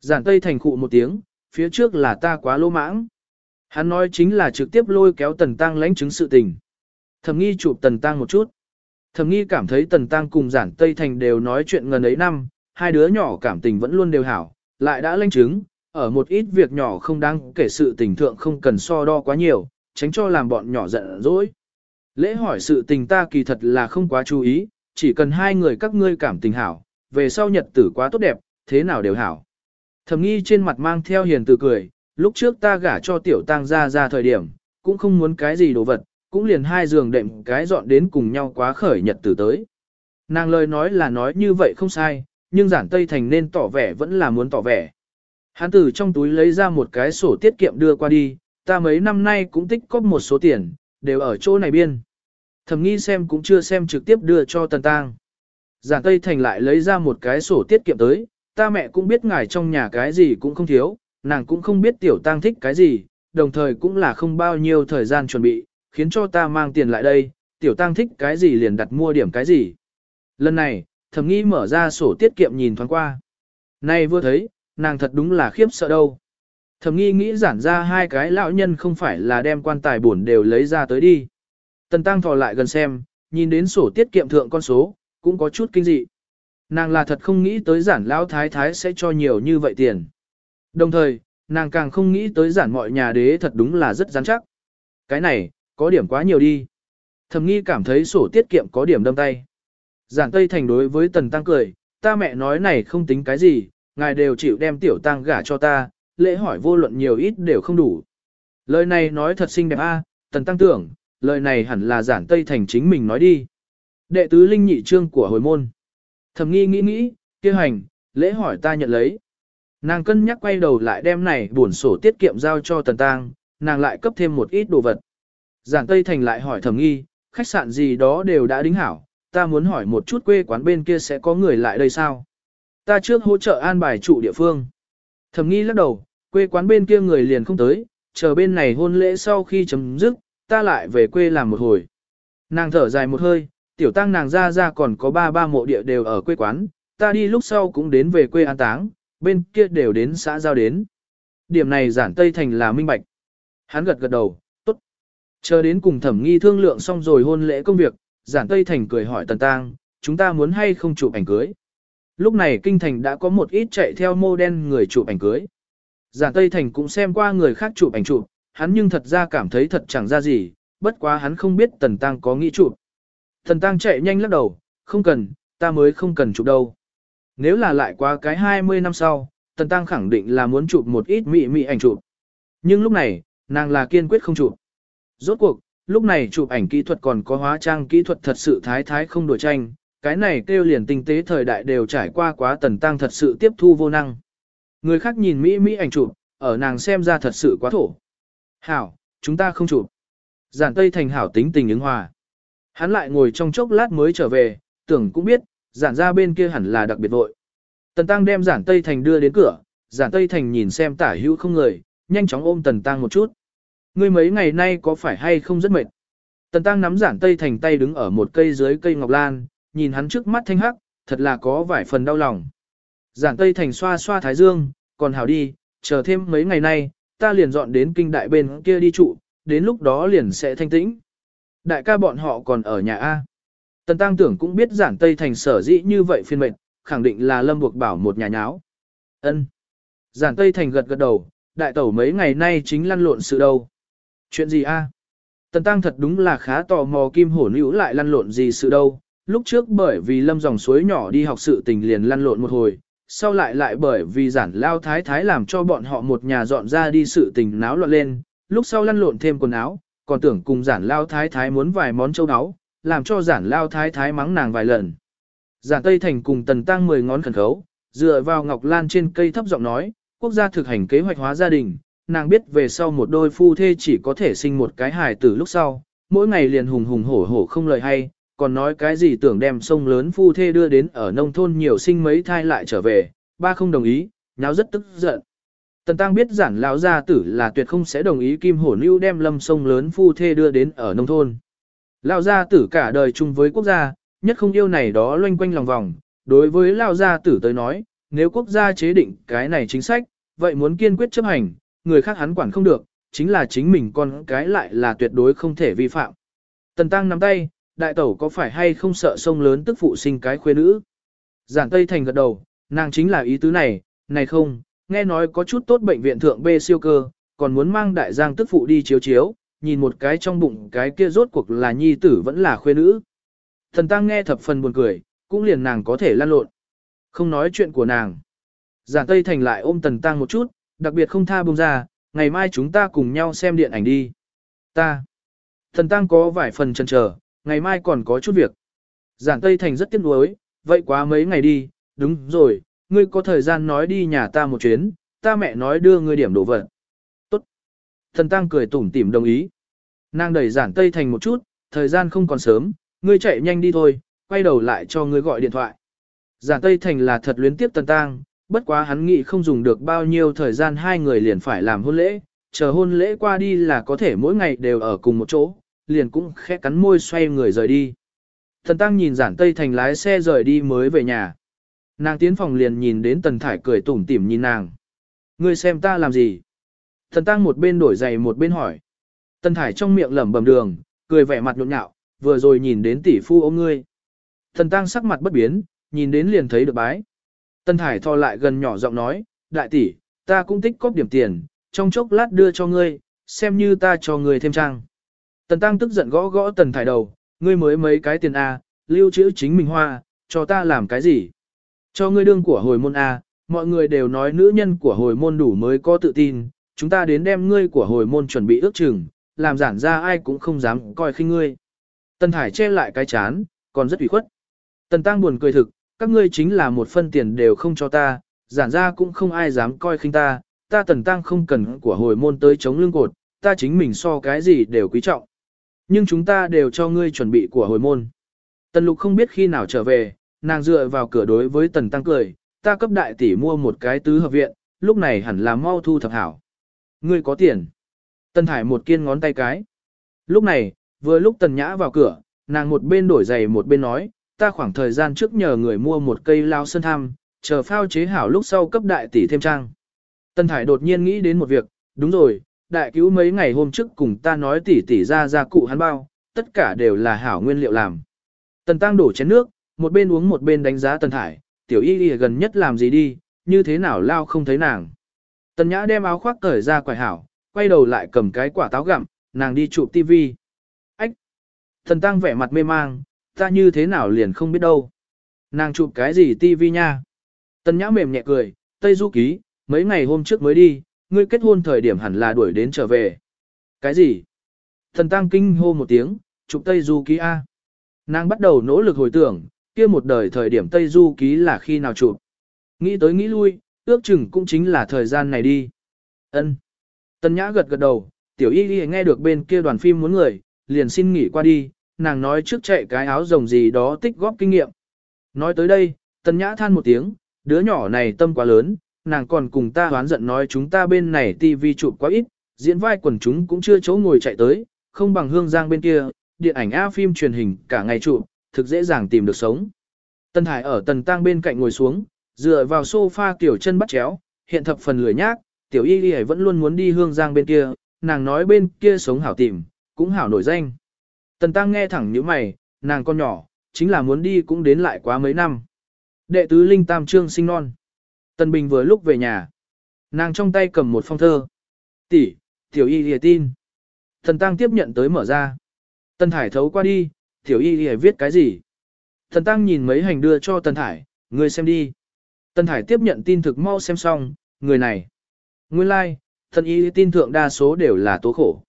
Giản Tây Thành khụ một tiếng, phía trước là ta quá lô mãng. Hắn nói chính là trực tiếp lôi kéo Tần Tăng lãnh chứng sự tình. Thẩm nghi chụp Tần Tăng một chút. Thẩm nghi cảm thấy Tần Tăng cùng giản Tây Thành đều nói chuyện ngần ấy năm, hai đứa nhỏ cảm tình vẫn luôn đều hảo, lại đã lãnh chứng, ở một ít việc nhỏ không đáng kể sự tình thượng không cần so đo quá nhiều, tránh cho làm bọn nhỏ giận dỗi. Lễ hỏi sự tình ta kỳ thật là không quá chú ý, chỉ cần hai người các ngươi cảm tình hảo, về sau nhật tử quá tốt đẹp, thế nào đều hảo. Thẩm nghi trên mặt mang theo hiền từ cười, lúc trước ta gả cho tiểu tăng ra ra thời điểm, cũng không muốn cái gì đồ vật, cũng liền hai giường đệm cái dọn đến cùng nhau quá khởi nhật tử tới. Nàng lời nói là nói như vậy không sai, nhưng giản Tây Thành nên tỏ vẻ vẫn là muốn tỏ vẻ. Hắn từ trong túi lấy ra một cái sổ tiết kiệm đưa qua đi, ta mấy năm nay cũng tích cóp một số tiền, đều ở chỗ này biên. Thẩm nghi xem cũng chưa xem trực tiếp đưa cho Tần Tăng. Giản Tây Thành lại lấy ra một cái sổ tiết kiệm tới, ta mẹ cũng biết ngài trong nhà cái gì cũng không thiếu, nàng cũng không biết tiểu tăng thích cái gì, đồng thời cũng là không bao nhiêu thời gian chuẩn bị, khiến cho ta mang tiền lại đây, tiểu tăng thích cái gì liền đặt mua điểm cái gì. Lần này, thầm nghi mở ra sổ tiết kiệm nhìn thoáng qua. Này vừa thấy, nàng thật đúng là khiếp sợ đâu. Thầm nghi nghĩ giản ra hai cái lão nhân không phải là đem quan tài bổn đều lấy ra tới đi. Tần tăng thò lại gần xem, nhìn đến sổ tiết kiệm thượng con số, cũng có chút kinh dị. Nàng là thật không nghĩ tới giản lão thái thái sẽ cho nhiều như vậy tiền. Đồng thời, nàng càng không nghĩ tới giản mọi nhà đế thật đúng là rất rắn chắc. Cái này, có điểm quá nhiều đi. Thẩm nghi cảm thấy sổ tiết kiệm có điểm đâm tay. Giản Tây Thành đối với Tần Tăng cười, ta mẹ nói này không tính cái gì, ngài đều chịu đem tiểu tăng gả cho ta, lễ hỏi vô luận nhiều ít đều không đủ. Lời này nói thật xinh đẹp a, Tần Tăng tưởng, lời này hẳn là giản Tây Thành chính mình nói đi. Đệ tứ linh nhị trương của hồi môn. Thẩm nghi nghĩ nghĩ, kia hành, lễ hỏi ta nhận lấy. Nàng cân nhắc quay đầu lại đem này buồn sổ tiết kiệm giao cho Tần Tăng, nàng lại cấp thêm một ít đồ vật. Giản Tây Thành lại hỏi thẩm nghi, khách sạn gì đó đều đã đính hảo, ta muốn hỏi một chút quê quán bên kia sẽ có người lại đây sao? Ta trước hỗ trợ an bài trụ địa phương. Thẩm nghi lắc đầu, quê quán bên kia người liền không tới, chờ bên này hôn lễ sau khi chấm dứt, ta lại về quê làm một hồi. Nàng thở dài một hơi, tiểu tăng nàng ra ra còn có ba ba mộ địa đều ở quê quán, ta đi lúc sau cũng đến về quê an táng, bên kia đều đến xã giao đến. Điểm này giản Tây Thành là minh bạch. Hắn gật gật đầu, tốt. Chờ đến cùng thẩm nghi thương lượng xong rồi hôn lễ công việc, giản Tây Thành cười hỏi Tần Tăng, chúng ta muốn hay không chụp ảnh cưới. Lúc này kinh thành đã có một ít chạy theo mô đen người chụp ảnh cưới. Giản Tây Thành cũng xem qua người khác chụp ảnh chụp, hắn nhưng thật ra cảm thấy thật chẳng ra gì, bất quá hắn không biết Tần Tăng có nghĩ chụp. Tần Tăng chạy nhanh lắc đầu, không cần, ta mới không cần chụp đâu. Nếu là lại qua cái 20 năm sau, Tần Tăng khẳng định là muốn chụp một ít mị mị ảnh chụp. Nhưng lúc này, nàng là kiên quyết không chụp. Rốt cuộc, lúc này chụp ảnh kỹ thuật còn có hóa trang kỹ thuật thật sự thái thái không đổi tranh, cái này kêu liền tinh tế thời đại đều trải qua quá tần tăng thật sự tiếp thu vô năng. Người khác nhìn Mỹ Mỹ ảnh chụp, ở nàng xem ra thật sự quá thổ. Hảo, chúng ta không chụp. Giản Tây Thành hảo tính tình ứng hòa. Hắn lại ngồi trong chốc lát mới trở về, tưởng cũng biết, giản ra bên kia hẳn là đặc biệt vội. Tần Tăng đem giản Tây Thành đưa đến cửa, giản Tây Thành nhìn xem tả hữu không người, nhanh chóng ôm Tần Tăng một chút. Ngươi mấy ngày nay có phải hay không rất mệt? Tần Tăng nắm giản Tây Thành tay đứng ở một cây dưới cây ngọc lan, nhìn hắn trước mắt thanh hắc, thật là có vài phần đau lòng. Giản Tây Thành xoa xoa thái dương, còn hảo đi, chờ thêm mấy ngày nay, ta liền dọn đến kinh đại bên kia đi trụ, đến lúc đó liền sẽ thanh tĩnh. Đại ca bọn họ còn ở nhà A. Tần Tăng tưởng cũng biết giản Tây Thành sở dĩ như vậy phiên mệnh, khẳng định là lâm buộc bảo một nhà nháo. ân Giản Tây Thành gật gật đầu, đại tẩu mấy ngày nay chính lăn lộn sự đâu. Chuyện gì a? Tần Tăng thật đúng là khá tò mò kim hổ nữ lại lăn lộn gì sự đâu. Lúc trước bởi vì lâm dòng suối nhỏ đi học sự tình liền lăn lộn một hồi, sau lại lại bởi vì giản lao thái thái làm cho bọn họ một nhà dọn ra đi sự tình náo loạn lên, lúc sau lăn lộn thêm quần áo, còn tưởng cùng giản lao thái thái muốn vài món châu áo, làm cho giản lao thái thái mắng nàng vài lần. Giản Tây Thành cùng Tần Tăng mười ngón khẩn khấu, dựa vào Ngọc Lan trên cây thấp giọng nói, quốc gia thực hành kế hoạch hóa gia đình, nàng biết về sau một đôi phu thê chỉ có thể sinh một cái hài tử lúc sau, mỗi ngày liền hùng hùng hổ hổ không lời hay, còn nói cái gì tưởng đem sông lớn phu thê đưa đến ở nông thôn nhiều sinh mấy thai lại trở về, ba không đồng ý, nháo rất tức giận. Tần Tăng biết giản lão gia tử là tuyệt không sẽ đồng ý Kim Hổ Nưu đem lâm sông lớn phu thê đưa đến ở nông thôn. Lão gia tử cả đời chung với quốc gia, nhất không yêu này đó loanh quanh lòng vòng. Đối với lão gia tử tới nói, nếu quốc gia chế định cái này chính sách, vậy muốn kiên quyết chấp hành, người khác hắn quản không được, chính là chính mình con cái lại là tuyệt đối không thể vi phạm. Tần Tăng nắm tay, đại tẩu có phải hay không sợ sông lớn tức phụ sinh cái khuê nữ? Giản Tây Thành gật đầu, nàng chính là ý tứ này, này không, nghe nói có chút tốt bệnh viện thượng B siêu cơ, còn muốn mang đại giang tức phụ đi chiếu chiếu, nhìn một cái trong bụng cái kia rốt cuộc là nhi tử vẫn là khuê nữ. Thần Tăng nghe thập phần buồn cười, cũng liền nàng có thể lan lộn. Không nói chuyện của nàng. Giản Tây Thành lại ôm Tần Tăng một chút, đặc biệt không tha buông ra, ngày mai chúng ta cùng nhau xem điện ảnh đi. Ta. Thần Tăng có vài phần chần chờ, ngày mai còn có chút việc. Giản Tây Thành rất tiếc nuối, vậy quá mấy ngày đi, đúng rồi, ngươi có thời gian nói đi nhà ta một chuyến, ta mẹ nói đưa ngươi điểm đồ vật. Tốt. Thần Tăng cười tủm tỉm đồng ý. Nàng đẩy giản Tây Thành một chút, thời gian không còn sớm, ngươi chạy nhanh đi thôi, quay đầu lại cho ngươi gọi điện thoại. Giản Tây Thành là thật luyến tiếp Tần Tăng, bất quá hắn nghĩ không dùng được bao nhiêu thời gian hai người liền phải làm hôn lễ, chờ hôn lễ qua đi là có thể mỗi ngày đều ở cùng một chỗ, liền cũng khẽ cắn môi xoay người rời đi. Thần Tăng nhìn giản Tây Thành lái xe rời đi mới về nhà. Nàng tiến phòng liền nhìn đến Tần Thải cười tủm tỉm nhìn nàng. Ngươi xem ta làm gì? Thần Tăng một bên đổi giày một bên hỏi. Tần Thải trong miệng lẩm bẩm đường, cười vẻ mặt nhộn nhạo, vừa rồi nhìn đến tỷ phu ôm ngươi. Thần Tăng sắc mặt bất biến, nhìn đến liền thấy được bái. Tần Thải thò lại gần nhỏ giọng nói, đại tỷ, ta cũng tích cóp điểm tiền, trong chốc lát đưa cho ngươi, xem như ta cho ngươi thêm trang. Tần Tăng tức giận gõ gõ Tần Thải đầu, ngươi mới mấy cái tiền A, lưu trữ chính mình hoa, cho ta làm cái gì? Cho ngươi đương của hồi môn A, mọi người đều nói nữ nhân của hồi môn đủ mới có tự tin, chúng ta đến đem ngươi của hồi môn chuẩn bị ước chừng, làm giản ra ai cũng không dám coi khinh ngươi. Tần Thải che lại cái chán, còn rất ủy khuất. Tần Tăng buồn cười thực, các ngươi chính là một phân tiền đều không cho ta, giản ra cũng không ai dám coi khinh ta, ta Tần Tăng không cần của hồi môn tới chống lưng cột, ta chính mình so cái gì đều quý trọng. Nhưng chúng ta đều cho ngươi chuẩn bị của hồi môn. Tần Lục không biết khi nào trở về, nàng dựa vào cửa đối với Tần Tăng cười, ta cấp đại tỷ mua một cái tứ hợp viện, lúc này hẳn là mau thu thập hảo. Ngươi có tiền. Tần Thải một kiên ngón tay cái. Lúc này, vừa lúc Tần Nhã vào cửa, nàng một bên đổi giày một bên nói, ta khoảng thời gian trước nhờ người mua một cây lao sơn tham, chờ phao chế hảo lúc sau cấp đại tỷ thêm trang. Tần Thải đột nhiên nghĩ đến một việc, đúng rồi, đại cứu mấy ngày hôm trước cùng ta nói tỷ tỷ ra ra cụ hắn bao, tất cả đều là hảo nguyên liệu làm. Tần Tăng đổ chén nước, một bên uống một bên đánh giá Tần Thải, tiểu y y gần nhất làm gì đi, như thế nào lao không thấy nàng. Tần Nhã đem áo khoác cởi ra quải hảo, quay đầu lại cầm cái quả táo gặm, nàng đi chụp tivi. Ách! thần Tăng vẻ mặt mê mang, ta như thế nào liền không biết đâu. Nàng chụp cái gì tivi nha? Tần Nhã mềm nhẹ cười, Tây Du Ký, mấy ngày hôm trước mới đi, ngươi kết hôn thời điểm hẳn là đuổi đến trở về. Cái gì? Thần Tăng kinh hô một tiếng, chụp Tây Du Ký A. Nàng bắt đầu nỗ lực hồi tưởng, kia một đời thời điểm Tây Du Ký là khi nào chụp. Nghĩ tới nghĩ lui, ước chừng cũng chính là thời gian này đi. Ân. Tân Nhã gật gật đầu, tiểu y y nghe được bên kia đoàn phim muốn người, liền xin nghỉ qua đi, nàng nói trước chạy cái áo rồng gì đó tích góp kinh nghiệm. Nói tới đây, Tân Nhã than một tiếng, đứa nhỏ này tâm quá lớn, nàng còn cùng ta hoán giận nói chúng ta bên này tivi chụp quá ít, diễn vai quần chúng cũng chưa chỗ ngồi chạy tới, không bằng hương giang bên kia, điện ảnh A phim truyền hình cả ngày chụp, thực dễ dàng tìm được sống. Tần Hải ở tần tang bên cạnh ngồi xuống, dựa vào sofa tiểu chân bắt chéo, hiện thập phần lười nhác, tiểu y y vẫn luôn muốn đi hương giang bên kia, nàng nói bên kia sống hảo tìm, cũng hảo nổi danh. Tần tăng nghe thẳng như mày, nàng con nhỏ, chính là muốn đi cũng đến lại quá mấy năm. Đệ tứ linh tam trương sinh non. Tần Bình vừa lúc về nhà. Nàng trong tay cầm một phong thơ. Tỷ, tiểu y lìa tin. Tần Tăng tiếp nhận tới mở ra. Tần Thải thấu qua đi, tiểu y lìa viết cái gì? Thần Tăng nhìn mấy hành đưa cho Tần Thải, người xem đi. Tần Thải tiếp nhận tin thực mau xem xong, người này. Nguyên lai, like, thần y tin thượng đa số đều là tố khổ.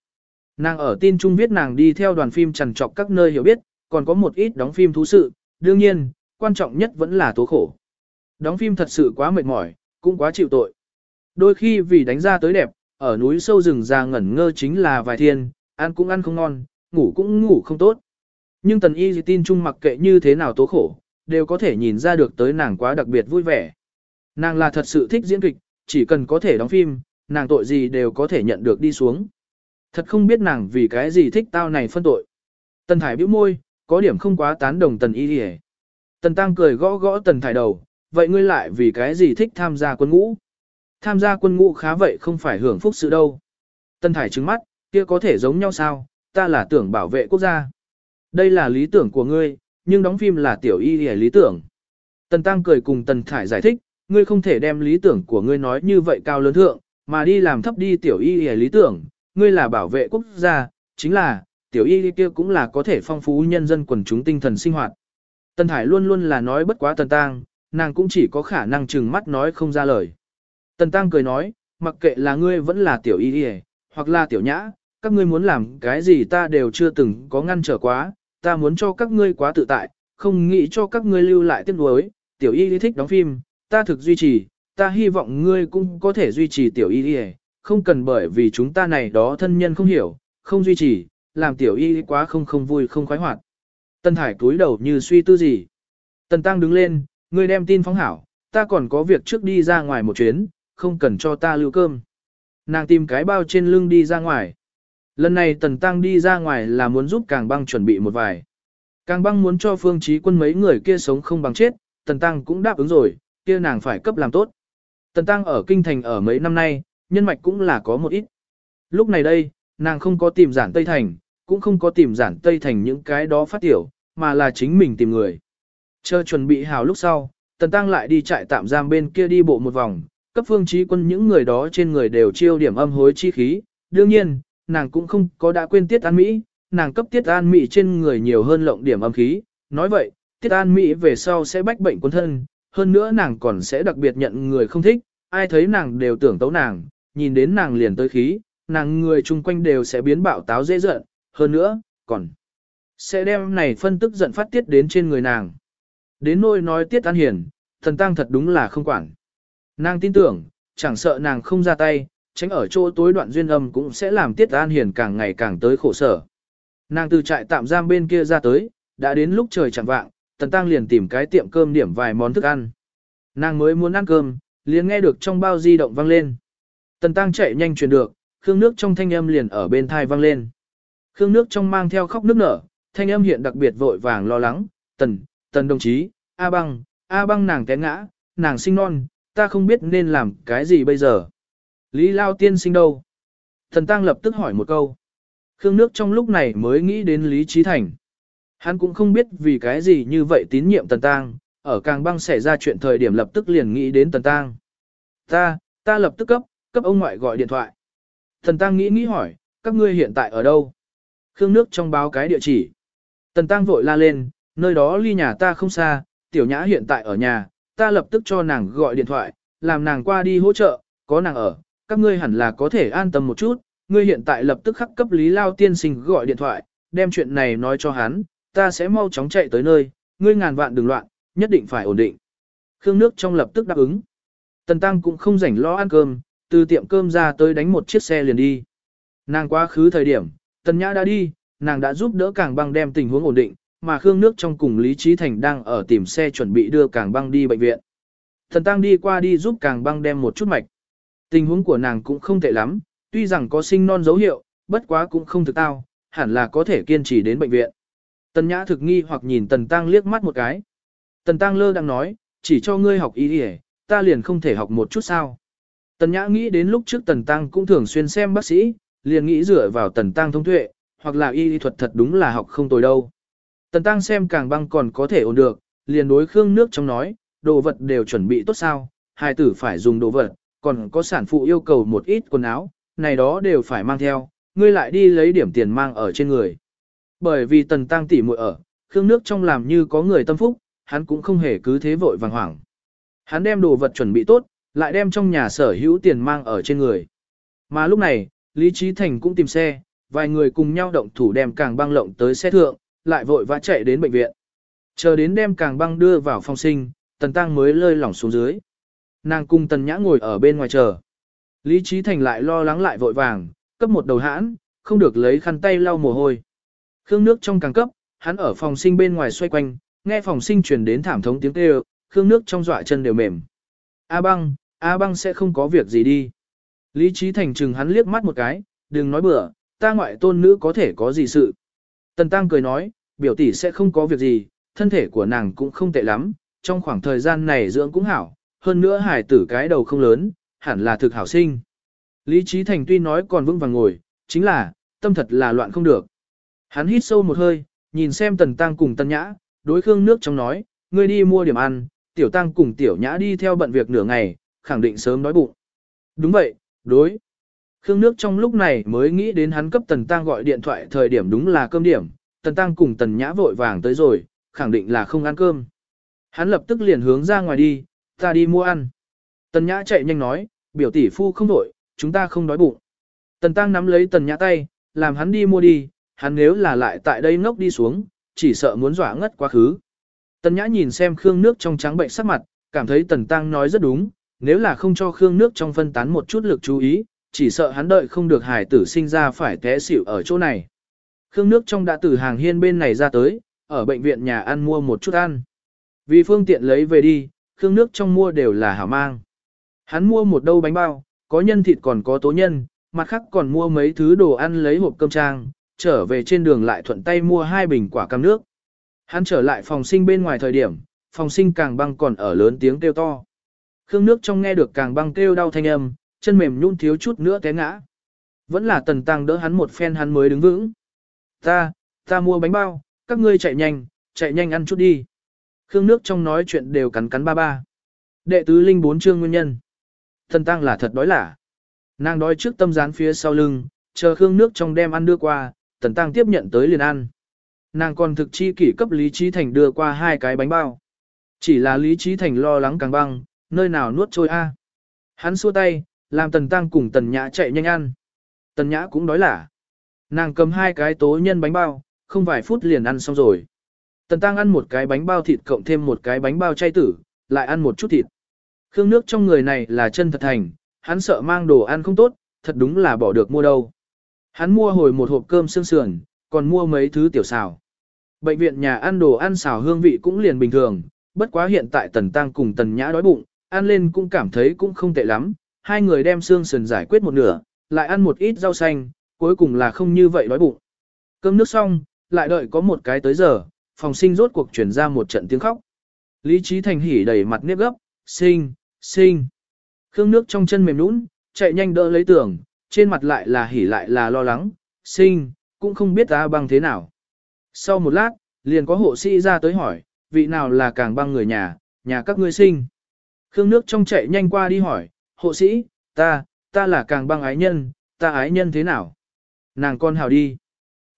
Nàng ở tin chung viết nàng đi theo đoàn phim trằn trọc các nơi hiểu biết, còn có một ít đóng phim thú sự, đương nhiên, quan trọng nhất vẫn là tố khổ. Đóng phim thật sự quá mệt mỏi, cũng quá chịu tội. Đôi khi vì đánh ra tới đẹp, ở núi sâu rừng già ngẩn ngơ chính là vài thiên, ăn cũng ăn không ngon, ngủ cũng ngủ không tốt. Nhưng tần y tin chung mặc kệ như thế nào tố khổ, đều có thể nhìn ra được tới nàng quá đặc biệt vui vẻ. Nàng là thật sự thích diễn kịch, chỉ cần có thể đóng phim, nàng tội gì đều có thể nhận được đi xuống. Thật không biết nàng vì cái gì thích tao này phân tội. Tần Thải bĩu môi, có điểm không quá tán đồng Tần Y Điề. Tần Tăng cười gõ gõ Tần Thải đầu, vậy ngươi lại vì cái gì thích tham gia quân ngũ? Tham gia quân ngũ khá vậy không phải hưởng phúc sự đâu. Tần Thải trứng mắt, kia có thể giống nhau sao, ta là tưởng bảo vệ quốc gia. Đây là lý tưởng của ngươi, nhưng đóng phim là tiểu y hề lý tưởng. Tần Tăng cười cùng Tần Thải giải thích, ngươi không thể đem lý tưởng của ngươi nói như vậy cao lớn thượng, mà đi làm thấp đi tiểu y hề lý tưởng, ngươi là bảo vệ quốc gia, chính là, tiểu y kia cũng là có thể phong phú nhân dân quần chúng tinh thần sinh hoạt. Tần Thải luôn luôn là nói bất quá Tần Tăng, nàng cũng chỉ có khả năng chừng mắt nói không ra lời. Tần Tăng cười nói, mặc kệ là ngươi vẫn là tiểu y hề, hoặc là tiểu nhã, các ngươi muốn làm cái gì ta đều chưa từng có ngăn trở quá, ta muốn cho các ngươi quá tự tại, không nghĩ cho các ngươi lưu lại tiếc nuối, tiểu y lý thích đóng phim, ta thực duy trì, ta hy vọng ngươi cũng có thể duy trì tiểu y lý không cần bởi vì chúng ta này đó thân nhân không hiểu, không duy trì, làm tiểu y quá không không vui không khoái hoạt. Tân hải cúi đầu như suy tư gì. Tần Tăng đứng lên, ngươi đem tin phóng hảo, ta còn có việc trước đi ra ngoài một chuyến, không cần cho ta lưu cơm. Nàng tìm cái bao trên lưng đi ra ngoài. Lần này Tần Tăng đi ra ngoài là muốn giúp Càng Băng chuẩn bị một vài. Càng Băng muốn cho Phương Chí Quân mấy người kia sống không bằng chết, Tần Tăng cũng đáp ứng rồi, kia nàng phải cấp làm tốt. Tần Tăng ở kinh thành ở mấy năm nay, nhân mạch cũng là có một ít. Lúc này đây, nàng không có tìm giản Tây Thành, cũng không có tìm giản Tây Thành những cái đó phát tiểu, mà là chính mình tìm người. Chờ chuẩn bị hào lúc sau, Tần Tăng lại đi trại tạm giam bên kia đi bộ một vòng, cấp phương trí quân những người đó trên người đều chiêu điểm âm hối chi khí. Đương nhiên, nàng cũng không có đã quên tiết an Mỹ, nàng cấp tiết an Mỹ trên người nhiều hơn lộng điểm âm khí. Nói vậy, tiết an Mỹ về sau sẽ bách bệnh quân thân, hơn nữa nàng còn sẽ đặc biệt nhận người không thích, ai thấy nàng đều tưởng tấu nàng, nhìn đến nàng liền tới khí, nàng người chung quanh đều sẽ biến bạo táo dễ giận, hơn nữa, còn sẽ đem này phân tức giận phát tiết đến trên người nàng. Đến nôi nói tiết an hiền, thần tăng thật đúng là không quản. Nàng tin tưởng, chẳng sợ nàng không ra tay, tránh ở chỗ tối đoạn duyên âm cũng sẽ làm tiết an hiền càng ngày càng tới khổ sở. Nàng từ trại tạm giam bên kia ra tới, đã đến lúc trời chẳng vạng, tần tăng liền tìm cái tiệm cơm điểm vài món thức ăn. Nàng mới muốn ăn cơm, liền nghe được trong bao di động vang lên. Tần tăng chạy nhanh truyền được, khương nước trong thanh âm liền ở bên thai vang lên. Khương nước trong mang theo khóc nước nở, thanh âm hiện đặc biệt vội vàng lo lắng, tần, tần đồng chí, A băng, A băng nàng té ngã, nàng sinh non, ta không biết nên làm cái gì bây giờ. Lý Lao tiên sinh đâu? Thần Tăng lập tức hỏi một câu. Khương nước trong lúc này mới nghĩ đến Lý Trí Thành. Hắn cũng không biết vì cái gì như vậy tín nhiệm Tần Tăng, ở càng băng xảy ra chuyện thời điểm lập tức liền nghĩ đến Tần Tăng. Ta, ta lập tức cấp, cấp ông ngoại gọi điện thoại. Tần Tăng nghĩ nghĩ hỏi, các ngươi hiện tại ở đâu? Khương nước trong báo cái địa chỉ. Tần Tăng vội la lên, nơi đó ly nhà ta không xa, tiểu nhã hiện tại ở nhà, ta lập tức cho nàng gọi điện thoại, làm nàng qua đi hỗ trợ, có nàng ở, các ngươi hẳn là có thể an tâm một chút, ngươi hiện tại lập tức khắc cấp Lý Lao tiên sinh gọi điện thoại, đem chuyện này nói cho hắn, ta sẽ mau chóng chạy tới nơi, ngươi ngàn vạn đừng loạn, nhất định phải ổn định. Khương nước trong lập tức đáp ứng. Tần Tăng cũng không rảnh lo ăn cơm, từ tiệm cơm ra tới đánh một chiếc xe liền đi. Nàng quá khứ thời điểm, Tần Nhã đã đi, nàng đã giúp đỡ Càng Băng đem tình huống ổn định, mà Khương nước trong cùng Lý Trí Thành đang ở tìm xe chuẩn bị đưa Càng Băng đi bệnh viện. Thần Tăng đi qua đi giúp Càng Băng đem một chút mạch. Tình huống của nàng cũng không tệ lắm, tuy rằng có sinh non dấu hiệu, bất quá cũng không thực tao, hẳn là có thể kiên trì đến bệnh viện. Tần Nhã thực nghi hoặc nhìn Tần Tăng liếc mắt một cái. Tần Tăng lơ đang nói, chỉ cho ngươi học y đi ta liền không thể học một chút sao. Tần Nhã nghĩ đến lúc trước Tần Tăng cũng thường xuyên xem bác sĩ, liền nghĩ dựa vào Tần Tăng thông tuệ, hoặc là y y thuật thật đúng là học không tồi đâu. Tần Tăng xem càng băng còn có thể ổn được, liền đối Khương nước trong nói, đồ vật đều chuẩn bị tốt sao, hai tử phải dùng đồ vật, còn có sản phụ yêu cầu một ít quần áo, này đó đều phải mang theo, ngươi lại đi lấy điểm tiền mang ở trên người. Bởi vì Tần Tăng tỉ muội ở, Khương nước trong làm như có người tâm phúc, hắn cũng không hề cứ thế vội vàng hoảng. Hắn đem đồ vật chuẩn bị tốt, lại đem trong nhà sở hữu tiền mang ở trên người. Mà lúc này, Lý Trí Thành cũng tìm xe, vài người cùng nhau động thủ đem càng băng lộng tới xe thượng, lại vội vã chạy đến bệnh viện. Chờ đến đem càng băng đưa vào phòng sinh, Tần Tăng mới lơi lỏng xuống dưới. Nàng cung Tần Nhã ngồi ở bên ngoài chờ. Lý Trí Thành lại lo lắng lại vội vàng, cấp một đầu hãn, không được lấy khăn tay lau mồ hôi. Khương nước trong càng cấp, hắn ở phòng sinh bên ngoài xoay quanh, nghe phòng sinh truyền đến thảm thống tiếng kêu, khương nước trong dọa chân đều mềm. A băng, A băng sẽ không có việc gì đi. Lý Trí Thành chừng hắn liếc mắt một cái, đừng nói bừa, ta ngoại tôn nữ có thể có gì sự. Tần Tăng cười nói, biểu tỷ sẽ không có việc gì, thân thể của nàng cũng không tệ lắm, trong khoảng thời gian này dưỡng cũng hảo, hơn nữa hải tử cái đầu không lớn, hẳn là thực hảo sinh. Lý Trí Thành tuy nói còn vững vàng ngồi, chính là, tâm thật là loạn không được. Hắn hít sâu một hơi, nhìn xem Tần Tăng cùng Tần Nhã, đối Khương nước trong nói, ngươi đi mua điểm ăn, Tiểu Tăng cùng Tiểu Nhã đi theo bận việc nửa ngày, khẳng định sớm đói bụng. Đúng vậy, đối. Khương nước trong lúc này mới nghĩ đến hắn cấp Tần Tăng gọi điện thoại thời điểm đúng là cơm điểm, Tần Tăng cùng Tần Nhã vội vàng tới rồi, khẳng định là không ăn cơm. Hắn lập tức liền hướng ra ngoài đi, ta đi mua ăn. Tần Nhã chạy nhanh nói, biểu tỷ phu không đổi, chúng ta không đói bụng. Tần Tăng nắm lấy Tần Nhã tay, làm hắn đi mua đi, hắn nếu là lại tại đây ngốc đi xuống, chỉ sợ muốn dọa ngất quá khứ. Tần Nhã nhìn xem Khương nước trong trắng bệnh sắc mặt, cảm thấy Tần Tăng nói rất đúng, nếu là không cho Khương nước trong phân tán một chút lực chú ý, chỉ sợ hắn đợi không được Hải tử sinh ra phải té xỉu ở chỗ này. Khương nước trong đã từ hàng hiên bên này ra tới, ở bệnh viện nhà ăn mua một chút ăn. Vì phương tiện lấy về đi, Khương nước trong mua đều là hảo mang. Hắn mua một đâu bánh bao, có nhân thịt còn có tố nhân, mặt khác còn mua mấy thứ đồ ăn lấy hộp cơm trang, trở về trên đường lại thuận tay mua hai bình quả cam nước. Hắn trở lại phòng sinh bên ngoài thời điểm, phòng sinh càng băng còn ở lớn tiếng kêu to. Khương nước trong nghe được càng băng kêu đau thanh âm, chân mềm nhún thiếu chút nữa té ngã. Vẫn là tần tăng đỡ hắn một phen hắn mới đứng vững. Ta, ta mua bánh bao, các ngươi chạy nhanh, chạy nhanh ăn chút đi. Khương nước trong nói chuyện đều cắn cắn ba ba. Đệ tứ linh bốn chương nguyên nhân. Tần tăng là thật đói lả. Nàng đói trước tâm gián phía sau lưng, chờ Khương nước trong đem ăn đưa qua, tần tăng tiếp nhận tới liền ăn. Nàng còn thực chi kỷ cấp Lý Trí Thành đưa qua hai cái bánh bao. Chỉ là Lý Trí Thành lo lắng càng băng, nơi nào nuốt trôi a. Hắn xua tay, làm tần tăng cùng tần nhã chạy nhanh ăn. Tần nhã cũng đói lả. Nàng cầm hai cái tố nhân bánh bao, không vài phút liền ăn xong rồi. Tần tăng ăn một cái bánh bao thịt cộng thêm một cái bánh bao chay tử, lại ăn một chút thịt. Khương nước trong người này là chân thật thành, hắn sợ mang đồ ăn không tốt, thật đúng là bỏ được mua đâu. Hắn mua hồi một hộp cơm xương sườn, còn mua mấy thứ tiểu xào. Bệnh viện nhà ăn đồ ăn xào hương vị cũng liền bình thường, bất quá hiện tại Tần Tăng cùng Tần Nhã đói bụng, ăn lên cũng cảm thấy cũng không tệ lắm, hai người đem xương sườn giải quyết một nửa, lại ăn một ít rau xanh, cuối cùng là không như vậy đói bụng. Cơm nước xong, lại đợi có một cái tới giờ, phòng sinh rốt cuộc chuyển ra một trận tiếng khóc. Lý Trí Thành hỉ đầy mặt nếp gấp, sinh, sinh. Khương nước trong chân mềm nũng, chạy nhanh đỡ lấy tường, trên mặt lại là hỉ lại là lo lắng, sinh, cũng không biết ta băng thế nào. Sau một lát, liền có hộ sĩ ra tới hỏi, vị nào là càng băng người nhà, nhà các ngươi sinh. Khương nước trong chạy nhanh qua đi hỏi, hộ sĩ, ta, ta là càng băng ái nhân, ta ái nhân thế nào? Nàng con hào đi.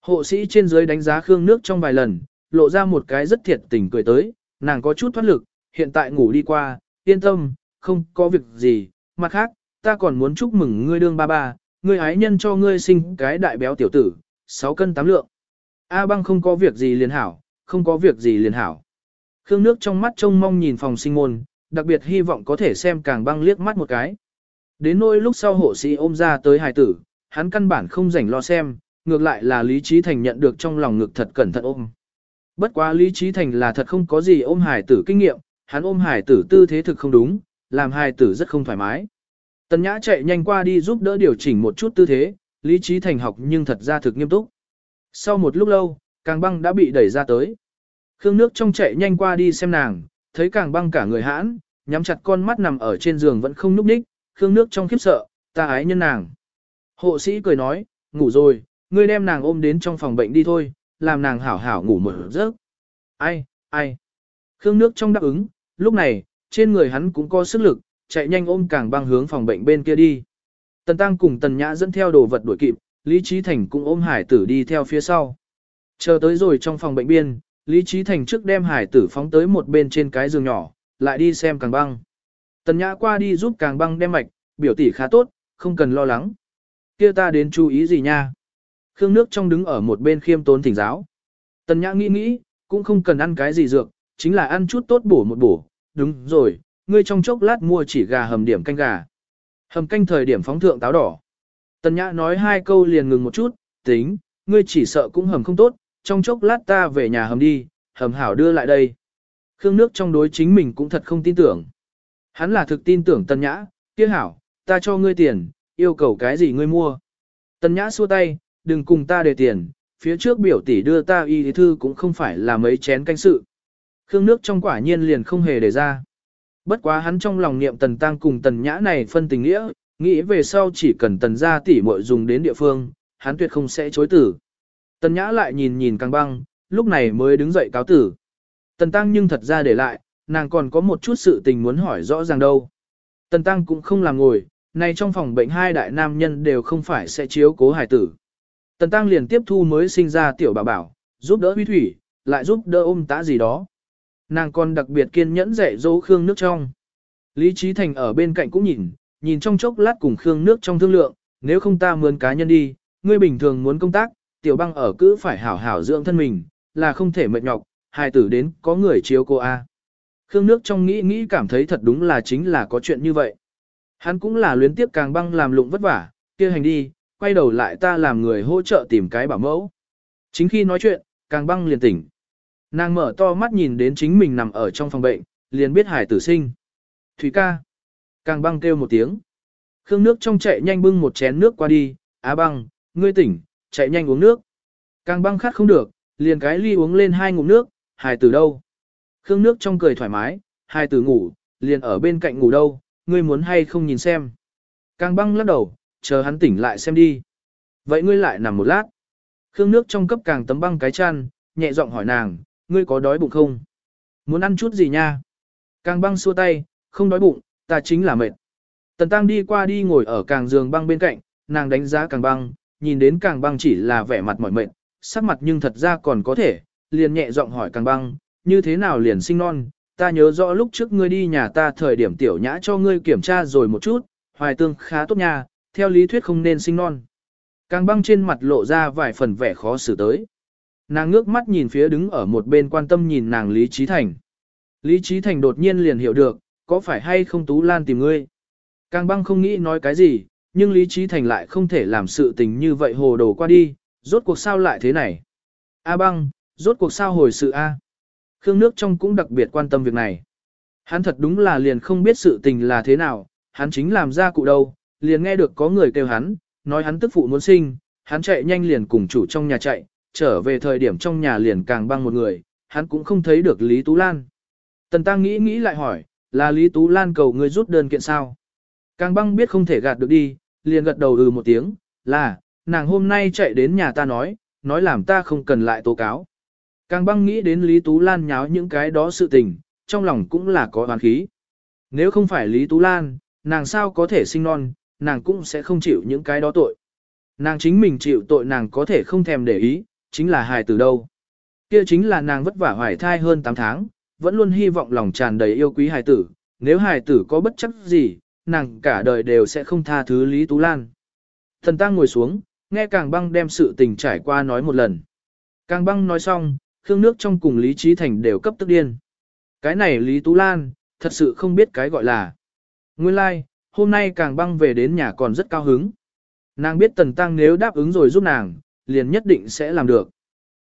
Hộ sĩ trên dưới đánh giá Khương nước trong vài lần, lộ ra một cái rất thiệt tình cười tới, nàng có chút thoát lực, hiện tại ngủ đi qua, yên tâm, không có việc gì, mặt khác, ta còn muốn chúc mừng ngươi đương ba ba, ngươi ái nhân cho ngươi sinh cái đại béo tiểu tử, 6 cân 8 lượng. A băng không có việc gì liền hảo, không có việc gì liền hảo. Khương nước trong mắt trông mong nhìn phòng sinh môn, đặc biệt hy vọng có thể xem càng băng liếc mắt một cái. Đến nỗi lúc sau hộ sĩ ôm ra tới hài tử, hắn căn bản không rảnh lo xem, ngược lại là Lý Trí Thành nhận được trong lòng ngực thật cẩn thận ôm. Bất quá Lý Trí Thành là thật không có gì ôm hài tử kinh nghiệm, hắn ôm hài tử tư thế thực không đúng, làm hài tử rất không thoải mái. Tần Nhã chạy nhanh qua đi giúp đỡ điều chỉnh một chút tư thế, Lý Trí Thành học nhưng thật ra thực nghiêm túc. Sau một lúc lâu, càng băng đã bị đẩy ra tới. Khương nước trong chạy nhanh qua đi xem nàng, thấy càng băng cả người hãn, nhắm chặt con mắt nằm ở trên giường vẫn không núp đích, Khương nước trong khiếp sợ, ta ái nhân nàng. Hộ sĩ cười nói, ngủ rồi, ngươi đem nàng ôm đến trong phòng bệnh đi thôi, làm nàng hảo hảo ngủ một giấc. Ai, ai. Khương nước trong đáp ứng, lúc này, trên người hắn cũng có sức lực, chạy nhanh ôm càng băng hướng phòng bệnh bên kia đi. Tần Tăng cùng Tần Nhã dẫn theo đồ vật đuổi kịp, Lý Trí Thành cũng ôm hải tử đi theo phía sau. Chờ tới rồi trong phòng bệnh biên, Lý Trí Thành trước đem hải tử phóng tới một bên trên cái giường nhỏ, lại đi xem càng băng. Tần Nhã qua đi giúp càng băng đem mạch, biểu tỷ khá tốt, không cần lo lắng. Kia ta đến chú ý gì nha? Khương nước trong đứng ở một bên khiêm tốn thỉnh giáo. Tần Nhã nghĩ nghĩ, cũng không cần ăn cái gì dược, chính là ăn chút tốt bổ một bổ. Đúng rồi, ngươi trong chốc lát mua chỉ gà hầm điểm canh gà. Hầm canh thời điểm phóng thượng táo đỏ. Tần Nhã nói hai câu liền ngừng một chút, tính, ngươi chỉ sợ cũng hầm không tốt, trong chốc lát ta về nhà hầm đi, hầm hảo đưa lại đây. Khương nước trong đối chính mình cũng thật không tin tưởng. Hắn là thực tin tưởng Tần Nhã, kia hảo, ta cho ngươi tiền, yêu cầu cái gì ngươi mua. Tần Nhã xua tay, đừng cùng ta để tiền, phía trước biểu tỷ đưa ta y thư cũng không phải là mấy chén canh sự. Khương nước trong quả nhiên liền không hề để ra. Bất quá hắn trong lòng niệm tần tăng cùng tần nhã này phân tình nghĩa, nghĩ về sau chỉ cần tần gia tỷ muội dùng đến địa phương, hắn tuyệt không sẽ chối tử. Tần nhã lại nhìn nhìn càng băng, lúc này mới đứng dậy cáo tử. Tần tăng nhưng thật ra để lại, nàng còn có một chút sự tình muốn hỏi rõ ràng đâu. Tần tăng cũng không làm ngồi, nay trong phòng bệnh hai đại nam nhân đều không phải sẽ chiếu cố hài tử. Tần tăng liền tiếp thu mới sinh ra tiểu bảo bảo, giúp đỡ huy thủy, lại giúp đỡ ôm tã gì đó. Nàng còn đặc biệt kiên nhẫn dạy dỗ Khương nước trong. Lý Trí Thành ở bên cạnh cũng nhìn, nhìn trong chốc lát cùng Khương nước trong thương lượng, nếu không ta mướn cá nhân đi, ngươi bình thường muốn công tác, tiểu băng ở cứ phải hảo hảo dưỡng thân mình, là không thể mệt nhọc, hài tử đến có người chiếu cô A. Khương nước trong nghĩ nghĩ cảm thấy thật đúng là chính là có chuyện như vậy. Hắn cũng là luyến tiếp càng băng làm lụng vất vả, kia hành đi, quay đầu lại ta làm người hỗ trợ tìm cái bảo mẫu. Chính khi nói chuyện, càng băng liền tỉnh. Nàng mở to mắt nhìn đến chính mình nằm ở trong phòng bệnh, liền biết hải tử sinh. Thủy ca. Càng băng kêu một tiếng. Khương nước trong chạy nhanh bưng một chén nước qua đi, á băng, ngươi tỉnh, chạy nhanh uống nước. Càng băng khát không được, liền cái ly uống lên hai ngụm nước, hải tử đâu. Khương nước trong cười thoải mái, hải tử ngủ, liền ở bên cạnh ngủ đâu, ngươi muốn hay không nhìn xem. Càng băng lắc đầu, chờ hắn tỉnh lại xem đi. Vậy ngươi lại nằm một lát. Khương nước trong cấp càng tấm băng cái chăn, nhẹ giọng hỏi nàng, ngươi có đói bụng không? Muốn ăn chút gì nha? Càng băng xua tay, không đói bụng, ta chính là mệt. Tần tăng đi qua đi ngồi ở càng giường băng bên cạnh, nàng đánh giá càng băng, nhìn đến càng băng chỉ là vẻ mặt mỏi mệt, sắc mặt nhưng thật ra còn có thể, liền nhẹ giọng hỏi càng băng, như thế nào liền sinh non, ta nhớ rõ lúc trước ngươi đi nhà ta thời điểm tiểu nhã cho ngươi kiểm tra rồi một chút, hoài tương khá tốt nha, theo lý thuyết không nên sinh non. Càng băng trên mặt lộ ra vài phần vẻ khó xử tới. Nàng ngước mắt nhìn phía đứng ở một bên quan tâm nhìn nàng Lý Trí Thành. Lý Trí Thành đột nhiên liền hiểu được, có phải hay không Tú Lan tìm ngươi. Càng băng không nghĩ nói cái gì, nhưng Lý Trí Thành lại không thể làm sự tình như vậy hồ đồ qua đi, rốt cuộc sao lại thế này. A băng, rốt cuộc sao hồi sự A. Khương nước trong cũng đặc biệt quan tâm việc này. Hắn thật đúng là liền không biết sự tình là thế nào, hắn chính làm ra cụ đâu, liền nghe được có người kêu hắn, nói hắn tức phụ muốn sinh, hắn chạy nhanh liền cùng chủ trong nhà chạy, trở về thời điểm trong nhà liền càng băng một người, hắn cũng không thấy được Lý Tú Lan. Tần Tăng nghĩ nghĩ lại hỏi, là Lý Tú Lan cầu người rút đơn kiện sao? Càng băng biết không thể gạt được đi, liền gật đầu ừ một tiếng, là, nàng hôm nay chạy đến nhà ta nói, nói làm ta không cần lại tố cáo. Càng băng nghĩ đến Lý Tú Lan nháo những cái đó sự tình, trong lòng cũng là có oán khí. Nếu không phải Lý Tú Lan, nàng sao có thể sinh non, nàng cũng sẽ không chịu những cái đó tội. Nàng chính mình chịu tội nàng có thể không thèm để ý, chính là hài tử đâu. Kia chính là nàng vất vả hoài thai hơn 8 tháng, vẫn luôn hy vọng lòng tràn đầy yêu quý hài tử, nếu hài tử có bất chấp gì, nàng cả đời đều sẽ không tha thứ Lý Tú Lan. Thần ta ngồi xuống, nghe càng băng đem sự tình trải qua nói một lần. Càng băng nói xong, Khương nước trong cùng Lý Trí Thành đều cấp tức điên. Cái này Lý Tú Lan, thật sự không biết cái gọi là. Nguyên lai, like, hôm nay càng băng về đến nhà còn rất cao hứng. Nàng biết Tần Tăng nếu đáp ứng rồi giúp nàng, liền nhất định sẽ làm được.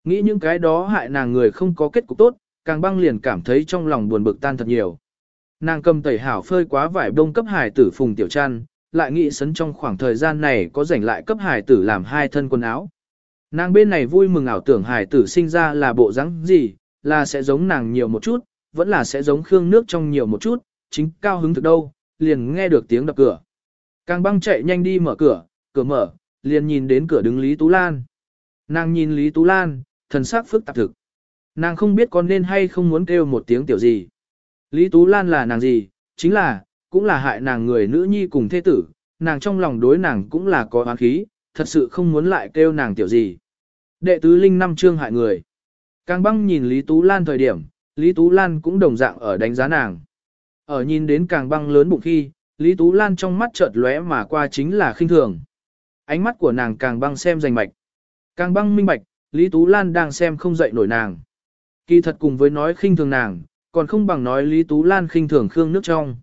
Nghĩ những cái đó hại nàng người không có kết cục tốt, càng băng liền cảm thấy trong lòng buồn bực tan thật nhiều. Nàng cầm tẩy hảo phơi quá vải đông cấp hải tử phùng tiểu trăn, lại nghĩ sấn trong khoảng thời gian này có rảnh lại cấp hải tử làm hai thân quần áo. Nàng bên này vui mừng ảo tưởng hải tử sinh ra là bộ dáng gì, là sẽ giống nàng nhiều một chút, vẫn là sẽ giống khương nước trong nhiều một chút, chính cao hứng thực đâu, liền nghe được tiếng đập cửa. Càng băng chạy nhanh đi mở cửa, cửa mở, liền nhìn đến cửa đứng Lý Tú Lan. Nàng nhìn Lý Tú Lan, thần sắc phức tạp thực. Nàng không biết con nên hay không muốn kêu một tiếng tiểu gì. Lý Tú Lan là nàng gì, chính là, cũng là hại nàng người nữ nhi cùng thế tử, nàng trong lòng đối nàng cũng là có oán khí, thật sự không muốn lại kêu nàng tiểu gì. Đệ tứ linh năm chương hại người. Càng băng nhìn Lý Tú Lan thời điểm, Lý Tú Lan cũng đồng dạng ở đánh giá nàng. Ở nhìn đến càng băng lớn bụng khi, Lý Tú Lan trong mắt chợt lóe mà qua chính là khinh thường. Ánh mắt của nàng càng băng xem rành mạch. Càng băng minh bạch, Lý Tú Lan đang xem không dậy nổi nàng. Kỳ thật cùng với nói khinh thường nàng, còn không bằng nói Lý Tú Lan khinh thường Khương nước trong.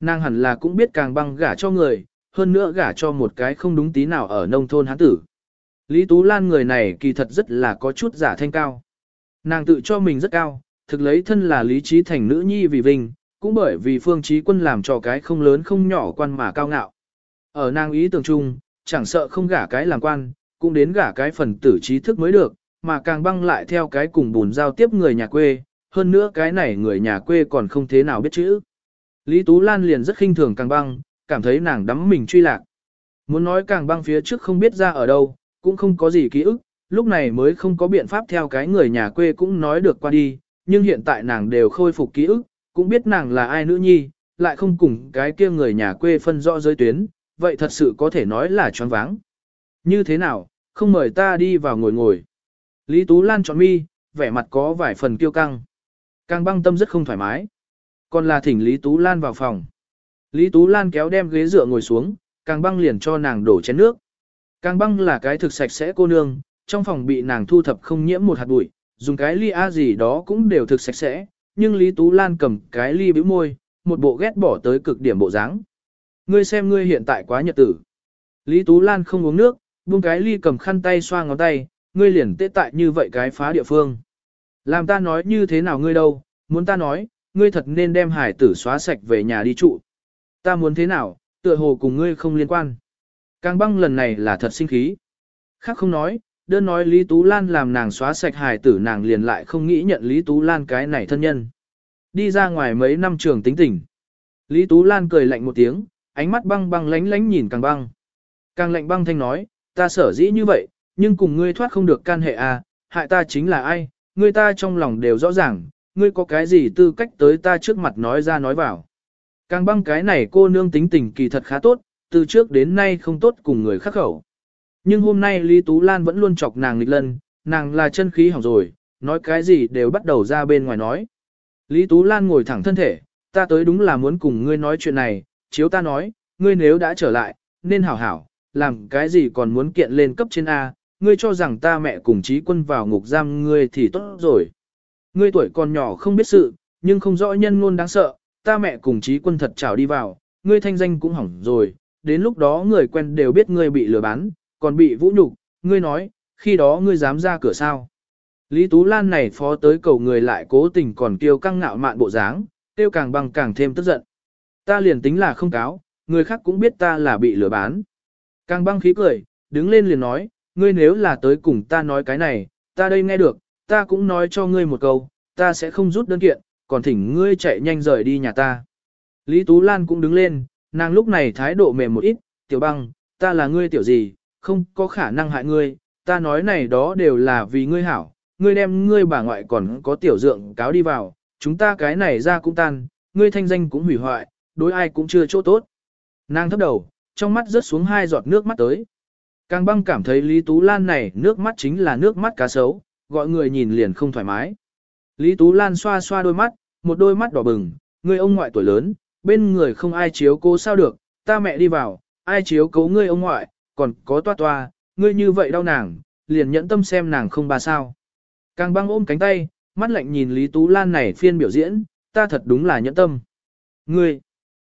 Nàng hẳn là cũng biết càng băng gả cho người, hơn nữa gả cho một cái không đúng tí nào ở nông thôn hán tử. Lý Tú Lan người này kỳ thật rất là có chút giả thanh cao. Nàng tự cho mình rất cao, thực lấy thân là lý trí thành nữ nhi vì vinh, cũng bởi vì phương trí quân làm cho cái không lớn không nhỏ quan mà cao ngạo. Ở nàng ý tưởng chung, chẳng sợ không gả cái làm quan, cũng đến gả cái phần tử trí thức mới được, mà càng băng lại theo cái cùng bùn giao tiếp người nhà quê, hơn nữa cái này người nhà quê còn không thế nào biết chữ. Lý Tú Lan liền rất khinh thường càng băng, cảm thấy nàng đắm mình truy lạc. Muốn nói càng băng phía trước không biết ra ở đâu, cũng không có gì ký ức, lúc này mới không có biện pháp theo cái người nhà quê cũng nói được qua đi, nhưng hiện tại nàng đều khôi phục ký ức, cũng biết nàng là ai nữ nhi, lại không cùng cái kia người nhà quê phân rõ giới tuyến, vậy thật sự có thể nói là choáng váng. Như thế nào, không mời ta đi vào ngồi ngồi. Lý Tú Lan chọn mi, vẻ mặt có vài phần kiêu căng. Càng băng tâm rất không thoải mái. Còn là thỉnh Lý Tú Lan vào phòng. Lý Tú Lan kéo đem ghế dựa ngồi xuống, càng băng liền cho nàng đổ chén nước. Càng băng là cái thực sạch sẽ cô nương, trong phòng bị nàng thu thập không nhiễm một hạt bụi, dùng cái ly a gì đó cũng đều thực sạch sẽ, nhưng Lý Tú Lan cầm cái ly bĩu môi, một bộ ghét bỏ tới cực điểm bộ dáng. Ngươi xem ngươi hiện tại quá nhật tử. Lý Tú Lan không uống nước, buông cái ly cầm khăn tay xoa ngón tay, ngươi liền tê tại như vậy cái phá địa phương. Làm ta nói như thế nào ngươi đâu, muốn ta nói, ngươi thật nên đem hải tử xóa sạch về nhà đi trụ. Ta muốn thế nào, tựa hồ cùng ngươi không liên quan. Càng băng lần này là thật sinh khí. Khác không nói, đơn nói Lý Tú Lan làm nàng xóa sạch hài tử nàng liền lại không nghĩ nhận Lý Tú Lan cái này thân nhân. Đi ra ngoài mấy năm trường tính tình. Lý Tú Lan cười lạnh một tiếng, ánh mắt băng băng lánh lánh nhìn càng băng. Càng lạnh băng thanh nói, ta sở dĩ như vậy, nhưng cùng ngươi thoát không được can hệ à, hại ta chính là ai, ngươi ta trong lòng đều rõ ràng, ngươi có cái gì tư cách tới ta trước mặt nói ra nói vào. Càng băng cái này cô nương tính tình kỳ thật khá tốt, từ trước đến nay không tốt cùng người khắc khẩu. Nhưng hôm nay Lý Tú Lan vẫn luôn chọc nàng nghịch lần, nàng là chân khí hỏng rồi, nói cái gì đều bắt đầu ra bên ngoài nói. Lý Tú Lan ngồi thẳng thân thể, ta tới đúng là muốn cùng ngươi nói chuyện này, chiếu ta nói, ngươi nếu đã trở lại, nên hảo hảo, làm cái gì còn muốn kiện lên cấp trên A, ngươi cho rằng ta mẹ cùng trí quân vào ngục giam ngươi thì tốt rồi. Ngươi tuổi còn nhỏ không biết sự, nhưng không rõ nhân ngôn đáng sợ, ta mẹ cùng trí quân thật trào đi vào, ngươi thanh danh cũng hỏng rồi, đến lúc đó người quen đều biết ngươi bị lừa bán, còn bị vũ nhục, ngươi nói, khi đó ngươi dám ra cửa sao. Lý Tú Lan này phó tới cầu người lại cố tình còn kêu căng ngạo mạn bộ dáng, tiêu càng bằng càng thêm tức giận. Ta liền tính là không cáo, người khác cũng biết ta là bị lừa bán. Càng băng khí cười, đứng lên liền nói, ngươi nếu là tới cùng ta nói cái này, ta đây nghe được, ta cũng nói cho ngươi một câu, ta sẽ không rút đơn kiện, còn thỉnh ngươi chạy nhanh rời đi nhà ta. Lý Tú Lan cũng đứng lên, nàng lúc này thái độ mềm một ít, tiểu băng, ta là ngươi tiểu gì, không có khả năng hại ngươi, ta nói này đó đều là vì ngươi hảo, ngươi đem ngươi bà ngoại còn có tiểu dượng cáo đi vào, chúng ta cái này ra cũng tan, ngươi thanh danh cũng hủy hoại, đối ai cũng chưa chỗ tốt. Nàng thấp đầu, trong mắt rớt xuống hai giọt nước mắt tới. Càng băng cảm thấy Lý Tú Lan này nước mắt chính là nước mắt cá sấu, gọi người nhìn liền không thoải mái. Lý Tú Lan xoa xoa đôi mắt, một đôi mắt đỏ bừng, người ông ngoại tuổi lớn, bên người không ai chiếu cố sao được, ta mẹ đi vào, ai chiếu cố ngươi ông ngoại, còn có toa toa, ngươi như vậy đau nàng, liền nhẫn tâm xem nàng không bà sao. Càng băng ôm cánh tay, mắt lạnh nhìn Lý Tú Lan này phiên biểu diễn, ta thật đúng là nhẫn tâm. Ngươi,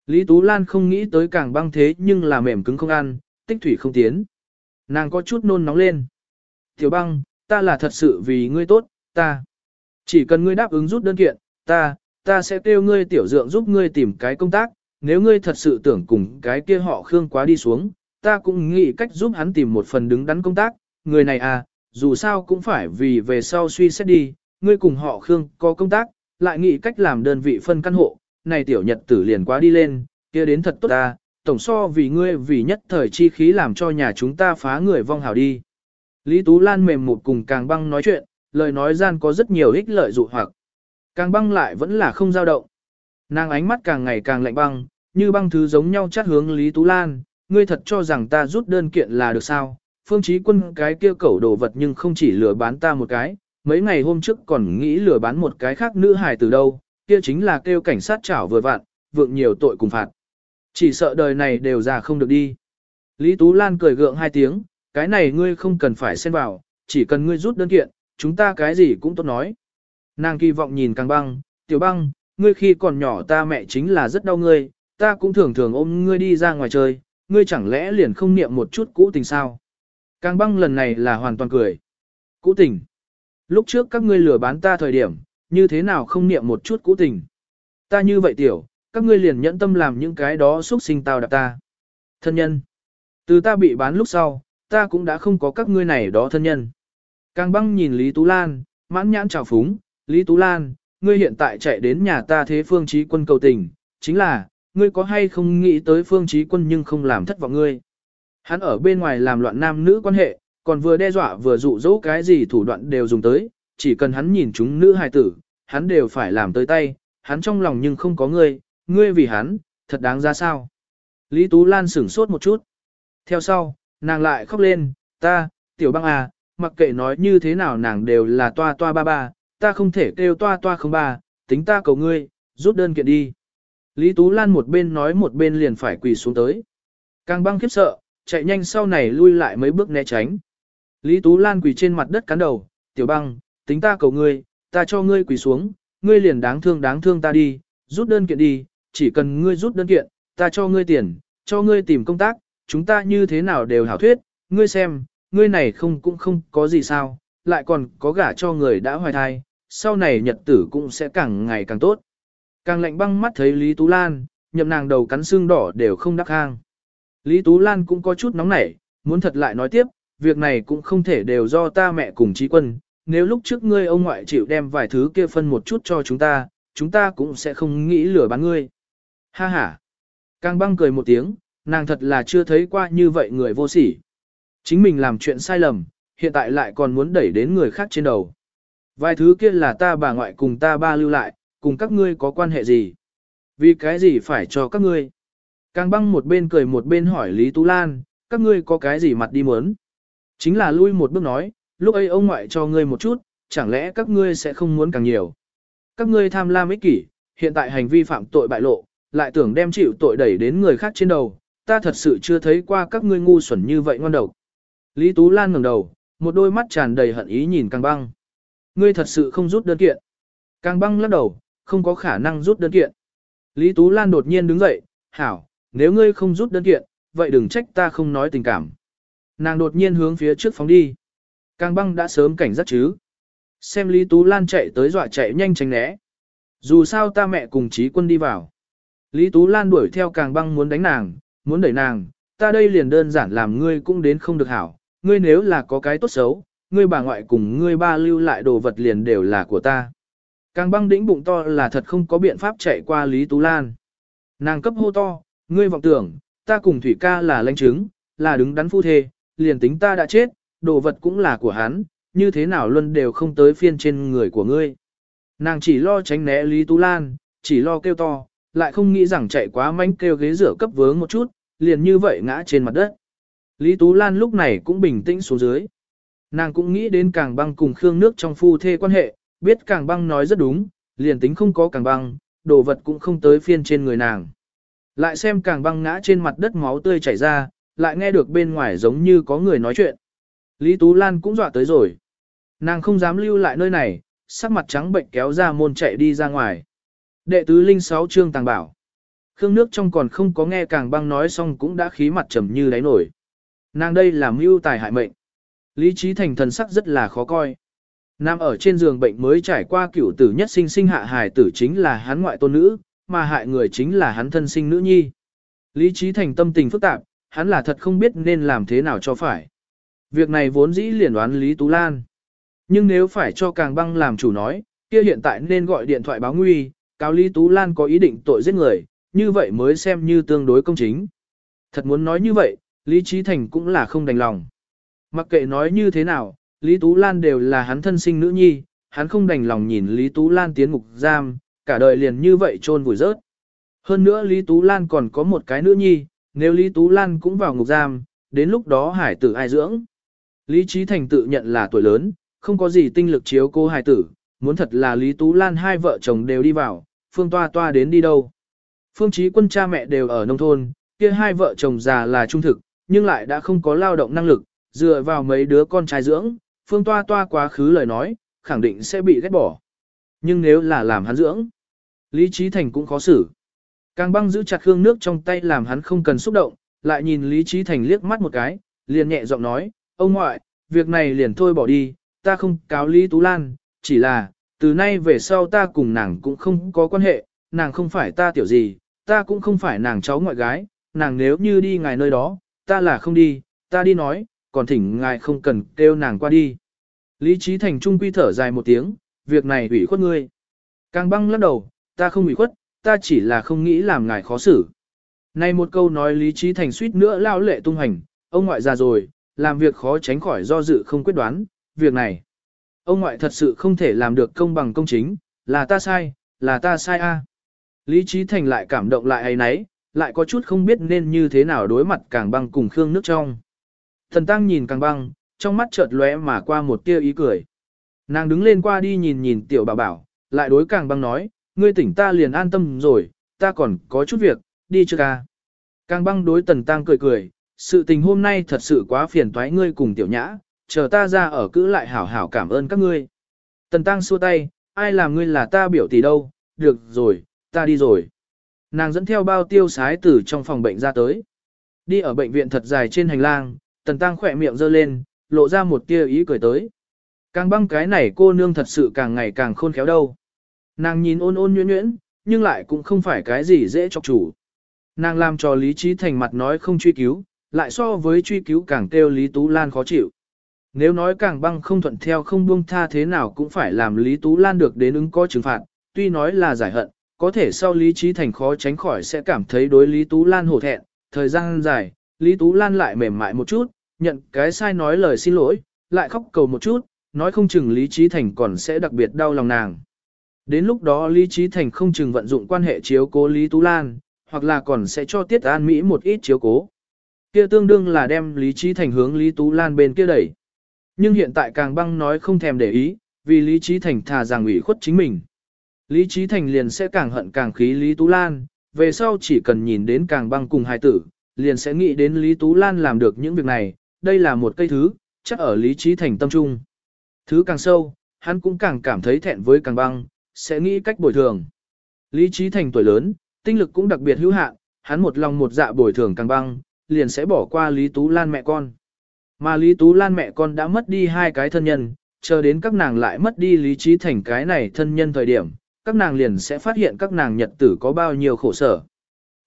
Lý Tú Lan không nghĩ tới càng băng thế nhưng là mềm cứng không ăn, tích thủy không tiến. Nàng có chút nôn nóng lên. Tiểu băng, ta là thật sự vì ngươi tốt, ta. Chỉ cần ngươi đáp ứng rút đơn kiện, ta, ta sẽ kêu ngươi tiểu dượng giúp ngươi tìm cái công tác, nếu ngươi thật sự tưởng cùng cái kia họ Khương quá đi xuống, ta cũng nghĩ cách giúp hắn tìm một phần đứng đắn công tác, người này à, dù sao cũng phải vì về sau suy xét đi, ngươi cùng họ Khương có công tác, lại nghĩ cách làm đơn vị phân căn hộ, này tiểu nhật tử liền quá đi lên, kia đến thật tốt ta, tổng so vì ngươi vì nhất thời chi khí làm cho nhà chúng ta phá người vong hào đi. Lý Tú Lan mềm một cùng càng băng nói chuyện, lời nói gian có rất nhiều ích lợi dụ hoặc. Càng băng lại vẫn là không dao động. Nàng ánh mắt càng ngày càng lạnh băng, như băng thứ giống nhau chát hướng Lý Tú Lan, ngươi thật cho rằng ta rút đơn kiện là được sao? Phương Chí Quân cái kia cẩu đồ vật nhưng không chỉ lừa bán ta một cái, mấy ngày hôm trước còn nghĩ lừa bán một cái khác nữ hài từ đâu, kia chính là kêu cảnh sát chảo vừa vặn, vượng nhiều tội cùng phạt. Chỉ sợ đời này đều già không được đi. Lý Tú Lan cười gượng hai tiếng, cái này ngươi không cần phải xen vào, chỉ cần ngươi rút đơn kiện, chúng ta cái gì cũng tốt nói. Nàng kỳ vọng nhìn càng băng, tiểu băng, ngươi khi còn nhỏ ta mẹ chính là rất đau ngươi, ta cũng thường thường ôm ngươi đi ra ngoài chơi, ngươi chẳng lẽ liền không niệm một chút cũ tình sao? Càng băng lần này là hoàn toàn cười. Cũ tình. Lúc trước các ngươi lừa bán ta thời điểm, như thế nào không niệm một chút cũ tình. Ta như vậy tiểu, các ngươi liền nhẫn tâm làm những cái đó xúc sinh tao đạp ta. Thân nhân. Từ ta bị bán lúc sau, ta cũng đã không có các ngươi này đó thân nhân. Càng băng nhìn Lý Tú Lan, mãn nhãn trào phúng, Lý Tú Lan, ngươi hiện tại chạy đến nhà ta thế phương trí quân cầu tình, chính là, ngươi có hay không nghĩ tới phương trí quân nhưng không làm thất vọng ngươi. Hắn ở bên ngoài làm loạn nam nữ quan hệ, còn vừa đe dọa vừa dụ dỗ cái gì thủ đoạn đều dùng tới, chỉ cần hắn nhìn chúng nữ hài tử, hắn đều phải làm tới tay, hắn trong lòng nhưng không có ngươi, ngươi vì hắn, thật đáng ra sao. Lý Tú Lan sửng sốt một chút. Theo sau, nàng lại khóc lên, ta, tiểu băng à, mặc kệ nói như thế nào nàng đều là toa toa ba ba, ta không thể kêu toa toa không ba, tính ta cầu ngươi, rút đơn kiện đi. Lý Tú Lan một bên nói một bên liền phải quỳ xuống tới. Càng băng khiếp sợ, chạy nhanh sau này lui lại mấy bước né tránh. Lý Tú Lan quỳ trên mặt đất cắn đầu, tiểu băng, tính ta cầu ngươi, ta cho ngươi quỳ xuống, ngươi liền đáng thương đáng thương ta đi, rút đơn kiện đi, chỉ cần ngươi rút đơn kiện, ta cho ngươi tiền, cho ngươi tìm công tác, chúng ta như thế nào đều hảo thuyết, ngươi xem, ngươi này không cũng không có gì sao, lại còn có gả cho người đã hoài thai, sau này nhật tử cũng sẽ càng ngày càng tốt. Càng lạnh băng mắt thấy Lý Tú Lan, nhậm nàng đầu cắn xương đỏ đều không đắc hang. Lý Tú Lan cũng có chút nóng nảy, muốn thật lại nói tiếp, việc này cũng không thể đều do ta mẹ cùng trí quân, nếu lúc trước ngươi ông ngoại chịu đem vài thứ kia phân một chút cho chúng ta, chúng ta cũng sẽ không nghĩ lửa bán ngươi. Ha ha. Càng băng cười một tiếng, nàng thật là chưa thấy qua như vậy người vô sỉ. Chính mình làm chuyện sai lầm, hiện tại lại còn muốn đẩy đến người khác trên đầu. Vài thứ kia là ta bà ngoại cùng ta ba lưu lại, cùng các ngươi có quan hệ gì? Vì cái gì phải cho các ngươi? Càng băng một bên cười một bên hỏi Lý Tú Lan, các ngươi có cái gì mặt đi muốn? Chính là lui một bước nói, lúc ấy ông ngoại cho ngươi một chút, chẳng lẽ các ngươi sẽ không muốn càng nhiều? Các ngươi tham lam ích kỷ, hiện tại hành vi phạm tội bại lộ, lại tưởng đem chịu tội đẩy đến người khác trên đầu, ta thật sự chưa thấy qua các ngươi ngu xuẩn như vậy ngon đầu. Lý Tú Lan ngẩng đầu, một đôi mắt tràn đầy hận ý nhìn Càng băng. Ngươi thật sự không rút đơn kiện. Càng băng lắc đầu, không có khả năng rút đơn kiện. Lý Tú Lan đột nhiên đứng dậy, hảo, nếu ngươi không rút đơn kiện, vậy đừng trách ta không nói tình cảm. Nàng đột nhiên hướng phía trước phóng đi. Càng băng đã sớm cảnh giác chứ. Xem Lý Tú Lan chạy tới dọa chạy nhanh tránh né. Dù sao ta mẹ cùng trí quân đi vào. Lý Tú Lan đuổi theo càng băng muốn đánh nàng, muốn đẩy nàng, ta đây liền đơn giản làm ngươi cũng đến không được hảo. Ngươi nếu là có cái tốt xấu, ngươi bà ngoại cùng ngươi ba lưu lại đồ vật liền đều là của ta. Càng băng đĩnh bụng to là thật không có biện pháp chạy qua Lý Tú Lan. Nàng cấp hô to, ngươi vọng tưởng, ta cùng Thủy ca là lãnh chứng, là đứng đắn phu thê, liền tính ta đã chết, đồ vật cũng là của hắn, như thế nào luôn đều không tới phiên trên người của ngươi. Nàng chỉ lo tránh né Lý Tú Lan, chỉ lo kêu to, lại không nghĩ rằng chạy quá mánh kêu ghế rửa cấp vướng một chút, liền như vậy ngã trên mặt đất. Lý Tú Lan lúc này cũng bình tĩnh xuống dưới. Nàng cũng nghĩ đến càng băng cùng Khương nước trong phu thê quan hệ, biết càng băng nói rất đúng, liền tính không có càng băng, đồ vật cũng không tới phiên trên người nàng. Lại xem càng băng ngã trên mặt đất máu tươi chảy ra, lại nghe được bên ngoài giống như có người nói chuyện. Lý Tú Lan cũng dọa tới rồi. Nàng không dám lưu lại nơi này, sắc mặt trắng bệnh kéo ra môn chạy đi ra ngoài. Đệ tứ linh sáu trương tàng bảo. Khương nước trong còn không có nghe càng băng nói xong cũng đã khí mặt trầm như đáy nổi. Nàng đây là mưu tài hại mệnh. Lý trí thành thần sắc rất là khó coi. Nam ở trên giường bệnh mới trải qua cửu tử nhất sinh sinh hạ hài tử chính là hắn ngoại tôn nữ, mà hại người chính là hắn thân sinh nữ nhi. Lý trí thành tâm tình phức tạp, hắn là thật không biết nên làm thế nào cho phải. Việc này vốn dĩ liền đoán Lý Tú Lan. Nhưng nếu phải cho càng băng làm chủ nói, kia hiện tại nên gọi điện thoại báo nguy, cáo Lý Tú Lan có ý định tội giết người, như vậy mới xem như tương đối công chính. Thật muốn nói như vậy, Lý Trí Thành cũng là không đành lòng. Mặc kệ nói như thế nào, Lý Tú Lan đều là hắn thân sinh nữ nhi, hắn không đành lòng nhìn Lý Tú Lan tiến ngục giam, cả đời liền như vậy trôn vùi rớt. Hơn nữa Lý Tú Lan còn có một cái nữ nhi, nếu Lý Tú Lan cũng vào ngục giam, đến lúc đó hải tử ai dưỡng. Lý Trí Thành tự nhận là tuổi lớn, không có gì tinh lực chiếu cô hải tử, muốn thật là Lý Tú Lan hai vợ chồng đều đi vào, phương toa toa đến đi đâu. Phương Chí quân cha mẹ đều ở nông thôn, kia hai vợ chồng già là trung thực, nhưng lại đã không có lao động năng lực, dựa vào mấy đứa con trai dưỡng, Phương Toa Toa quá khứ lời nói, khẳng định sẽ bị ghét bỏ. Nhưng nếu là làm hắn dưỡng, Lý Trí Thành cũng khó xử. Càng băng giữ chặt hương nước trong tay làm hắn không cần xúc động, lại nhìn Lý Trí Thành liếc mắt một cái, liền nhẹ giọng nói, ông ngoại, việc này liền thôi bỏ đi, ta không cáo Lý Tú Lan, chỉ là, từ nay về sau ta cùng nàng cũng không có quan hệ, nàng không phải ta tiểu gì, ta cũng không phải nàng cháu ngoại gái, nàng nếu như đi ngài nơi đó, ta là không đi, ta đi nói, còn thỉnh ngài không cần kêu nàng qua đi. Lý Trí Thành trung quy thở dài một tiếng, việc này ủy khuất ngươi. Càng băng lắc đầu, ta không ủy khuất, ta chỉ là không nghĩ làm ngài khó xử. Này một câu nói Lý Trí Thành suýt nữa lao lệ tung hành, ông ngoại già rồi, làm việc khó tránh khỏi do dự không quyết đoán, việc này. Ông ngoại thật sự không thể làm được công bằng công chính, là ta sai, là ta sai a. Lý Trí Thành lại cảm động lại ấy nấy, lại có chút không biết nên như thế nào đối mặt càng băng cùng Khương nước trong. Thần Tăng nhìn càng băng, trong mắt chợt lóe mà qua một tia ý cười. Nàng đứng lên qua đi nhìn nhìn tiểu bảo bảo, lại đối càng băng nói, ngươi tỉnh ta liền an tâm rồi, ta còn có chút việc, đi chưa ca. Càng băng đối tần tăng cười cười, sự tình hôm nay thật sự quá phiền toái ngươi cùng tiểu nhã, chờ ta ra ở cữ lại hảo hảo cảm ơn các ngươi. Tần tăng xua tay, ai làm ngươi là ta biểu tỷ đâu, được rồi, ta đi rồi. Nàng dẫn theo bao tiêu sái từ trong phòng bệnh ra tới. Đi ở bệnh viện thật dài trên hành lang, tần tăng khỏe miệng giơ lên, lộ ra một tia ý cười tới. Càng băng cái này cô nương thật sự càng ngày càng khôn khéo đâu. Nàng nhìn ôn ôn nhuyễn nhuyễn, nhưng lại cũng không phải cái gì dễ chọc chủ. Nàng làm cho Lý Trí Thành mặt nói không truy cứu, lại so với truy cứu càng kêu Lý Tú Lan khó chịu. Nếu nói càng băng không thuận theo không buông tha thế nào cũng phải làm Lý Tú Lan được đến ứng có trừng phạt, tuy nói là giải hận, có thể sau Lý Trí Thành khó tránh khỏi sẽ cảm thấy đối Lý Tú Lan hổ thẹn, thời gian dài, Lý Tú Lan lại mềm mại một chút, nhận cái sai nói lời xin lỗi, lại khóc cầu một chút, nói không chừng Lý Trí Thành còn sẽ đặc biệt đau lòng nàng. Đến lúc đó Lý Trí Thành không chừng vận dụng quan hệ chiếu cố Lý Tú Lan, hoặc là còn sẽ cho Tiết An Mỹ một ít chiếu cố. Kia tương đương là đem Lý Trí Thành hướng Lý Tú Lan bên kia đẩy. Nhưng hiện tại càng băng nói không thèm để ý, vì Lý Trí Thành thà rằng ủy khuất chính mình. Lý Trí Thành liền sẽ càng hận càng khí Lý Tú Lan, về sau chỉ cần nhìn đến càng băng cùng hai tử, liền sẽ nghĩ đến Lý Tú Lan làm được những việc này, đây là một cây thứ, chắc ở Lý Trí Thành tâm trung. Thứ càng sâu, hắn cũng càng cảm thấy thẹn với càng băng, sẽ nghĩ cách bồi thường. Lý trí thành tuổi lớn, tinh lực cũng đặc biệt hữu hạn, hắn một lòng một dạ bồi thường càng băng, liền sẽ bỏ qua Lý Tú Lan mẹ con. Mà Lý Tú Lan mẹ con đã mất đi hai cái thân nhân, chờ đến các nàng lại mất đi lý trí thành cái này thân nhân thời điểm, các nàng liền sẽ phát hiện các nàng nhật tử có bao nhiêu khổ sở.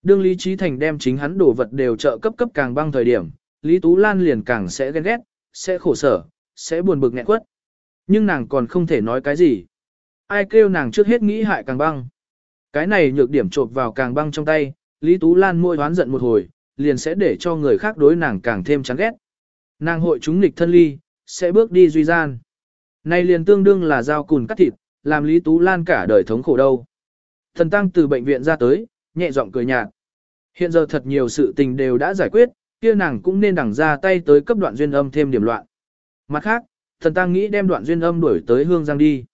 Đương Lý Trí Thành đem chính hắn đồ vật đều trợ cấp cấp càng băng thời điểm, Lý Tú Lan liền càng sẽ ghen ghét, sẽ khổ sở, sẽ buồn bực nghẹn quất. Nhưng nàng còn không thể nói cái gì. Ai kêu nàng trước hết nghĩ hại càng băng. Cái này nhược điểm trộp vào càng băng trong tay, Lý Tú Lan môi đoán giận một hồi, liền sẽ để cho người khác đối nàng càng thêm chán ghét. Nàng hội chúng nghịch thân ly, sẽ bước đi duy gian. Này liền tương đương là dao cùn cắt thịt, làm Lý Tú Lan cả đời thống khổ đâu. Thần tăng từ bệnh viện ra tới, nhẹ giọng cười nhạt. Hiện giờ thật nhiều sự tình đều đã giải quyết, kia nàng cũng nên đẳng ra tay tới cấp đoạn duyên âm thêm điểm loạn. Mặt khác, thần tăng nghĩ đem đoạn duyên âm đuổi tới hương giang đi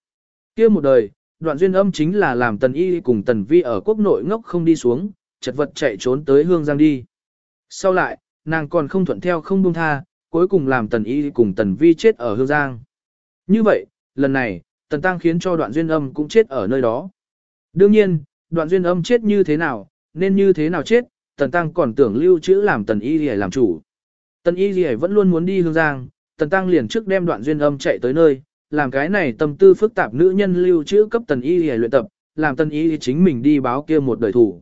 kia một đời, đoạn duyên âm chính là làm tần y cùng tần vi ở quốc nội ngốc không đi xuống, chật vật chạy trốn tới hương giang đi. Sau lại, nàng còn không thuận theo không buông tha, cuối cùng làm tần y cùng tần vi chết ở hương giang. Như vậy, lần này, tần tăng khiến cho đoạn duyên âm cũng chết ở nơi đó. Đương nhiên, đoạn duyên âm chết như thế nào, nên như thế nào chết, tần tăng còn tưởng lưu trữ làm tần y để làm chủ. Tần y gì vẫn luôn muốn đi hương giang, tần tăng liền trước đem đoạn duyên âm chạy tới nơi, làm cái này tâm tư phức tạp nữ nhân lưu trữ cấp tần y để luyện tập, làm tần y chính mình đi báo kia một đời thủ.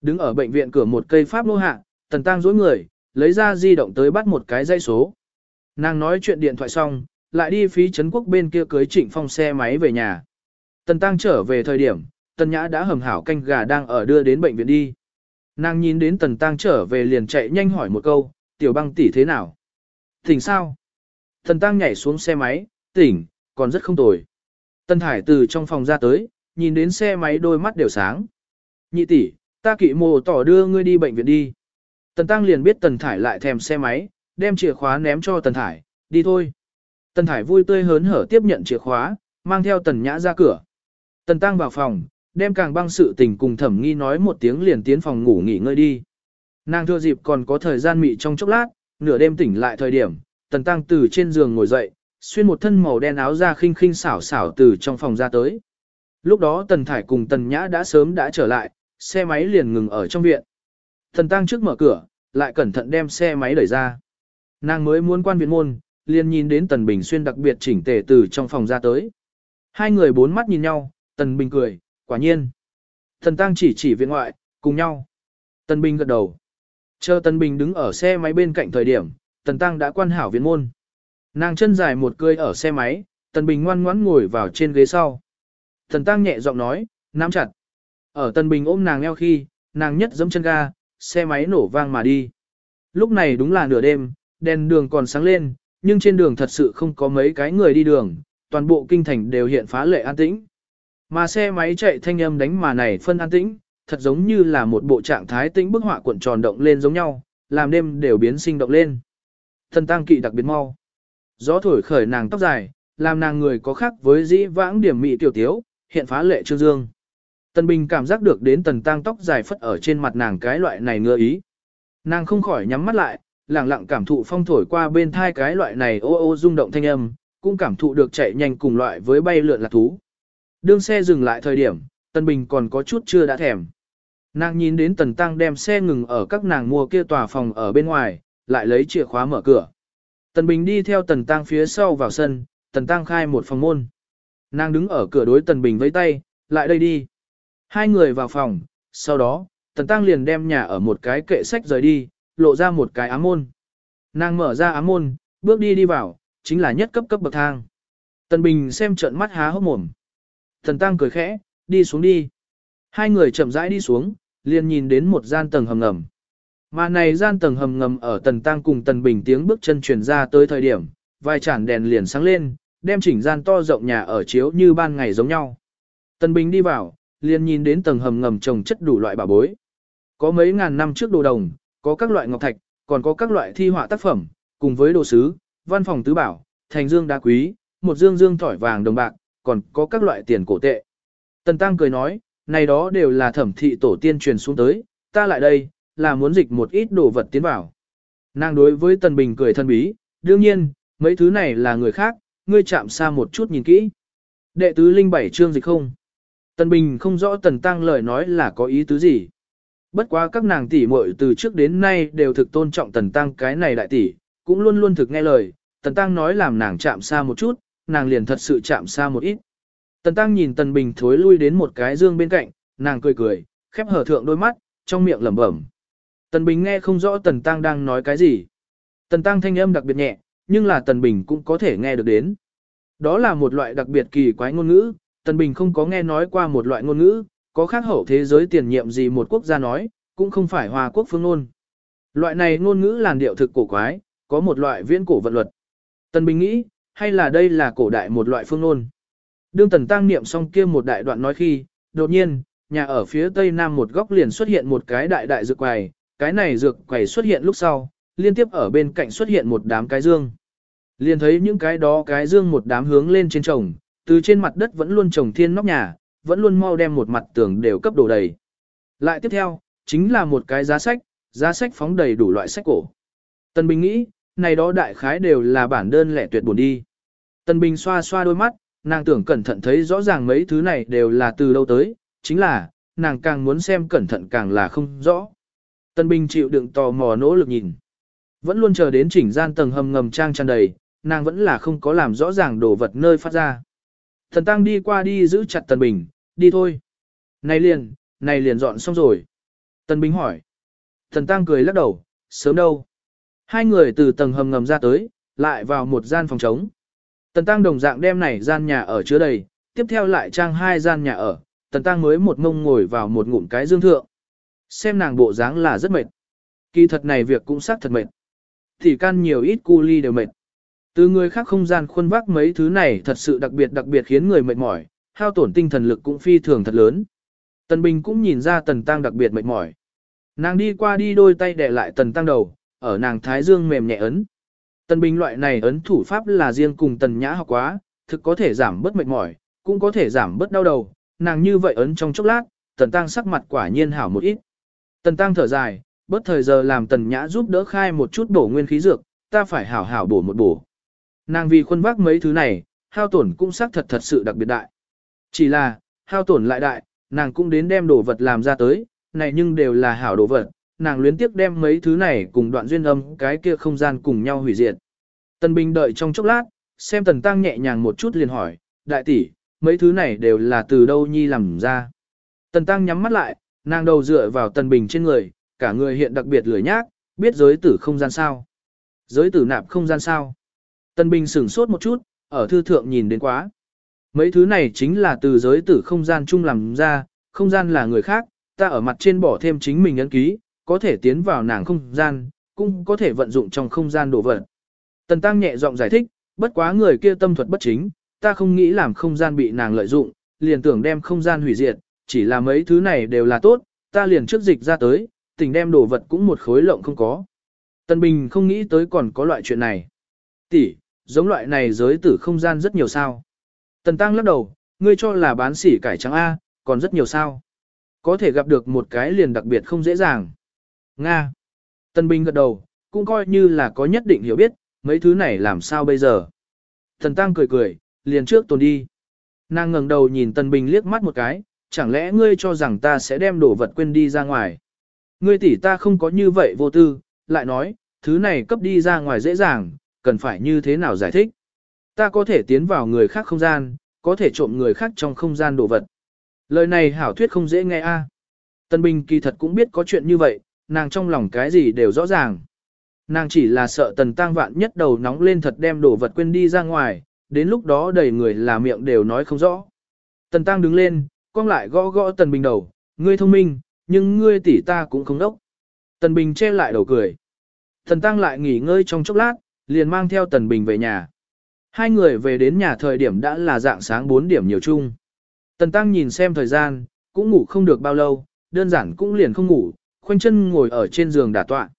Đứng ở bệnh viện cửa một cây pháp nô hạ, tần tăng dối người, lấy ra di động tới bắt một cái dây số. Nàng nói chuyện điện thoại xong, lại đi phí Trấn Quốc bên kia cưới trịnh phong xe máy về nhà. Tần tăng trở về thời điểm, tần nhã đã hầm hảo canh gà đang ở đưa đến bệnh viện đi. Nàng nhìn đến tần tăng trở về liền chạy nhanh hỏi một câu, tiểu băng tỷ thế nào? Tỉnh sao? Tần tăng nhảy xuống xe máy, tỉnh, còn rất không tồi. Tân Thải từ trong phòng ra tới, nhìn đến xe máy đôi mắt đều sáng. Nhị tỷ, ta kỵ mồ tỏ đưa ngươi đi bệnh viện đi. Tần Tăng liền biết Tần Thải lại thèm xe máy, đem chìa khóa ném cho Tần Thải, đi thôi. Tần Thải vui tươi hớn hở tiếp nhận chìa khóa, mang theo Tần Nhã ra cửa. Tần Tăng vào phòng, đem càng băng sự tình cùng thẩm nghi nói một tiếng liền tiến phòng ngủ nghỉ ngơi đi. Nàng thưa dịp còn có thời gian mị trong chốc lát, nửa đêm tỉnh lại thời điểm, tần tăng từ trên giường ngồi dậy, xuyên một thân màu đen áo ra khinh khinh xảo xảo từ trong phòng ra tới. Lúc đó tần thải cùng tần nhã đã sớm đã trở lại, xe máy liền ngừng ở trong viện. Tần tăng trước mở cửa, lại cẩn thận đem xe máy đẩy ra. Nàng mới muốn quan viện môn, liền nhìn đến tần bình xuyên đặc biệt chỉnh tề từ trong phòng ra tới. Hai người bốn mắt nhìn nhau, tần bình cười, quả nhiên. thần tăng chỉ chỉ viện ngoại, cùng nhau. tân bình gật đầu. Chờ tân bình đứng ở xe máy bên cạnh thời điểm, tần tăng đã quan hảo viện môn. Nàng chân dài một cười ở xe máy, tần bình ngoan ngoãn ngồi vào trên ghế sau. Tần tăng nhẹ giọng nói, nắm chặt. Ở tần bình ôm nàng eo khi, nàng nhất giẫm chân ga, xe máy nổ vang mà đi. Lúc này đúng là nửa đêm, đèn đường còn sáng lên, nhưng trên đường thật sự không có mấy cái người đi đường, toàn bộ kinh thành đều hiện phá lệ an tĩnh. Mà xe máy chạy thanh âm đánh mà này phân an tĩnh, thật giống như là một bộ trạng thái tĩnh bức họa cuộn tròn động lên giống nhau, làm đêm đều biến sinh động lên. Thần tăng kỵ đặc biệt mau. Gió thổi khởi nàng tóc dài, làm nàng người có khác với dĩ vãng điểm mị tiểu tiếu, hiện phá lệ trương dương. Tần Bình cảm giác được đến tần tăng tóc dài phất ở trên mặt nàng cái loại này ngơ ý. Nàng không khỏi nhắm mắt lại, lặng lặng cảm thụ phong thổi qua bên thai cái loại này ô ô rung động thanh âm, cũng cảm thụ được chạy nhanh cùng loại với bay lượn lạc thú. Đương xe dừng lại thời điểm, Tần Bình còn có chút chưa đã thèm. Nàng nhìn đến Tần Tăng đem xe ngừng ở các nàng mua kia tòa phòng ở bên ngoài, lại lấy chìa khóa mở cửa. Tần Bình đi theo Tần Tăng phía sau vào sân, Tần Tăng khai một phòng môn. Nàng đứng ở cửa đối Tần Bình với tay, lại đây đi. Hai người vào phòng, sau đó, Tần Tăng liền đem nhà ở một cái kệ sách rời đi, lộ ra một cái ám môn. Nàng mở ra ám môn, bước đi đi vào, chính là nhất cấp cấp bậc thang. Tần Bình xem trận mắt há hốc mồm. Thần Tăng cười khẽ, đi xuống đi. Hai người chậm rãi đi xuống, liền nhìn đến một gian tầng hầm ngầm. Mà này gian tầng hầm ngầm ở Tần Tăng cùng Tần Bình tiếng bước chân truyền ra tới thời điểm, vài chản đèn liền sáng lên, đem chỉnh gian to rộng nhà ở chiếu như ban ngày giống nhau. Tần Bình đi vào, liền nhìn đến tầng hầm ngầm trồng chất đủ loại bảo bối. Có mấy ngàn năm trước đồ đồng, có các loại ngọc thạch, còn có các loại thi họa tác phẩm, cùng với đồ sứ, văn phòng tứ bảo, thành dương đá quý, một dương dương thỏi vàng đồng bạc, còn có các loại tiền cổ tệ. Tần Tăng cười nói, này đó đều là thẩm thị tổ tiên truyền xuống tới, ta lại đây, là muốn dịch một ít đồ vật tiến vào. Nàng đối với Tần Bình cười thân bí, đương nhiên, mấy thứ này là người khác, ngươi chạm xa một chút nhìn kỹ. Đệ tứ linh bảy chương dịch không? Tần Bình không rõ Tần Tăng lời nói là có ý tứ gì. Bất quá các nàng tỷ muội từ trước đến nay đều thực tôn trọng Tần Tăng cái này đại tỷ, cũng luôn luôn thực nghe lời, Tần Tăng nói làm nàng chạm xa một chút, nàng liền thật sự chạm xa một ít. Tần Tăng nhìn Tần Bình thối lui đến một cái dương bên cạnh, nàng cười cười, khép hở thượng đôi mắt, trong miệng lẩm bẩm. Tần Bình nghe không rõ Tần Tăng đang nói cái gì. Tần Tăng thanh âm đặc biệt nhẹ, nhưng là Tần Bình cũng có thể nghe được đến. Đó là một loại đặc biệt kỳ quái ngôn ngữ, Tần Bình không có nghe nói qua một loại ngôn ngữ, có khác hậu thế giới tiền nhiệm gì một quốc gia nói, cũng không phải hòa quốc phương ngôn. Loại này ngôn ngữ làn điệu thực cổ quái, có một loại viễn cổ vận luật. Tần Bình nghĩ, hay là đây là cổ đại một loại phương ngôn. Đương Tần Tăng niệm xong kia một đại đoạn nói khi, đột nhiên, nhà ở phía tây nam một góc liền xuất hiện một cái đại đại dược quầy, cái này dược quầy xuất hiện lúc sau, liên tiếp ở bên cạnh xuất hiện một đám cái dương. Liền thấy những cái đó cái dương một đám hướng lên trên trồng, từ trên mặt đất vẫn luôn trồng thiên nóc nhà, vẫn luôn mau đem một mặt tường đều cấp đổ đầy. Lại tiếp theo, chính là một cái giá sách, giá sách phóng đầy đủ loại sách cổ. Tần Bình nghĩ, này đó đại khái đều là bản đơn lẻ tuyệt buồn đi. Tần Bình xoa xoa đôi mắt, nàng tưởng cẩn thận thấy rõ ràng mấy thứ này đều là từ đâu tới, chính là, nàng càng muốn xem cẩn thận càng là không rõ. Tần Bình chịu đựng tò mò nỗ lực nhìn. Vẫn luôn chờ đến chỉnh gian tầng hầm ngầm trang tràn đầy, nàng vẫn là không có làm rõ ràng đồ vật nơi phát ra. Thần Tăng đi qua đi giữ chặt Tần Bình, đi thôi. Này liền, này liền dọn xong rồi. Tần Bình hỏi. Thần Tăng cười lắc đầu, sớm đâu. Hai người từ tầng hầm ngầm ra tới, lại vào một gian phòng trống. Tần Tăng đồng dạng đem này gian nhà ở chứa đầy, tiếp theo lại trang hai gian nhà ở, Tần Tăng mới một ngông ngồi vào một ngụm cái dương thượng. Xem nàng bộ dáng là rất mệt. Kỳ thật này việc cũng xác thật mệt. Thì can nhiều ít cu ly đều mệt. Từ người khác không gian khuôn vác mấy thứ này thật sự đặc biệt đặc biệt khiến người mệt mỏi, hao tổn tinh thần lực cũng phi thường thật lớn. Tần Bình cũng nhìn ra Tần Tăng đặc biệt mệt mỏi. Nàng đi qua đi đôi tay đè lại Tần Tăng đầu, ở nàng thái dương mềm nhẹ ấn. Tần Bình loại này ấn thủ pháp là riêng cùng Tần Nhã học quá, thực có thể giảm bớt mệt mỏi, cũng có thể giảm bớt đau đầu, nàng như vậy ấn trong chốc lát, tần tăng sắc mặt quả nhiên hảo một ít. Tần tăng thở dài, bớt thời giờ làm tần nhã giúp đỡ khai một chút bổ nguyên khí dược, ta phải hảo hảo bổ một bổ. Nàng vì khuôn vác mấy thứ này, hao tổn cũng xác thật thật sự đặc biệt đại. Chỉ là, hao tổn lại đại, nàng cũng đến đem đồ vật làm ra tới, này nhưng đều là hảo đồ vật, nàng luyến tiếc đem mấy thứ này cùng đoạn duyên âm cái kia không gian cùng nhau hủy diệt. Tần Bình đợi trong chốc lát, xem Tần Tăng nhẹ nhàng một chút liền hỏi, đại tỷ, mấy thứ này đều là từ đâu nhi làm ra. Tần Tăng nhắm mắt lại, nàng đầu dựa vào Tần Bình trên người, cả người hiện đặc biệt lười nhác, biết giới tử không gian sao. Giới tử nạp không gian sao. Tần Bình sửng sốt một chút, ở thư thượng nhìn đến quá. Mấy thứ này chính là từ giới tử không gian chung làm ra, không gian là người khác, ta ở mặt trên bỏ thêm chính mình ấn ký, có thể tiến vào nàng không gian, cũng có thể vận dụng trong không gian đồ vật. Tần Tăng nhẹ giọng giải thích, bất quá người kia tâm thuật bất chính, ta không nghĩ làm không gian bị nàng lợi dụng, liền tưởng đem không gian hủy diệt, chỉ là mấy thứ này đều là tốt, ta liền trước dịch ra tới, tình đem đồ vật cũng một khối lộng không có. Tần Bình không nghĩ tới còn có loại chuyện này. Tỷ, giống loại này giới tử không gian rất nhiều sao. Tần Tăng lắc đầu, ngươi cho là bán sỉ cải trắng A, còn rất nhiều sao. Có thể gặp được một cái liền đặc biệt không dễ dàng. Nga. Tần Bình gật đầu, cũng coi như là có nhất định hiểu biết, mấy thứ này làm sao bây giờ. Thần Tăng cười cười, liền trước tồn đi. Nàng ngẩng đầu nhìn Tần Bình liếc mắt một cái, chẳng lẽ ngươi cho rằng ta sẽ đem đồ vật quên đi ra ngoài. Ngươi tỷ ta không có như vậy vô tư, lại nói, thứ này cấp đi ra ngoài dễ dàng, cần phải như thế nào giải thích. Ta có thể tiến vào người khác không gian, có thể trộm người khác trong không gian đồ vật. Lời này hảo thuyết không dễ nghe a. À. Tân Bình kỳ thật cũng biết có chuyện như vậy, nàng trong lòng cái gì đều rõ ràng. Nàng chỉ là sợ tần tăng vạn nhất đầu nóng lên thật đem đồ vật quên đi ra ngoài, đến lúc đó đầy người là miệng đều nói không rõ. Tần tăng đứng lên, cong lại gõ gõ tần bình đầu, ngươi thông minh, nhưng ngươi tỷ ta cũng không đốc. Tần bình che lại đầu cười. Tần tăng lại nghỉ ngơi trong chốc lát, liền mang theo tần bình về nhà. Hai người về đến nhà thời điểm đã là dạng sáng 4 điểm nhiều chung. Tần tăng nhìn xem thời gian, cũng ngủ không được bao lâu, đơn giản cũng liền không ngủ, khoanh chân ngồi ở trên giường đả tọa.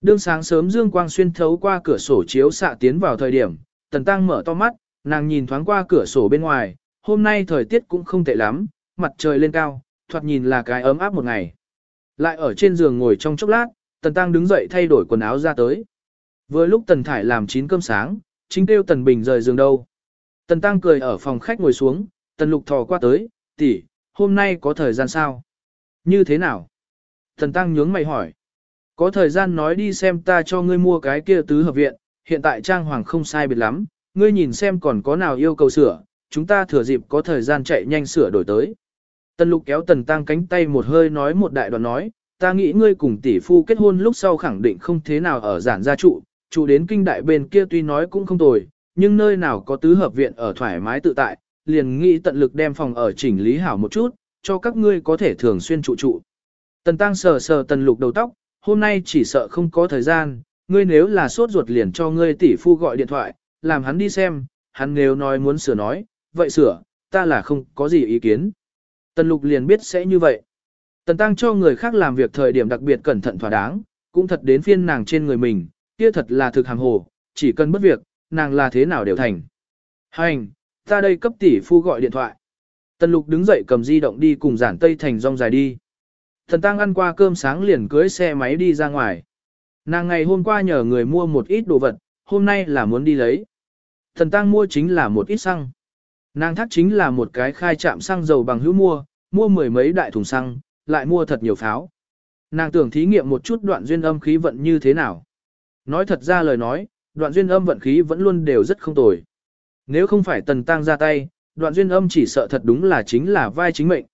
Đương sáng sớm dương quang xuyên thấu qua cửa sổ chiếu xạ tiến vào thời điểm, tần tăng mở to mắt, nàng nhìn thoáng qua cửa sổ bên ngoài, hôm nay thời tiết cũng không tệ lắm, mặt trời lên cao, thoạt nhìn là cái ấm áp một ngày. Lại ở trên giường ngồi trong chốc lát, tần tăng đứng dậy thay đổi quần áo ra tới. Vừa lúc tần thải làm chín cơm sáng, chính kêu tần bình rời giường đâu. Tần tăng cười ở phòng khách ngồi xuống, tần lục thò qua tới, tỷ, hôm nay có thời gian sao? Như thế nào? Tần tăng nhướng mày hỏi. Có thời gian nói đi xem ta cho ngươi mua cái kia tứ hợp viện, hiện tại trang hoàng không sai biệt lắm, ngươi nhìn xem còn có nào yêu cầu sửa, chúng ta thừa dịp có thời gian chạy nhanh sửa đổi tới. Tần lục kéo tần tăng cánh tay một hơi nói một đại đoạn nói, ta nghĩ ngươi cùng tỷ phu kết hôn lúc sau khẳng định không thế nào ở giản gia trụ, trụ đến kinh đại bên kia tuy nói cũng không tồi, nhưng nơi nào có tứ hợp viện ở thoải mái tự tại, liền nghĩ tận lực đem phòng ở chỉnh lý hảo một chút, cho các ngươi có thể thường xuyên trụ trụ. Tần tăng sờ sờ tần lục đầu tóc, hôm nay chỉ sợ không có thời gian, ngươi nếu là sốt ruột liền cho ngươi tỷ phu gọi điện thoại, làm hắn đi xem, hắn nếu nói muốn sửa nói, vậy sửa, ta là không có gì ý kiến. Tần lục liền biết sẽ như vậy. Tần tăng cho người khác làm việc thời điểm đặc biệt cẩn thận thỏa đáng, cũng thật đến phiên nàng trên người mình, kia thật là thực hàng hồ, chỉ cần bất việc, nàng là thế nào đều thành. Hành, ta đây cấp tỷ phu gọi điện thoại. Tần lục đứng dậy cầm di động đi cùng giản tây thành rong dài đi. Thần tăng ăn qua cơm sáng liền cưới xe máy đi ra ngoài. Nàng ngày hôm qua nhờ người mua một ít đồ vật, hôm nay là muốn đi lấy. Thần tăng mua chính là một ít xăng. Nàng thắt chính là một cái khai chạm xăng dầu bằng hữu mua, mua mười mấy đại thùng xăng, lại mua thật nhiều pháo. Nàng tưởng thí nghiệm một chút đoạn duyên âm khí vận như thế nào. Nói thật ra lời nói, đoạn duyên âm vận khí vẫn luôn đều rất không tồi. Nếu không phải tần tăng ra tay, đoạn duyên âm chỉ sợ thật đúng là chính là vai chính mệnh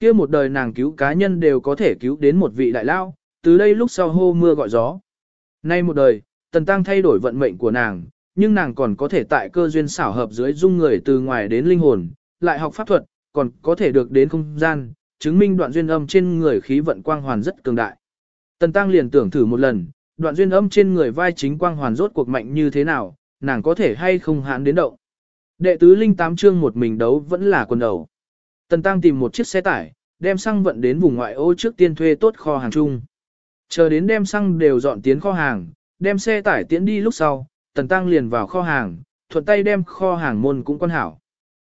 kia một đời nàng cứu cá nhân đều có thể cứu đến một vị đại lao, từ đây lúc sau hô mưa gọi gió. Nay một đời, tần tăng thay đổi vận mệnh của nàng, nhưng nàng còn có thể tại cơ duyên xảo hợp dưới dung người từ ngoài đến linh hồn, lại học pháp thuật, còn có thể được đến không gian, chứng minh đoạn duyên âm trên người khí vận quang hoàn rất cường đại. Tần tăng liền tưởng thử một lần, đoạn duyên âm trên người vai chính quang hoàn rốt cuộc mạnh như thế nào, nàng có thể hay không hãn đến động. Đệ tứ linh tám chương một mình đấu vẫn là quần đầu. Tần Tăng tìm một chiếc xe tải, đem xăng vận đến vùng ngoại ô trước tiên thuê tốt kho hàng chung. Chờ đến đem xăng đều dọn tiến kho hàng, đem xe tải tiến đi lúc sau, Tần Tăng liền vào kho hàng, thuận tay đem kho hàng môn cũng quan hảo.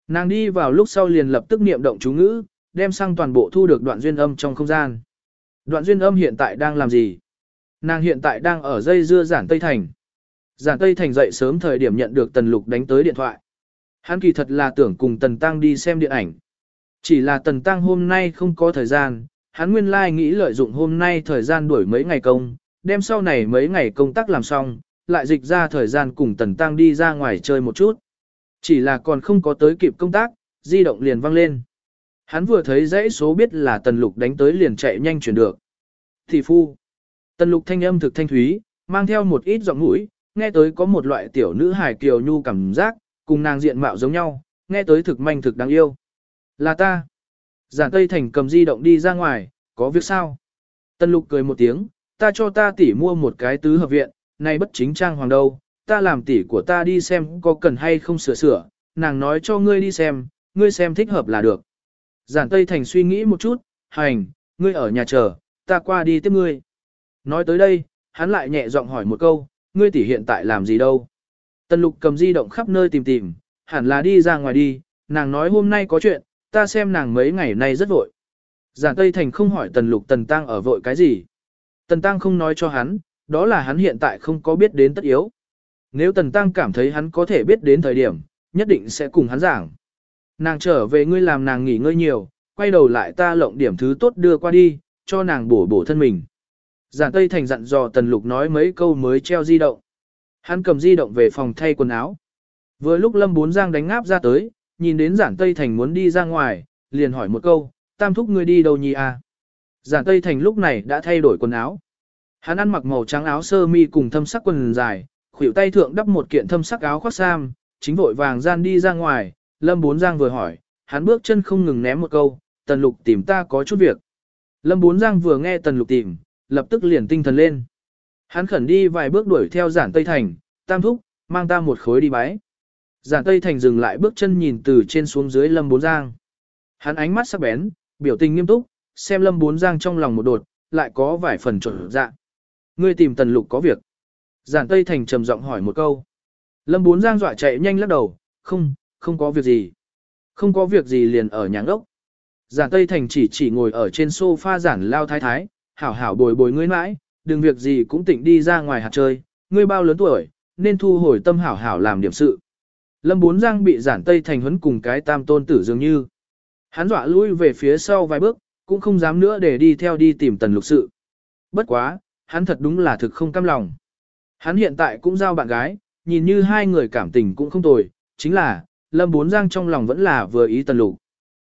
Nàng đi vào lúc sau liền lập tức niệm động chú ngữ, đem xăng toàn bộ thu được đoạn duyên âm trong không gian. Đoạn duyên âm hiện tại đang làm gì? Nàng hiện tại đang ở dây dưa giản Tây Thành. Giản Tây Thành dậy sớm thời điểm nhận được Tần Lục đánh tới điện thoại. Hắn kỳ thật là tưởng cùng Tần Tăng đi xem điện ảnh. Chỉ là Tần Tăng hôm nay không có thời gian, hắn nguyên lai nghĩ lợi dụng hôm nay thời gian đuổi mấy ngày công, đem sau này mấy ngày công tác làm xong, lại dịch ra thời gian cùng Tần Tăng đi ra ngoài chơi một chút. Chỉ là còn không có tới kịp công tác, di động liền vang lên. Hắn vừa thấy dãy số biết là Tần Lục đánh tới liền chạy nhanh chuyển được. Thị phu. Tần Lục thanh âm thực thanh thúy, mang theo một ít giọng mũi, nghe tới có một loại tiểu nữ hài kiều nhu cảm giác, cùng nàng diện mạo giống nhau, nghe tới thực manh thực đáng yêu. Là ta. Giản Tây Thành cầm di động đi ra ngoài, có việc sao? Tân Lục cười một tiếng, ta cho ta tỷ mua một cái tứ hợp viện, này bất chính trang hoàng đâu, ta làm tỷ của ta đi xem có cần hay không sửa sửa, nàng nói cho ngươi đi xem, ngươi xem thích hợp là được. Giản Tây Thành suy nghĩ một chút, hành, ngươi ở nhà chờ, ta qua đi tiếp ngươi. Nói tới đây, hắn lại nhẹ giọng hỏi một câu, ngươi tỷ hiện tại làm gì đâu? Tần lục cầm di động khắp nơi tìm tìm, hẳn là đi ra ngoài đi, nàng nói hôm nay có chuyện, ta xem nàng mấy ngày nay rất vội. Giản Tây Thành không hỏi tần lục tần tăng ở vội cái gì. Tần tăng không nói cho hắn, đó là hắn hiện tại không có biết đến tất yếu. Nếu tần tăng cảm thấy hắn có thể biết đến thời điểm, nhất định sẽ cùng hắn giảng. Nàng trở về ngươi làm nàng nghỉ ngơi nhiều, quay đầu lại ta lộng điểm thứ tốt đưa qua đi, cho nàng bổ bổ thân mình. Giản Tây Thành dặn dò Tần Lục nói mấy câu mới treo di động. Hắn cầm di động về phòng thay quần áo. Vừa lúc Lâm Bốn Giang đánh ngáp ra tới, nhìn đến Giản Tây Thành muốn đi ra ngoài, liền hỏi một câu, tam thúc ngươi đi đâu nhi à? Giản Tây Thành lúc này đã thay đổi quần áo. Hắn ăn mặc màu trắng áo sơ mi cùng thâm sắc quần dài, khuỷu tay thượng đắp một kiện thâm sắc áo khoác sam, chính vội vàng gian đi ra ngoài, Lâm Bốn Giang vừa hỏi, hắn bước chân không ngừng ném một câu, Tần Lục tìm ta có chút việc. Lâm Bốn Giang vừa nghe Tần Lục tìm, lập tức liền tinh thần lên. Hắn khẩn đi vài bước đuổi theo giản Tây Thành, tam thúc, mang ta một khối đi bái. Giản Tây Thành dừng lại bước chân nhìn từ trên xuống dưới Lâm Bốn Giang. Hắn ánh mắt sắc bén, biểu tình nghiêm túc, xem Lâm Bốn Giang trong lòng một đột, lại có vài phần trộn dạ. Ngươi tìm Tần Lục có việc. Giản Tây Thành trầm giọng hỏi một câu. Lâm Bốn Giang dọa chạy nhanh lắc đầu, không, không có việc gì. Không có việc gì liền ở nhà ốc. Giản Tây Thành chỉ chỉ ngồi ở trên sofa giản lao thái thái, hảo hảo bồi bồi ngươi mãi, đừng việc gì cũng tỉnh đi ra ngoài hạt chơi, ngươi bao lớn tuổi, nên thu hồi tâm hảo hảo làm điểm sự. Lâm Bốn Giang bị giản Tây Thành huấn cùng cái tam tôn tử dường như. Hắn dọa lui về phía sau vài bước, cũng không dám nữa để đi theo đi tìm tần lục sự. Bất quá, hắn thật đúng là thực không cam lòng. Hắn hiện tại cũng giao bạn gái, nhìn như hai người cảm tình cũng không tồi, chính là, Lâm Bốn Giang trong lòng vẫn là vừa ý tần lục.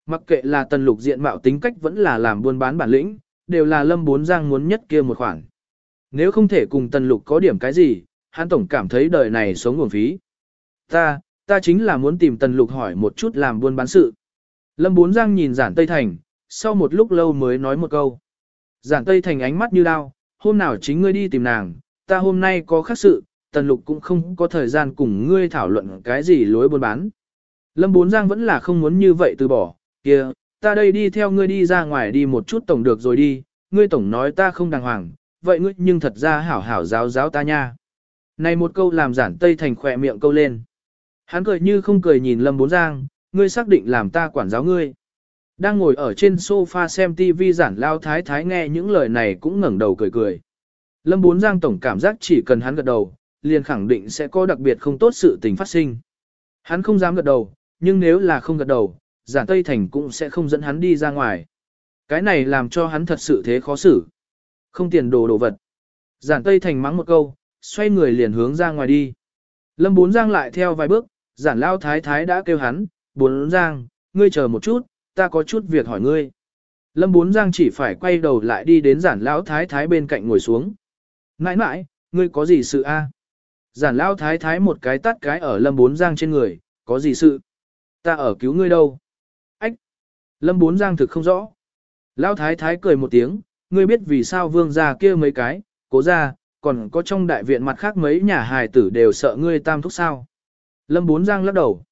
Mặc kệ là tần lục diện mạo tính cách vẫn là làm buôn bán bản lĩnh, đều là Lâm Bốn Giang muốn nhất kia một khoản. Nếu không thể cùng tần lục có điểm cái gì, hắn tổng cảm thấy đời này sống nguồn phí. Ta, ta chính là muốn tìm tần lục hỏi một chút làm buôn bán sự. Lâm Bốn Giang nhìn giản Tây Thành, sau một lúc lâu mới nói một câu. Giản Tây Thành ánh mắt như đao, hôm nào chính ngươi đi tìm nàng, ta hôm nay có khác sự, tần lục cũng không có thời gian cùng ngươi thảo luận cái gì lối buôn bán. Lâm Bốn Giang vẫn là không muốn như vậy từ bỏ, kia, ta đây đi theo ngươi đi ra ngoài đi một chút tổng được rồi đi, ngươi tổng nói ta không đàng hoàng, vậy ngươi nhưng thật ra hảo hảo giáo giáo ta nha. Này một câu làm giản Tây Thành khỏe miệng câu lên. Hắn cười như không cười nhìn Lâm Bốn Giang, ngươi xác định làm ta quản giáo ngươi. Đang ngồi ở trên sofa xem TV giản lao thái thái nghe những lời này cũng ngẩng đầu cười cười. Lâm Bốn Giang tổng cảm giác chỉ cần hắn gật đầu, liền khẳng định sẽ có đặc biệt không tốt sự tình phát sinh. Hắn không dám gật đầu, nhưng nếu là không gật đầu, giản Tây Thành cũng sẽ không dẫn hắn đi ra ngoài. Cái này làm cho hắn thật sự thế khó xử. Không tiền đồ đồ vật. Giản Tây Thành mắng một câu, xoay người liền hướng ra ngoài đi. Lâm Bốn Giang lại theo vài bước, giản lao thái thái đã kêu hắn, Bốn Giang, ngươi chờ một chút, ta có chút việc hỏi ngươi. Lâm Bốn Giang chỉ phải quay đầu lại đi đến giản lão thái thái bên cạnh ngồi xuống. Nãi nãi, ngươi có gì sự a? Giản lão thái thái một cái tắt cái ở Lâm Bốn Giang trên người, có gì sự? Ta ở cứu ngươi đâu? Ách! Lâm Bốn Giang thực không rõ. Lão thái thái cười một tiếng, ngươi biết vì sao vương gia kia mấy cái, cố ra, còn có trong đại viện mặt khác mấy nhà hài tử đều sợ ngươi tam thúc sao. Lâm Bốn Giang lắc đầu.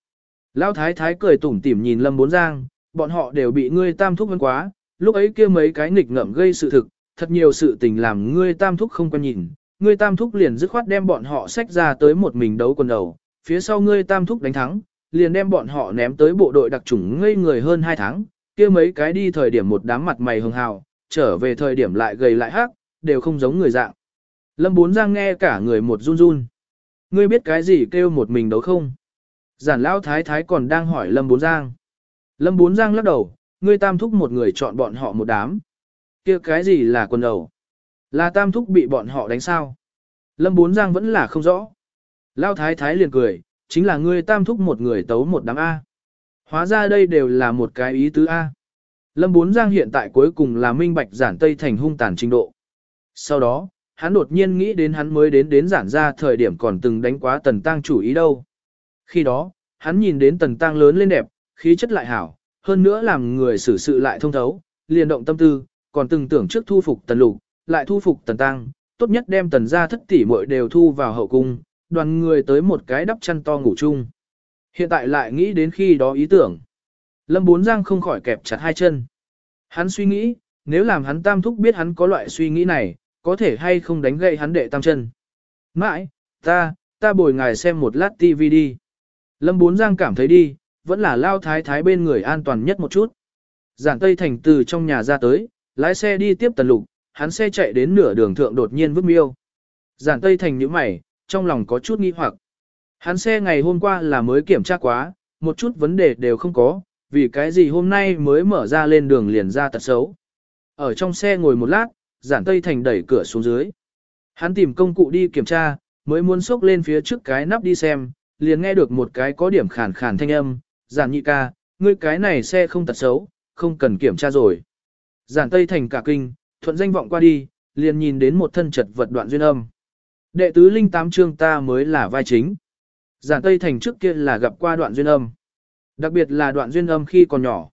Lão thái thái cười tủm tỉm nhìn Lâm Bốn Giang, bọn họ đều bị ngươi tam thúc vấn quá, lúc ấy kia mấy cái nghịch ngợm gây sự thực, thật nhiều sự tình làm ngươi tam thúc không quan nhìn, ngươi tam thúc liền dứt khoát đem bọn họ xách ra tới một mình đấu quần đầu, phía sau ngươi tam thúc đánh thắng, liền đem bọn họ ném tới bộ đội đặc chủng ngây người hơn 2 tháng, kia mấy cái đi thời điểm một đám mặt mày hường hào, trở về thời điểm lại gầy lại hắc, đều không giống người dạng. Lâm Bốn Giang nghe cả người một run run. Ngươi biết cái gì kêu một mình đấu không? Giản Lão Thái Thái còn đang hỏi Lâm Bốn Giang. Lâm Bốn Giang lắc đầu, ngươi tam thúc một người chọn bọn họ một đám. kia cái gì là quần đầu? Là tam thúc bị bọn họ đánh sao? Lâm Bốn Giang vẫn là không rõ. Lão Thái Thái liền cười, chính là ngươi tam thúc một người tấu một đám A. Hóa ra đây đều là một cái ý tứ A. Lâm Bốn Giang hiện tại cuối cùng là minh bạch giản Tây thành hung tàn trình độ. Sau đó, hắn đột nhiên nghĩ đến hắn mới đến đến giản ra thời điểm còn từng đánh quá tần tăng chủ ý đâu. Khi đó, hắn nhìn đến tần tăng lớn lên đẹp, khí chất lại hảo, hơn nữa làm người xử sự lại thông thấu, liền động tâm tư, còn từng tưởng trước thu phục tần lục, lại thu phục tần tăng, tốt nhất đem tần gia thất tỷ muội đều thu vào hậu cung, đoàn người tới một cái đắp chăn to ngủ chung. Hiện tại lại nghĩ đến khi đó ý tưởng. Lâm Bốn Giang không khỏi kẹp chặt hai chân. Hắn suy nghĩ, nếu làm hắn tam thúc biết hắn có loại suy nghĩ này, có thể hay không đánh gậy hắn đệ tam chân. Mãi, ta, ta bồi ngài xem một lát TV đi. Lâm Bốn Giang cảm thấy đi, vẫn là lao thái thái bên người an toàn nhất một chút. Giản Tây Thành từ trong nhà ra tới, lái xe đi tiếp tần lục, hắn xe chạy đến nửa đường thượng đột nhiên vứt miêu. Giản Tây Thành nhíu mày, trong lòng có chút nghi hoặc. Hắn xe ngày hôm qua là mới kiểm tra quá, một chút vấn đề đều không có, vì cái gì hôm nay mới mở ra lên đường liền ra tật xấu. Ở trong xe ngồi một lát, giản Tây Thành đẩy cửa xuống dưới. Hắn tìm công cụ đi kiểm tra, mới muốn xốc lên phía trước cái nắp đi xem, liền nghe được một cái có điểm khàn khàn thanh âm, giản nhị ca, ngươi cái này xe không tật xấu, không cần kiểm tra rồi. Giản Tây Thành cả kinh, thuận danh vọng qua đi, liền nhìn đến một thân chật vật đoạn duyên âm. Đệ tứ linh tám chương ta mới là vai chính. Giản Tây Thành trước kia là gặp qua đoạn duyên âm. Đặc biệt là đoạn duyên âm khi còn nhỏ.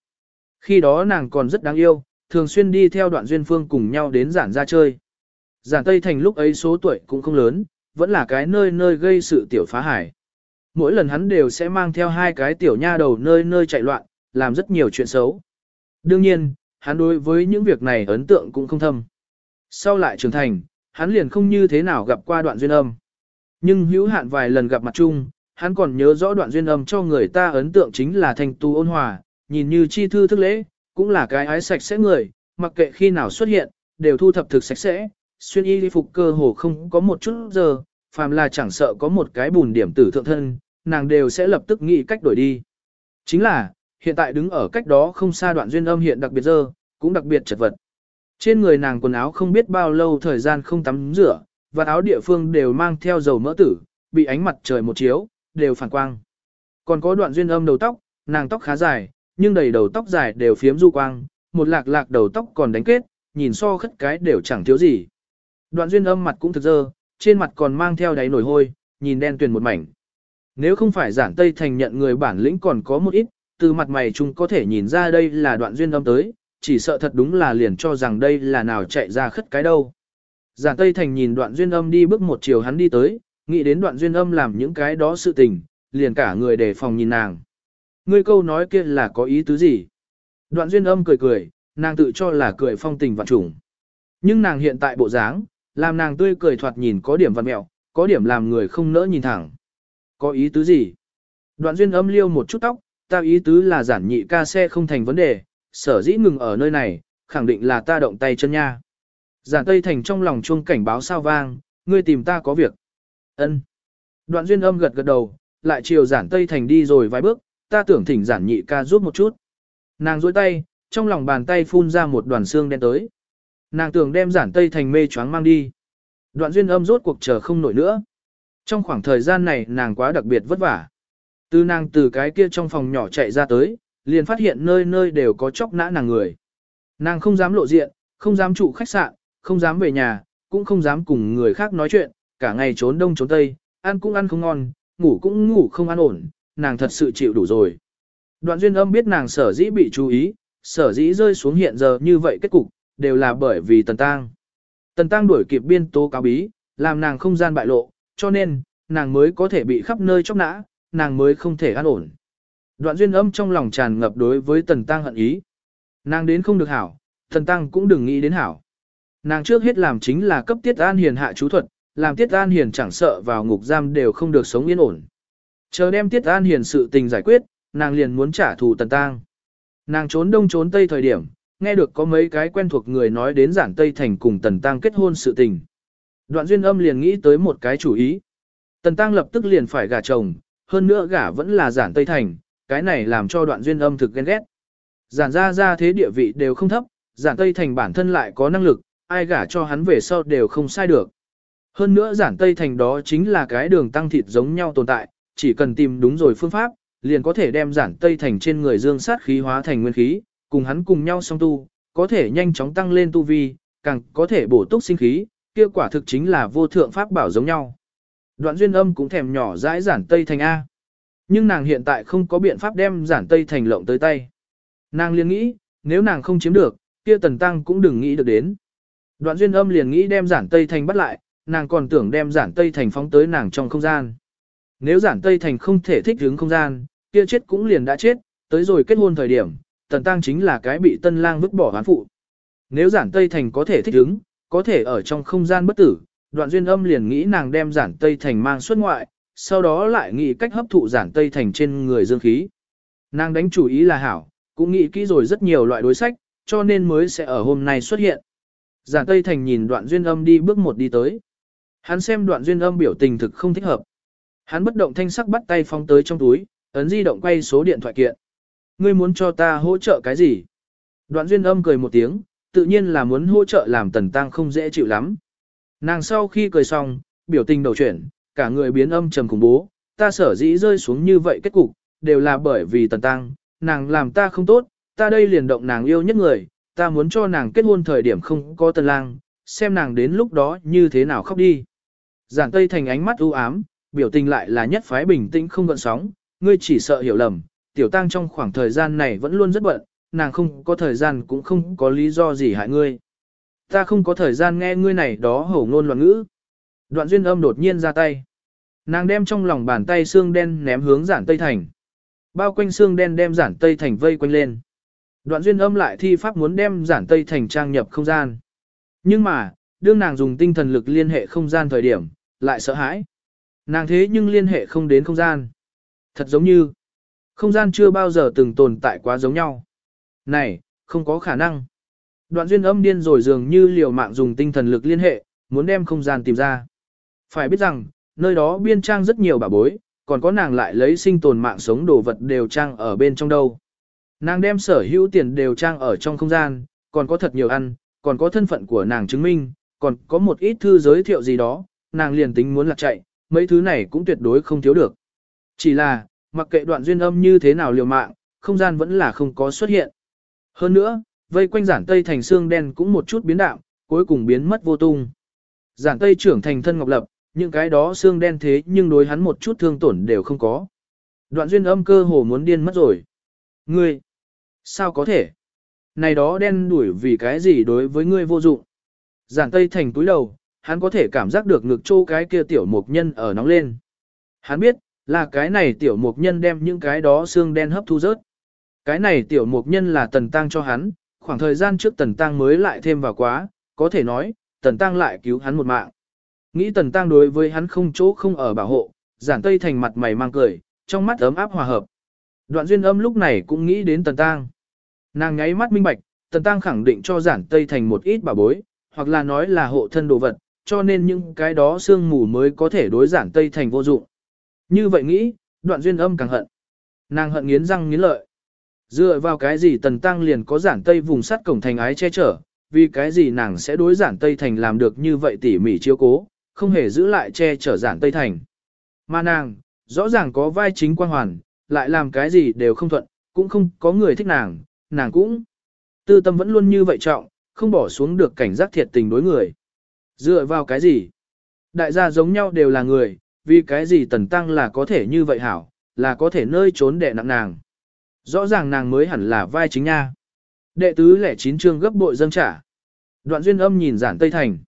Khi đó nàng còn rất đáng yêu, thường xuyên đi theo đoạn duyên phương cùng nhau đến giản ra chơi. Giản Tây Thành lúc ấy số tuổi cũng không lớn, vẫn là cái nơi nơi gây sự tiểu phá hải. Mỗi lần hắn đều sẽ mang theo hai cái tiểu nha đầu nơi nơi chạy loạn, làm rất nhiều chuyện xấu. Đương nhiên, hắn đối với những việc này ấn tượng cũng không thâm. Sau lại trưởng thành, hắn liền không như thế nào gặp qua đoạn duyên âm. Nhưng hữu hạn vài lần gặp mặt chung, hắn còn nhớ rõ đoạn duyên âm cho người ta ấn tượng chính là thành tu ôn hòa, nhìn như chi thư thức lễ, cũng là cái ái sạch sẽ người, mặc kệ khi nào xuất hiện, đều thu thập thực sạch sẽ, xuyên y phục cơ hồ không có một chút giờ, phàm là chẳng sợ có một cái bùn điểm tử thượng thân, nàng đều sẽ lập tức nghĩ cách đổi đi. Chính là, hiện tại đứng ở cách đó không xa đoạn duyên âm hiện đặc biệt dơ, cũng đặc biệt chật vật. Trên người nàng quần áo không biết bao lâu thời gian không tắm rửa, và áo địa phương đều mang theo dầu mỡ tử, bị ánh mặt trời một chiếu, đều phản quang. Còn có đoạn duyên âm đầu tóc, nàng tóc khá dài, nhưng đầy đầu tóc dài đều phiếm du quang, một lạc lạc đầu tóc còn đánh kết, nhìn so khất cái đều chẳng thiếu gì. Đoạn duyên âm mặt cũng thực dơ, trên mặt còn mang theo đáy nổi hôi, nhìn đen tuyền một mảnh. Nếu không phải giản Tây Thành nhận người bản lĩnh còn có một ít, từ mặt mày chúng có thể nhìn ra đây là đoạn duyên âm tới, chỉ sợ thật đúng là liền cho rằng đây là nào chạy ra khất cái đâu. Giản Tây Thành nhìn đoạn duyên âm đi bước một chiều hắn đi tới, nghĩ đến đoạn duyên âm làm những cái đó sự tình, liền cả người đề phòng nhìn nàng. Ngươi câu nói kia là có ý tứ gì? Đoạn duyên âm cười cười, nàng tự cho là cười phong tình vạn trùng. Nhưng nàng hiện tại bộ dáng, làm nàng tươi cười thoạt nhìn có điểm văn mẹo, có điểm làm người không nỡ nhìn thẳng. Có ý tứ gì? Đoạn duyên âm liêu một chút tóc, ta ý tứ là giản nhị ca xe không thành vấn đề, sở dĩ ngừng ở nơi này, khẳng định là ta động tay chân nha. Giản Tây Thành trong lòng chuông cảnh báo sao vang, ngươi tìm ta có việc. Ân. Đoạn duyên âm gật gật đầu, lại chiều giản Tây Thành đi rồi vài bước, ta tưởng thỉnh giản nhị ca giúp một chút. Nàng dối tay, trong lòng bàn tay phun ra một đoàn xương đen tới. Nàng tưởng đem giản Tây Thành mê choáng mang đi. Đoạn duyên âm rốt cuộc chờ không nổi nữa. Trong khoảng thời gian này nàng quá đặc biệt vất vả. Từ nàng từ cái kia trong phòng nhỏ chạy ra tới, liền phát hiện nơi nơi đều có chóc nã nàng người. Nàng không dám lộ diện, không dám trụ khách sạn, không dám về nhà, cũng không dám cùng người khác nói chuyện, cả ngày trốn đông trốn tây, ăn cũng ăn không ngon, ngủ cũng ngủ không an ổn, nàng thật sự chịu đủ rồi. Đoạn duyên âm biết nàng sở dĩ bị chú ý, sở dĩ rơi xuống hiện giờ như vậy kết cục, đều là bởi vì tần tang. Tần tăng đuổi kịp biên tố cáo bí, làm nàng không gian bại lộ, cho nên, nàng mới có thể bị khắp nơi chóc nã, nàng mới không thể an ổn. Đoạn duyên âm trong lòng tràn ngập đối với tần tăng hận ý. Nàng đến không được hảo, tần tăng cũng đừng nghĩ đến hảo. Nàng trước hết làm chính là cấp tiết an hiền hạ chú thuật, làm tiết an hiền chẳng sợ vào ngục giam đều không được sống yên ổn. Chờ đem Tiết An Hiền sự tình giải quyết, nàng liền muốn trả thù Tần Tăng. Nàng trốn đông trốn tây thời điểm, nghe được có mấy cái quen thuộc người nói đến giản Tây Thành cùng Tần Tăng kết hôn sự tình. Đoạn duyên âm liền nghĩ tới một cái chủ ý. Tần Tăng lập tức liền phải gả chồng, hơn nữa gả vẫn là giản Tây Thành, cái này làm cho đoạn duyên âm thực ghen ghét. Giản ra ra thế địa vị đều không thấp, giản Tây Thành bản thân lại có năng lực, ai gả cho hắn về sau đều không sai được. Hơn nữa giản Tây Thành đó chính là cái đường tăng thịt giống nhau tồn tại, chỉ cần tìm đúng rồi phương pháp, liền có thể đem giản Tây Thành trên người dương sát khí hóa thành nguyên khí, cùng hắn cùng nhau song tu, có thể nhanh chóng tăng lên tu vi, càng có thể bổ túc sinh khí, kia quả thực chính là vô thượng pháp bảo giống nhau. Đoạn duyên âm cũng thèm nhỏ dãi giản Tây Thành A. Nhưng nàng hiện tại không có biện pháp đem giản Tây Thành lộng tới tay. Nàng liền nghĩ, nếu nàng không chiếm được, kia tần tăng cũng đừng nghĩ được đến. Đoạn duyên âm liền nghĩ đem giản Tây Thành bắt lại, nàng còn tưởng đem giản Tây Thành phóng tới nàng trong không gian. Nếu giản Tây Thành không thể thích hướng không gian, kia chết cũng liền đã chết, tới rồi kết hôn thời điểm, tần tăng chính là cái bị tân lang vứt bỏ hoán phụ. Nếu giản Tây Thành có thể thích ứng, có thể ở trong không gian bất tử, đoạn duyên âm liền nghĩ nàng đem giản Tây Thành mang xuất ngoại, sau đó lại nghĩ cách hấp thụ giản Tây Thành trên người dương khí. Nàng đánh chủ ý là hảo, cũng nghĩ kỹ rồi rất nhiều loại đối sách, cho nên mới sẽ ở hôm nay xuất hiện. Giản Tây Thành nhìn đoạn duyên âm đi bước một đi tới. Hắn xem đoạn duyên âm biểu tình thực không thích hợp. Hắn bất động thanh sắc bắt tay phóng tới trong túi, ấn di động quay số điện thoại kiện. Ngươi muốn cho ta hỗ trợ cái gì? Đoạn duyên âm cười một tiếng, tự nhiên là muốn hỗ trợ làm tần tăng không dễ chịu lắm. Nàng sau khi cười xong, biểu tình đầu chuyển, cả người biến âm trầm khủng bố, ta sở dĩ rơi xuống như vậy kết cục, đều là bởi vì tần tăng, nàng làm ta không tốt, ta đây liền động nàng yêu nhất người, ta muốn cho nàng kết hôn thời điểm không có tần lang, xem nàng đến lúc đó như thế nào khóc đi. Giản Tây Thành ánh mắt u ám, biểu tình lại là nhất phái bình tĩnh không gợn sóng, ngươi chỉ sợ hiểu lầm, tiểu tăng trong khoảng thời gian này vẫn luôn rất bận, nàng không có thời gian cũng không có lý do gì hại ngươi. Ta không có thời gian nghe ngươi này đó hổ ngôn loạn ngữ. Đoạn duyên âm đột nhiên ra tay. Nàng đem trong lòng bàn tay xương đen ném hướng giản Tây Thành. Bao quanh xương đen đem giản Tây Thành vây quanh lên. Đoạn duyên âm lại thi pháp muốn đem giản Tây Thành trang nhập không gian. Nhưng mà, đương nàng dùng tinh thần lực liên hệ không gian thời điểm, lại sợ hãi. Nàng thế nhưng liên hệ không đến không gian. Thật giống như, không gian chưa bao giờ từng tồn tại quá giống nhau. Này, không có khả năng. Đoạn duyên âm điên rồi dường như liều mạng dùng tinh thần lực liên hệ, muốn đem không gian tìm ra. Phải biết rằng, nơi đó biên trang rất nhiều bà bối, còn có nàng lại lấy sinh tồn mạng sống đồ vật đều trang ở bên trong đâu. Nàng đem sở hữu tiền đều trang ở trong không gian, còn có thật nhiều ăn, còn có thân phận của nàng chứng minh, còn có một ít thư giới thiệu gì đó, nàng liền tính muốn lạc chạy, mấy thứ này cũng tuyệt đối không thiếu được. Chỉ là, mặc kệ đoạn duyên âm như thế nào liều mạng, không gian vẫn là không có xuất hiện. Hơn nữa, vây quanh giản tây thành xương đen cũng một chút biến đạo, cuối cùng biến mất vô tung. Giản tây trưởng thành thân ngọc lập, những cái đó xương đen thế nhưng đối hắn một chút thương tổn đều không có. Đoạn duyên âm cơ hồ muốn điên mất rồi. Ngươi, sao có thể? Này đó đen đuổi vì cái gì đối với ngươi vô dụng? Giản tây thành túi đầu, hắn có thể cảm giác được ngực trô cái kia tiểu mục nhân ở nóng lên. Hắn biết, là cái này tiểu mục nhân đem những cái đó xương đen hấp thu rớt. Cái này tiểu mục nhân là tần tăng cho hắn, khoảng thời gian trước tần tăng mới lại thêm vào quá, có thể nói, tần tăng lại cứu hắn một mạng. Nghĩ tần tăng đối với hắn không chỗ không ở bảo hộ, giản tây thành mặt mày mang cười, trong mắt ấm áp hòa hợp. Đoạn duyên âm lúc này cũng nghĩ đến tần tăng. Nàng nháy mắt minh bạch, tần tăng khẳng định cho giản tây thành một ít bảo bối, hoặc là nói là hộ thân đồ vật, cho nên những cái đó sương mù mới có thể đối giản tây thành vô dụng. Như vậy nghĩ, đoạn duyên âm càng hận. Nàng hận nghiến răng nghiến lợi. Dựa vào cái gì tần tăng liền có giản tây vùng sắt cổng thành ái che chở, vì cái gì nàng sẽ đối giản tây thành làm được như vậy tỉ mỉ chiếu cố, không hề giữ lại che chở giản tây thành. Mà nàng, rõ ràng có vai chính quan hoàn, lại làm cái gì đều không thuận, cũng không có người thích nàng, nàng cũng. Tư tâm vẫn luôn như vậy trọng, không bỏ xuống được cảnh giác thiệt tình đối người. Dựa vào cái gì? Đại gia giống nhau đều là người, vì cái gì tần tăng là có thể như vậy hảo, là có thể nơi trốn đệ nặng nàng. Rõ ràng nàng mới hẳn là vai chính nha. Đệ tứ lẻ chín chương gấp bội dâng trả. Đoạn duyên âm nhìn giản Tây Thành.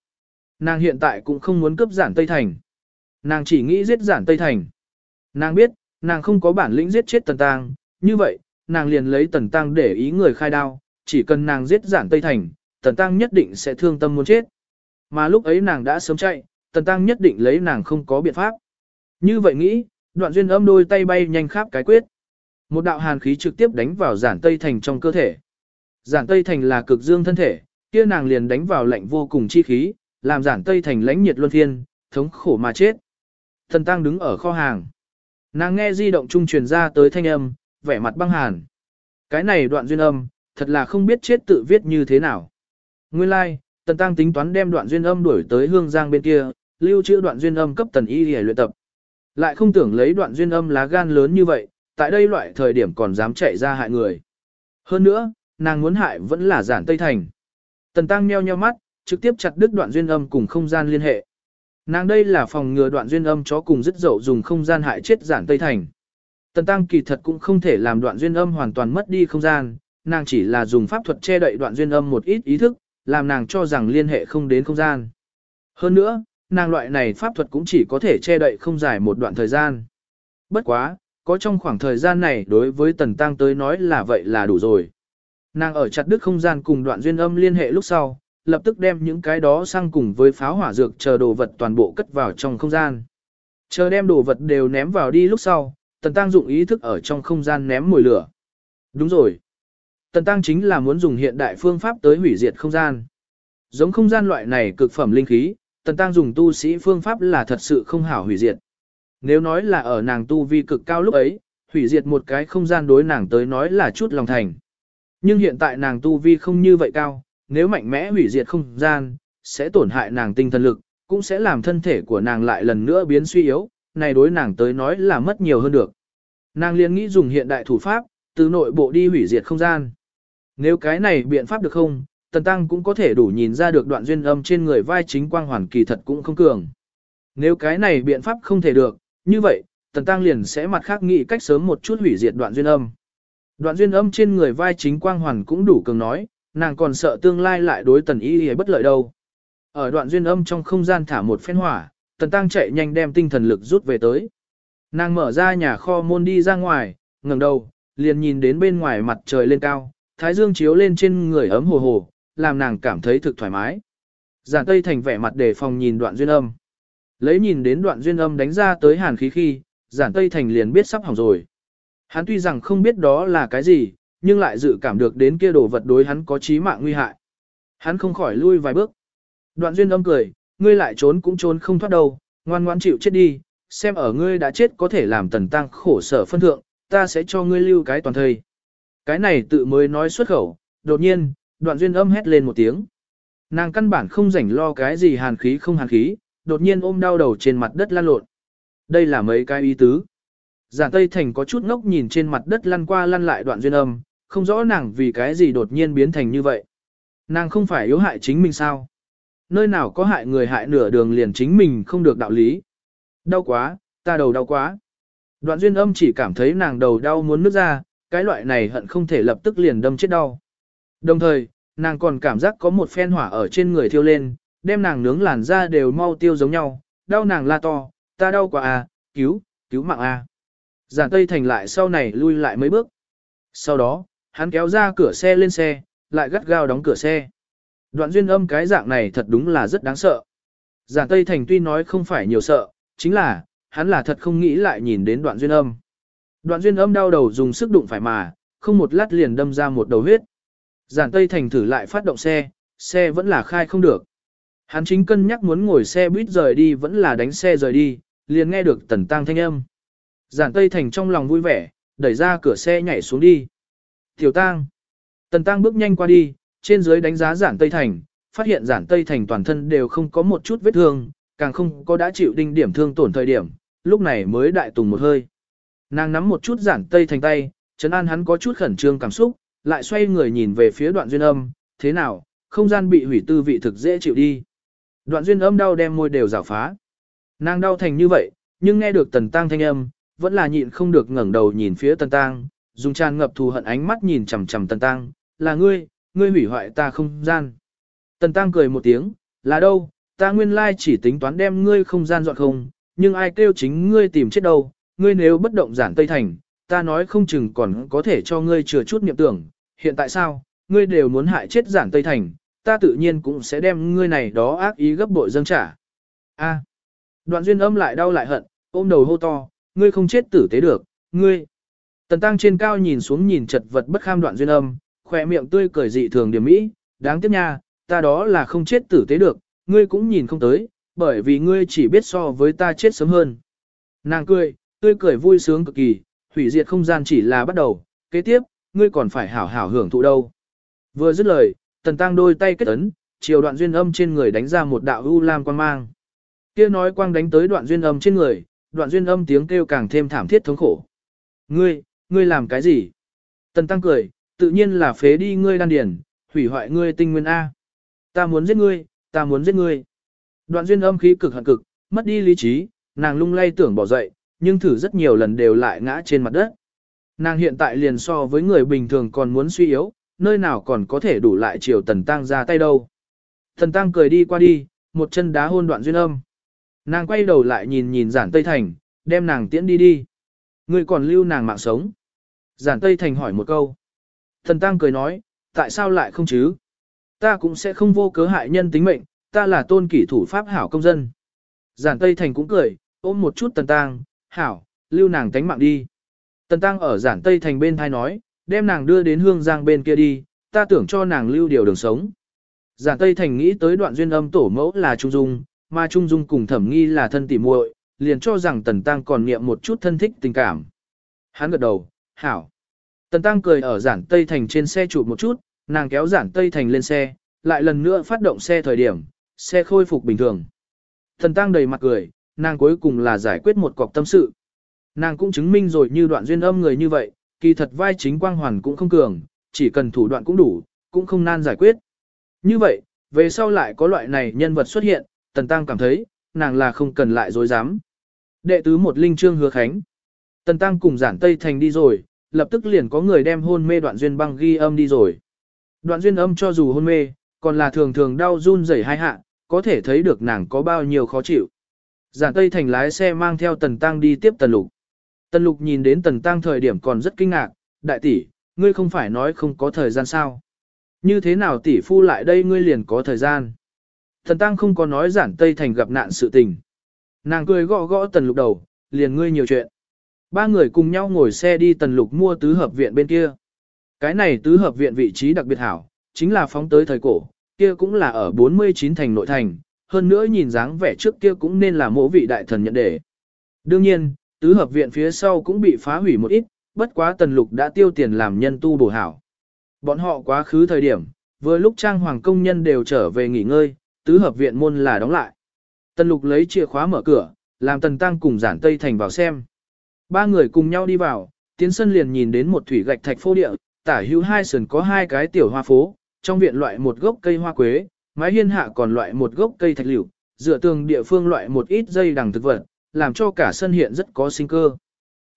Nàng hiện tại cũng không muốn cướp giản Tây Thành. Nàng chỉ nghĩ giết giản Tây Thành. Nàng biết, nàng không có bản lĩnh giết chết tần tăng, như vậy, nàng liền lấy tần tăng để ý người khai đao, chỉ cần nàng giết giản Tây Thành, tần tăng nhất định sẽ thương tâm muốn chết. Mà lúc ấy nàng đã sớm chạy, tần tăng nhất định lấy nàng không có biện pháp. Như vậy nghĩ, Đoạn duyên âm đôi tay bay nhanh khắp cái quyết. Một đạo hàn khí trực tiếp đánh vào giản tây thành trong cơ thể. Giản tây thành là cực dương thân thể, kia nàng liền đánh vào lạnh vô cùng chi khí, làm giản tây thành lãnh nhiệt luân phiên, thống khổ mà chết. Thần tăng đứng ở kho hàng. Nàng nghe di động trung truyền ra tới thanh âm, vẻ mặt băng hàn. Cái này đoạn duyên âm, thật là không biết chết tự viết như thế nào. Nguyên lai, like, tần tăng tính toán đem đoạn duyên âm đuổi tới hương giang bên kia, lưu trữ đoạn duyên âm cấp tần y để luyện tập. Lại không tưởng lấy đoạn duyên âm lá gan lớn như vậy, tại đây loại thời điểm còn dám chạy ra hại người. Hơn nữa, nàng muốn hại vẫn là giản Tây Thành. Tần tăng nheo nheo mắt, trực tiếp chặt đứt đoạn duyên âm cùng không gian liên hệ. Nàng đây là phòng ngừa đoạn duyên âm chó cùng dứt dậu dùng không gian hại chết giản Tây Thành. Tần tăng kỳ thật cũng không thể làm đoạn duyên âm hoàn toàn mất đi không gian, nàng chỉ là dùng pháp thuật che đậy đoạn duyên âm một ít ý thức, làm nàng cho rằng liên hệ không đến không gian. Hơn nữa, nàng loại này pháp thuật cũng chỉ có thể che đậy không dài một đoạn thời gian. Bất quá, có trong khoảng thời gian này đối với tần tăng tới nói là vậy là đủ rồi. Nàng ở chặt đứt không gian cùng đoạn duyên âm liên hệ lúc sau, lập tức đem những cái đó sang cùng với pháo hỏa dược chờ đồ vật toàn bộ cất vào trong không gian. Chờ đem đồ vật đều ném vào đi lúc sau, tần tăng dụng ý thức ở trong không gian ném mùi lửa. Đúng rồi. Tần tăng chính là muốn dùng hiện đại phương pháp tới hủy diệt không gian. Giống không gian loại này cực phẩm linh khí, tần tăng dùng tu sĩ phương pháp là thật sự không hảo hủy diệt. Nếu nói là ở nàng tu vi cực cao lúc ấy, hủy diệt một cái không gian đối nàng tới nói là chút lòng thành. Nhưng hiện tại nàng tu vi không như vậy cao, nếu mạnh mẽ hủy diệt không gian, sẽ tổn hại nàng tinh thần lực, cũng sẽ làm thân thể của nàng lại lần nữa biến suy yếu, này đối nàng tới nói là mất nhiều hơn được. Nàng liền nghĩ dùng hiện đại thủ pháp, từ nội bộ đi hủy diệt không gian. Nếu cái này biện pháp được không, Tần Tăng cũng có thể đủ nhìn ra được đoạn duyên âm trên người vai chính quang hoàn kỳ thật cũng không cường. Nếu cái này biện pháp không thể được, như vậy, Tần Tăng liền sẽ mặt khác nghĩ cách sớm một chút hủy diệt đoạn duyên âm. Đoạn duyên âm trên người vai chính quang hoàn cũng đủ cường nói, nàng còn sợ tương lai lại đối tần y y bất lợi đâu. Ở đoạn duyên âm trong không gian thả một phen hỏa, tần tăng chạy nhanh đem tinh thần lực rút về tới. Nàng mở ra nhà kho môn đi ra ngoài, ngẩng đầu, liền nhìn đến bên ngoài mặt trời lên cao, thái dương chiếu lên trên người ấm hồ hồ, làm nàng cảm thấy thực thoải mái. Giản Tây Thành vẻ mặt đề phòng nhìn đoạn duyên âm. Lấy nhìn đến đoạn duyên âm đánh ra tới hàn khí khi, giản Tây Thành liền biết sắp hỏng rồi. Hắn tuy rằng không biết đó là cái gì, nhưng lại dự cảm được đến kia đồ vật đối hắn có chí mạng nguy hại. Hắn không khỏi lui vài bước. Đoạn duyên âm cười, ngươi lại trốn cũng trốn không thoát đâu, ngoan ngoan chịu chết đi, xem ở ngươi đã chết có thể làm tần tăng khổ sở phân thượng, ta sẽ cho ngươi lưu cái toàn thời. Cái này tự mới nói xuất khẩu, đột nhiên, đoạn duyên âm hét lên một tiếng. Nàng căn bản không rảnh lo cái gì hàn khí không hàn khí, đột nhiên ôm đau đầu trên mặt đất lăn lộn. Đây là mấy cái ý tứ. Giản Tây Thành có chút ngốc nhìn trên mặt đất lăn qua lăn lại đoạn duyên âm, không rõ nàng vì cái gì đột nhiên biến thành như vậy. Nàng không phải yếu hại chính mình sao? Nơi nào có hại người hại nửa đường liền chính mình không được đạo lý. Đau quá, ta đầu đau quá. Đoạn duyên âm chỉ cảm thấy nàng đầu đau muốn nứt ra, cái loại này hận không thể lập tức liền đâm chết đau. Đồng thời, nàng còn cảm giác có một phen hỏa ở trên người thiêu lên, đem nàng nướng làn da đều mau tiêu giống nhau, đau nàng la to, ta đau quá à, cứu, cứu mạng à. Giản Tây Thành lại sau này lui lại mấy bước. Sau đó, hắn kéo ra cửa xe lên xe, lại gắt gao đóng cửa xe. Đoạn duyên âm cái dạng này thật đúng là rất đáng sợ. Giản Tây Thành tuy nói không phải nhiều sợ, chính là, hắn là thật không nghĩ lại nhìn đến đoạn duyên âm. Đoạn duyên âm đau đầu dùng sức đụng phải mà, không một lát liền đâm ra một đầu huyết. Giản Tây Thành thử lại phát động xe, xe vẫn là khai không được. Hắn chính cân nhắc muốn ngồi xe buýt rời đi vẫn là đánh xe rời đi, liền nghe được tần tăng thanh âm. Giản Tây Thành trong lòng vui vẻ, đẩy ra cửa xe nhảy xuống đi. Tiểu Tăng. Tần Tăng bước nhanh qua đi, trên dưới đánh giá Giản Tây Thành, phát hiện Giản Tây Thành toàn thân đều không có một chút vết thương, càng không có đã chịu đinh điểm thương tổn thời điểm, lúc này mới đại tùng một hơi. Nàng nắm một chút Giản Tây Thành tay, chấn an hắn có chút khẩn trương cảm xúc, lại xoay người nhìn về phía đoạn duyên âm, thế nào, không gian bị hủy tư vị thực dễ chịu đi. Đoạn duyên âm đau đem môi đều rào phá. Nàng đau thành như vậy, nhưng nghe được tần tang thanh âm, vẫn là nhịn không được ngẩng đầu nhìn phía tần tang, dùng tràn ngập thù hận ánh mắt nhìn chằm chằm tần tang, là ngươi, ngươi hủy hoại ta không gian. Tần tang cười một tiếng, là đâu, ta nguyên lai chỉ tính toán đem ngươi không gian dọn không, nhưng ai kêu chính ngươi tìm chết đâu, ngươi nếu bất động giản Tây Thành, ta nói không chừng còn có thể cho ngươi chừa chút niệm tưởng, hiện tại sao, ngươi đều muốn hại chết giản Tây Thành, ta tự nhiên cũng sẽ đem ngươi này đó ác ý gấp bội dâng trả. A. Đoạn duyên âm lại đau lại hận, ôm đầu hô to, ngươi không chết tử tế được, ngươi. Tần tăng trên cao nhìn xuống nhìn chật vật bất kham đoạn duyên âm, khỏe miệng tươi cười dị thường điểm mỹ, đáng tiếc nha, ta đó là không chết tử tế được, ngươi cũng nhìn không tới, bởi vì ngươi chỉ biết so với ta chết sớm hơn. Nàng cười, tươi cười vui sướng cực kỳ, hủy diệt không gian chỉ là bắt đầu, kế tiếp, ngươi còn phải hảo hảo hưởng thụ đâu. Vừa dứt lời, tần tăng đôi tay kết ấn, chiều đoạn duyên âm trên người đánh ra một đạo u lam quang mang. Kia nói quang đánh tới đoạn duyên âm trên người, đoạn duyên âm tiếng kêu càng thêm thảm thiết thống khổ. Ngươi, ngươi làm cái gì? Tần tăng cười, tự nhiên là phế đi ngươi đan điền, hủy hoại ngươi tinh nguyên A. Ta muốn giết ngươi, ta muốn giết ngươi. Đoạn duyên âm khí cực hận cực, mất đi lý trí, nàng lung lay tưởng bỏ dậy, nhưng thử rất nhiều lần đều lại ngã trên mặt đất. Nàng hiện tại liền so với người bình thường còn muốn suy yếu, nơi nào còn có thể đủ lại chiều tần tăng ra tay đâu. Tần tăng cười đi qua đi, một chân đá hôn đoạn duyên âm. Nàng quay đầu lại nhìn nhìn giản Tây Thành, đem nàng tiễn đi đi. Người còn lưu nàng mạng sống. Giản Tây Thành hỏi một câu. Thần tăng cười nói, tại sao lại không chứ? Ta cũng sẽ không vô cớ hại nhân tính mệnh, ta là tôn kỷ thủ pháp hảo công dân. Giản Tây Thành cũng cười, ôm một chút tần tăng, hảo, lưu nàng tánh mạng đi. Tần tăng ở giản Tây Thành bên thai nói, đem nàng đưa đến hương giang bên kia đi, ta tưởng cho nàng lưu điều đường sống. Giản Tây Thành nghĩ tới đoạn duyên âm tổ mẫu là Trung Dung, mà Trung Dung cùng thẩm nghi là thân tỉ muội, liền cho rằng Tần Tăng còn niệm một chút thân thích tình cảm. Hắn gật đầu, hảo. Tần Tăng cười ở giản Tây Thành trên xe chụp một chút, nàng kéo giản Tây Thành lên xe, lại lần nữa phát động xe thời điểm, xe khôi phục bình thường. Tần Tăng đầy mặt cười, nàng cuối cùng là giải quyết một cọc tâm sự. Nàng cũng chứng minh rồi như đoạn duyên âm người như vậy, kỳ thật vai chính quang hoàn cũng không cường, chỉ cần thủ đoạn cũng đủ, cũng không nan giải quyết. Như vậy, về sau lại có loại này nhân vật xuất hiện, Tần Tăng cảm thấy, nàng là không cần lại dối dám. Đệ tứ một linh trương hứa khánh. Tần Tăng cùng giản Tây Thành đi rồi, lập tức liền có người đem hôn mê đoạn duyên băng ghi âm đi rồi. Đoạn duyên âm cho dù hôn mê, còn là thường thường đau run rẩy hai hạ, có thể thấy được nàng có bao nhiêu khó chịu. Giản Tây Thành lái xe mang theo Tần Tăng đi tiếp Tần Lục. Tần Lục nhìn đến Tần Tăng thời điểm còn rất kinh ngạc, đại tỷ, ngươi không phải nói không có thời gian sao? Như thế nào tỷ phu lại đây ngươi liền có thời gian? Tần Tăng không có nói giản Tây Thành gặp nạn sự tình. Nàng cười gõ gõ Tần Lục đầu, liền ngươi nhiều chuyện. Ba người cùng nhau ngồi xe đi Tần Lục mua tứ hợp viện bên kia. Cái này tứ hợp viện vị trí đặc biệt hảo, chính là phóng tới thời cổ, kia cũng là ở 49 thành nội thành, hơn nữa nhìn dáng vẻ trước kia cũng nên là mộ vị đại thần nhận đề. Đương nhiên, tứ hợp viện phía sau cũng bị phá hủy một ít, bất quá Tần Lục đã tiêu tiền làm nhân tu bổ hảo. Bọn họ quá khứ thời điểm, vừa lúc trang hoàng công nhân đều trở về nghỉ ngơi, tứ hợp viện môn là đóng lại. Tần lục lấy chìa khóa mở cửa, làm tần tăng cùng giản tây thành vào xem. Ba người cùng nhau đi vào, tiến sân liền nhìn đến một thủy gạch thạch phô địa, tả hữu hai sườn có hai cái tiểu hoa phố, trong viện loại một gốc cây hoa quế, mái hiên hạ còn loại một gốc cây thạch liễu, dựa tường địa phương loại một ít dây đằng thực vật, làm cho cả sân hiện rất có sinh cơ.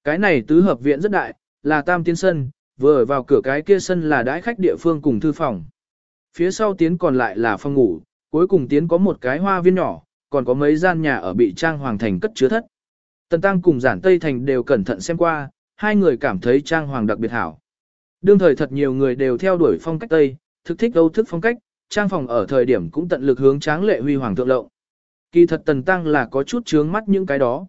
Cái này tứ hợp viện rất đại, là tam tiến sân, vừa ở vào cửa cái kia sân là đãi khách địa phương cùng thư phòng. Phía sau tiến còn lại là phòng ngủ, cuối cùng tiến có một cái hoa viên nhỏ, còn có mấy gian nhà ở bị trang hoàng thành cất chứa thất. Tần Tăng cùng giản Tây Thành đều cẩn thận xem qua, hai người cảm thấy trang hoàng đặc biệt hảo. Đương thời thật nhiều người đều theo đuổi phong cách Tây, thực thích âu thức phong cách, trang phòng ở thời điểm cũng tận lực hướng tráng lệ huy hoàng thượng lộng. Kỳ thật Tần Tăng là có chút chướng mắt những cái đó.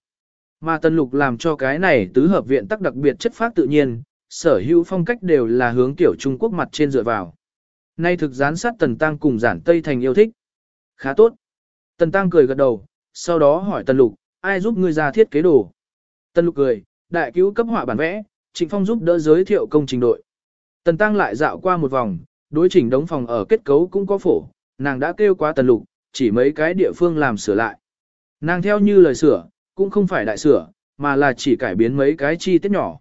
Mà Tần Lục làm cho cái này tứ hợp viện tắc đặc biệt chất phát tự nhiên, sở hữu phong cách đều là hướng tiểu Trung Quốc mặt trên dựa vào. Nay thực gián sát Tần Tăng cùng giản Tây Thành yêu thích. Khá tốt. Tần Tăng cười gật đầu, sau đó hỏi Tần Lục, ai giúp ngươi ra thiết kế đồ? Tần Lục cười, đại cứu cấp họa bản vẽ, Trịnh Phong giúp đỡ giới thiệu công trình đội. Tần Tăng lại dạo qua một vòng, đối chỉnh đống phòng ở kết cấu cũng có phổ, nàng đã kêu qua Tần Lục, chỉ mấy cái địa phương làm sửa lại. Nàng theo như lời sửa, cũng không phải đại sửa, mà là chỉ cải biến mấy cái chi tiết nhỏ.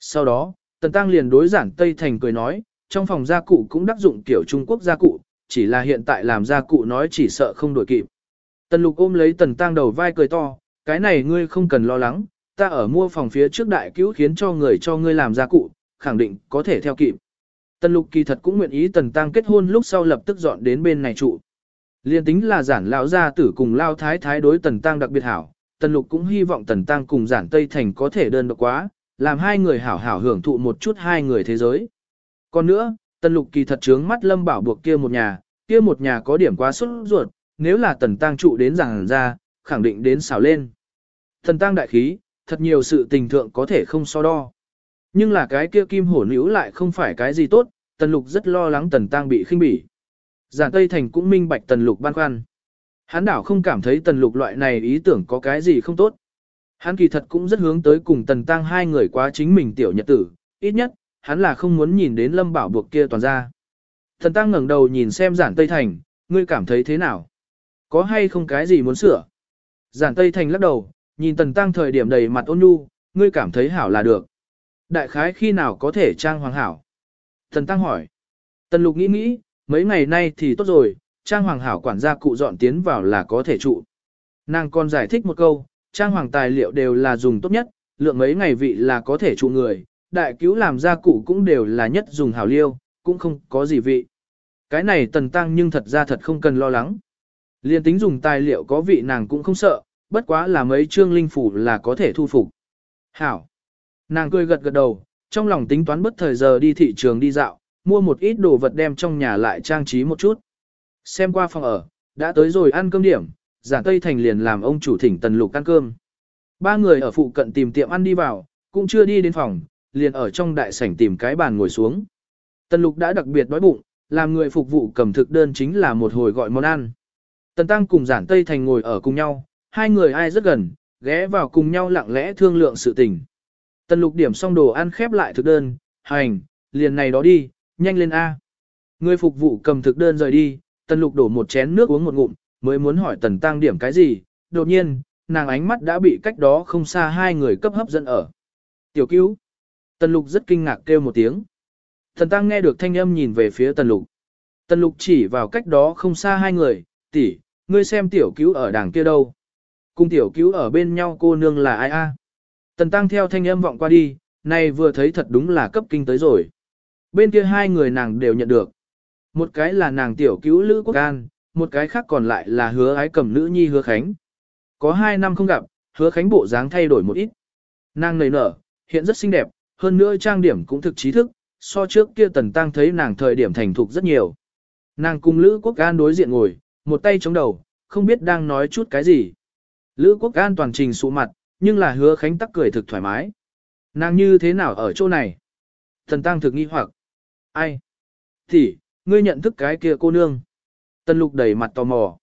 Sau đó, Tần Tăng liền đối giản Tây Thành cười nói, trong phòng gia cụ cũng đắc dụng kiểu Trung Quốc gia cụ, chỉ là hiện tại làm gia cụ nói chỉ sợ không đổi kịp. Tần lục ôm lấy tần tăng đầu vai cười to, cái này ngươi không cần lo lắng, ta ở mua phòng phía trước đại cứu khiến cho người cho ngươi làm gia cụ, khẳng định có thể theo kịp. Tần lục kỳ thật cũng nguyện ý tần tăng kết hôn lúc sau lập tức dọn đến bên này trụ. Liên tính là giản lão gia tử cùng lao thái thái đối tần tăng đặc biệt hảo, tần lục cũng hy vọng tần tăng cùng giản tây thành có thể đơn độc quá, làm hai người hảo hảo hưởng thụ một chút hai người thế giới. Còn nữa, Tần lục kỳ thật trướng mắt lâm bảo buộc kia một nhà, kia một nhà có điểm quá xuất ruột, nếu là tần tăng trụ đến giảng ra, khẳng định đến xào lên. Tần tăng đại khí, thật nhiều sự tình thượng có thể không so đo. Nhưng là cái kia kim hổ nữ lại không phải cái gì tốt, tần lục rất lo lắng tần tăng bị khinh bỉ. Giản Tây Thành cũng minh bạch tần lục băn khoăn. Hắn đảo không cảm thấy tần lục loại này ý tưởng có cái gì không tốt. Hắn kỳ thật cũng rất hướng tới cùng tần tăng hai người quá chính mình tiểu nhật tử, ít nhất, hắn là không muốn nhìn đến lâm bảo buộc kia toàn ra. Tần tăng ngẩng đầu nhìn xem giản Tây Thành, ngươi cảm thấy thế nào? Có hay không cái gì muốn sửa? Giản Tây Thành lắc đầu, nhìn tần tăng thời điểm đầy mặt ôn nhu, ngươi cảm thấy hảo là được. Đại khái khi nào có thể trang hoàng hảo? Tần tăng hỏi. Tần lục nghĩ nghĩ, mấy ngày nay thì tốt rồi, trang hoàng hảo quản gia cụ dọn tiến vào là có thể trụ. Nàng còn giải thích một câu, trang hoàng tài liệu đều là dùng tốt nhất, lượng mấy ngày vị là có thể trụ người, đại cứu làm gia cụ cũng đều là nhất dùng hảo liêu, cũng không có gì vị. Cái này tần tăng nhưng thật ra thật không cần lo lắng. Liên tính dùng tài liệu có vị nàng cũng không sợ, bất quá là mấy chương linh phủ là có thể thu phục. Hảo. Nàng cười gật gật đầu, trong lòng tính toán bất thời giờ đi thị trường đi dạo, mua một ít đồ vật đem trong nhà lại trang trí một chút. Xem qua phòng ở, đã tới rồi ăn cơm điểm, giản Tây Thành liền làm ông chủ thỉnh Tần Lục ăn cơm. Ba người ở phụ cận tìm tiệm ăn đi vào, cũng chưa đi đến phòng, liền ở trong đại sảnh tìm cái bàn ngồi xuống. Tần Lục đã đặc biệt đói bụng, làm người phục vụ cầm thực đơn chính là một hồi gọi món ăn. Tần Tăng cùng giản Tây Thành ngồi ở cùng nhau, hai người ai rất gần, ghé vào cùng nhau lặng lẽ thương lượng sự tình. Tần Lục điểm xong đồ ăn khép lại thực đơn, hành, liền này đó đi, nhanh lên A. Người phục vụ cầm thực đơn rời đi, tần lục đổ một chén nước uống một ngụm, mới muốn hỏi tần tăng điểm cái gì, đột nhiên, nàng ánh mắt đã bị cách đó không xa hai người cấp hấp dẫn ở. Tiểu cứu. Tần lục rất kinh ngạc kêu một tiếng. Tần tăng nghe được thanh âm nhìn về phía tần lục. Tần lục chỉ vào cách đó không xa hai người, tỷ, ngươi xem tiểu cứu ở đằng kia đâu. Cùng tiểu cứu ở bên nhau cô nương là ai a? Tần tăng theo thanh âm vọng qua đi, này vừa thấy thật đúng là cấp kinh tới rồi. Bên kia hai người nàng đều nhận được. Một cái là nàng tiểu cứu Lữ Quốc An, một cái khác còn lại là hứa ái cầm nữ nhi hứa Khánh. Có hai năm không gặp, hứa Khánh bộ dáng thay đổi một ít. Nàng nảy nở, hiện rất xinh đẹp, hơn nữa trang điểm cũng thực trí thức, so trước kia tần tăng thấy nàng thời điểm thành thục rất nhiều. Nàng cùng Lữ Quốc An đối diện ngồi, một tay chống đầu, không biết đang nói chút cái gì. Lữ Quốc An toàn trình sụ mặt, nhưng là hứa Khánh tắc cười thực thoải mái. Nàng như thế nào ở chỗ này? Tần tăng thực nghi hoặc. Ai? Thì, ngươi nhận thức cái kia cô nương. Tần lục đầy mặt tò mò.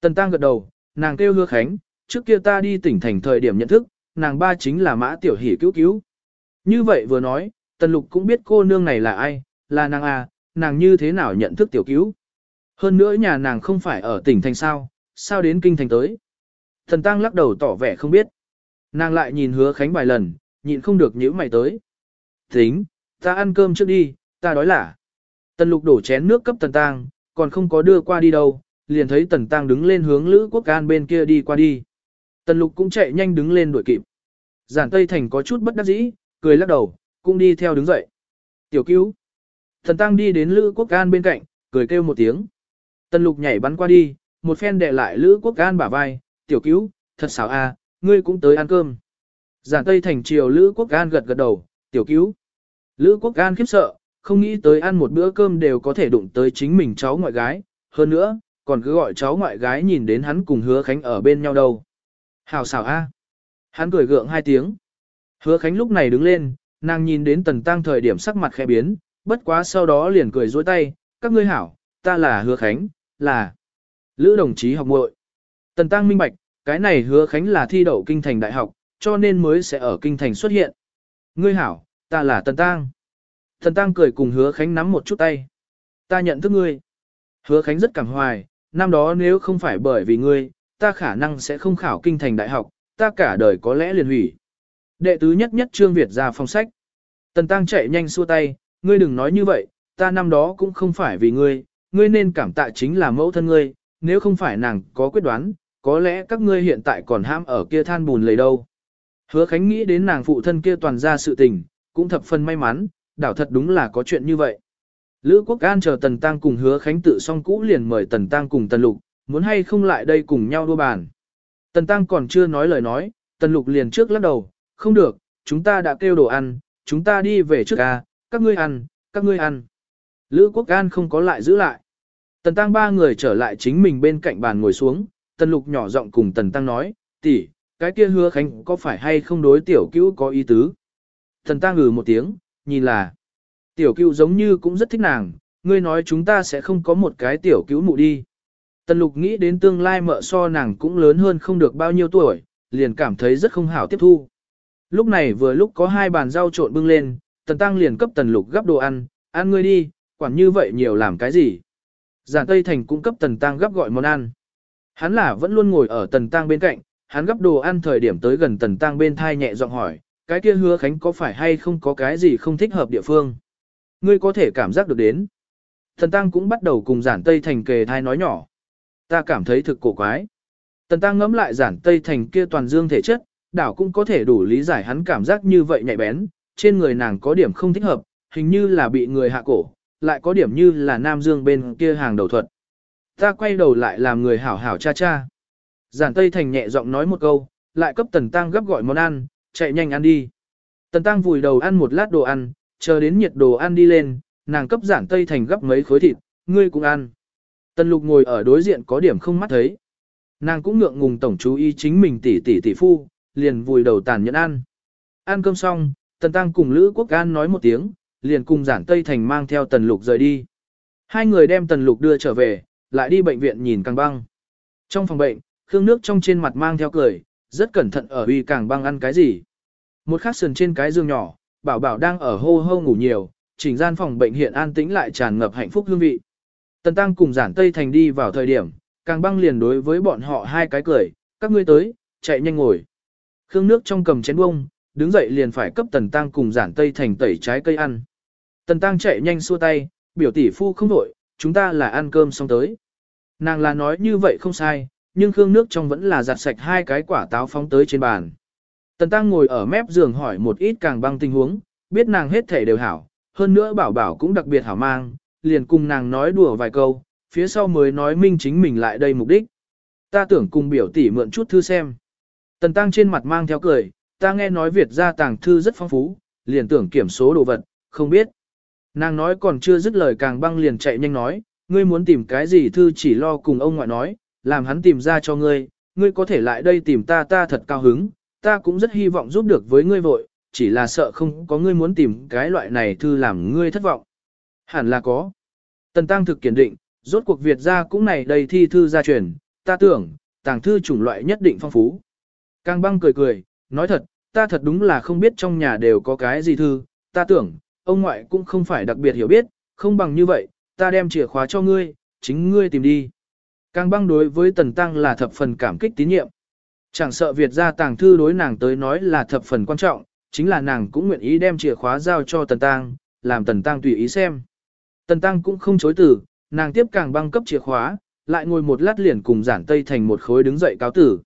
Tần tăng gật đầu, nàng kêu hứa khánh, trước kia ta đi tỉnh thành thời điểm nhận thức, nàng ba chính là mã tiểu hỷ cứu cứu. Như vậy vừa nói, tần lục cũng biết cô nương này là ai, là nàng à, nàng như thế nào nhận thức tiểu cứu. Hơn nữa nhà nàng không phải ở tỉnh thành sao, sao đến kinh thành tới. Thần tăng lắc đầu tỏ vẻ không biết. Nàng lại nhìn hứa khánh vài lần, nhịn không được nhíu mày tới. Tính, ta ăn cơm trước đi, ta đói lả. Tần lục đổ chén nước cấp tần tang, còn không có đưa qua đi đâu, liền thấy tần tang đứng lên hướng Lữ Quốc Can bên kia đi qua đi. Tần lục cũng chạy nhanh đứng lên đuổi kịp. Giản Tây Thành có chút bất đắc dĩ, cười lắc đầu, cũng đi theo đứng dậy. Tiểu cứu. Tần tăng đi đến Lữ Quốc Can bên cạnh, cười kêu một tiếng. Tần lục nhảy bắn qua đi, một phen đè lại Lữ Quốc Can bả vai, tiểu cứu, thật xảo a, ngươi cũng tới ăn cơm. Giản Tây Thành chiều Lữ Quốc Gan gật gật đầu, tiểu cứu. Lữ Quốc Gan khiếp sợ, không nghĩ tới ăn một bữa cơm đều có thể đụng tới chính mình cháu ngoại gái, hơn nữa, còn cứ gọi cháu ngoại gái nhìn đến hắn cùng hứa khánh ở bên nhau đâu. Hào xảo a. Hắn cười gượng hai tiếng. Hứa khánh lúc này đứng lên, nàng nhìn đến tần tăng thời điểm sắc mặt khẽ biến, bất quá sau đó liền cười dối tay, các ngươi hảo, ta là hứa khánh, là lữ đồng chí học muội. Tần tăng minh bạch, cái này hứa khánh là thi đậu kinh thành đại học, cho nên mới sẽ ở kinh thành xuất hiện. Ngươi hảo, ta là tần tăng. Thần Tăng cười cùng Hứa Khánh nắm một chút tay. Ta nhận thức ngươi. Hứa Khánh rất cảm hoài, năm đó nếu không phải bởi vì ngươi, ta khả năng sẽ không khảo kinh thành đại học, ta cả đời có lẽ liền hủy. Đệ tứ nhất nhất Trương Việt ra phòng sách. Tần Tăng chạy nhanh xua tay, ngươi đừng nói như vậy, ta năm đó cũng không phải vì ngươi, ngươi nên cảm tạ chính là mẫu thân ngươi, nếu không phải nàng có quyết đoán, có lẽ các ngươi hiện tại còn ham ở kia than bùn lầy đâu. Hứa Khánh nghĩ đến nàng phụ thân kia toàn ra sự tình, cũng thập phần may mắn, đảo thật đúng là có chuyện như vậy. Lữ Quốc An chờ Tần Tăng cùng hứa khánh tự xong cũ liền mời Tần Tăng cùng Tần Lục, muốn hay không lại đây cùng nhau đua bàn. Tần Tăng còn chưa nói lời nói, Tần Lục liền trước lắc đầu, không được, chúng ta đã kêu đồ ăn, chúng ta đi về trước à, các ngươi ăn, các ngươi ăn. Lữ Quốc An không có lại giữ lại. Tần Tăng ba người trở lại chính mình bên cạnh bàn ngồi xuống, Tần Lục nhỏ giọng cùng Tần Tăng nói, tỷ, cái kia hứa khánh có phải hay không đối tiểu cữu có ý tứ. Tần tăng ngừ một tiếng, nhìn là, tiểu cữu giống như cũng rất thích nàng, ngươi nói chúng ta sẽ không có một cái tiểu cữu mụ đi. Tần lục nghĩ đến tương lai mợ so nàng cũng lớn hơn không được bao nhiêu tuổi, liền cảm thấy rất không hảo tiếp thu. Lúc này vừa lúc có hai bàn rau trộn bưng lên, tần tăng liền cấp tần lục gấp đồ ăn, ăn ngươi đi, quản như vậy nhiều làm cái gì. Giản Tây Thành cũng cấp tần tăng gấp gọi món ăn. Hắn là vẫn luôn ngồi ở tần tang bên cạnh, hắn gấp đồ ăn thời điểm tới gần tần tang bên thai nhẹ giọng hỏi, cái kia hứa khánh có phải hay không có cái gì không thích hợp địa phương. Ngươi có thể cảm giác được đến. Tần tang cũng bắt đầu cùng giản Tây Thành kề thai nói nhỏ. Ta cảm thấy thực cổ quái. Tần tang ngẫm lại giản Tây Thành kia toàn dương thể chất, đảo cũng có thể đủ lý giải hắn cảm giác như vậy nhạy bén, trên người nàng có điểm không thích hợp, hình như là bị người hạ cổ, lại có điểm như là Nam Dương bên kia hàng đầu thuật. Ta quay đầu lại làm người hảo hảo cha cha. Giản Tây Thành nhẹ giọng nói một câu, lại cấp Tần Tăng gấp gọi món ăn, chạy nhanh ăn đi. Tần Tăng vùi đầu ăn một lát đồ ăn, chờ đến nhiệt đồ ăn đi lên, nàng cấp Giản Tây Thành gấp mấy khối thịt, ngươi cũng ăn. Tần Lục ngồi ở đối diện có điểm không mắt thấy. Nàng cũng ngượng ngùng tổng chú ý chính mình tỷ tỷ tỷ phu, liền vùi đầu tàn nhẫn ăn. Ăn cơm xong, Tần Tăng cùng Lữ Quốc An nói một tiếng, liền cùng Giản Tây Thành mang theo Tần Lục rời đi. Hai người đem Tần Lục đưa trở về, lại đi bệnh viện nhìn càng băng. Trong phòng bệnh, Khương Nước trong trên mặt mang theo cười, rất cẩn thận ở uy càng băng ăn cái gì. Một khắc sườn trên cái giường nhỏ, bảo bảo đang ở hô hô ngủ nhiều, chỉnh gian phòng bệnh hiện an tĩnh lại tràn ngập hạnh phúc hương vị. Tần Tăng cùng giản Tây Thành đi vào thời điểm, càng băng liền đối với bọn họ hai cái cười, các ngươi tới, chạy nhanh ngồi. Khương Nước trong cầm chén bông, đứng dậy liền phải cấp Tần Tăng cùng giản Tây Thành tẩy trái cây ăn. Tần Tăng chạy nhanh xua tay, biểu tỷ phu không đổi, chúng ta là ăn cơm xong tới. Nàng là nói như vậy không sai, nhưng khương nước trong vẫn là giặt sạch hai cái quả táo phóng tới trên bàn. Tần Tăng ngồi ở mép giường hỏi một ít càng băng tình huống, biết nàng hết thể đều hảo, hơn nữa bảo bảo cũng đặc biệt hảo mang, liền cùng nàng nói đùa vài câu, phía sau mới nói minh chính mình lại đây mục đích. Ta tưởng cùng biểu tỷ mượn chút thư xem. Tần Tăng trên mặt mang theo cười, ta nghe nói Việt gia tàng thư rất phong phú, liền tưởng kiểm số đồ vật, không biết. Nàng nói còn chưa dứt lời càng băng liền chạy nhanh nói, ngươi muốn tìm cái gì thư chỉ lo cùng ông ngoại nói, làm hắn tìm ra cho ngươi, ngươi có thể lại đây tìm ta ta thật cao hứng, ta cũng rất hy vọng giúp được với ngươi vội, chỉ là sợ không có ngươi muốn tìm cái loại này thư làm ngươi thất vọng. Hẳn là có. Tần Tăng thực kiên định, rốt cuộc Việt gia cũng này đầy thi thư gia truyền, ta tưởng, tàng thư chủng loại nhất định phong phú. Càng băng cười cười, nói thật, ta thật đúng là không biết trong nhà đều có cái gì thư, ta tưởng, ông ngoại cũng không phải đặc biệt hiểu biết, không bằng như vậy, ta đem chìa khóa cho ngươi, chính ngươi tìm đi. Càng băng đối với Tần Tăng là thập phần cảm kích tín nhiệm. Chẳng sợ Việt gia tàng thư đối nàng tới nói là thập phần quan trọng, chính là nàng cũng nguyện ý đem chìa khóa giao cho Tần Tăng, làm Tần Tăng tùy ý xem. Tần Tăng cũng không chối từ, nàng tiếp càng băng cấp chìa khóa, lại ngồi một lát liền cùng giản tây thành một khối đứng dậy cáo tử.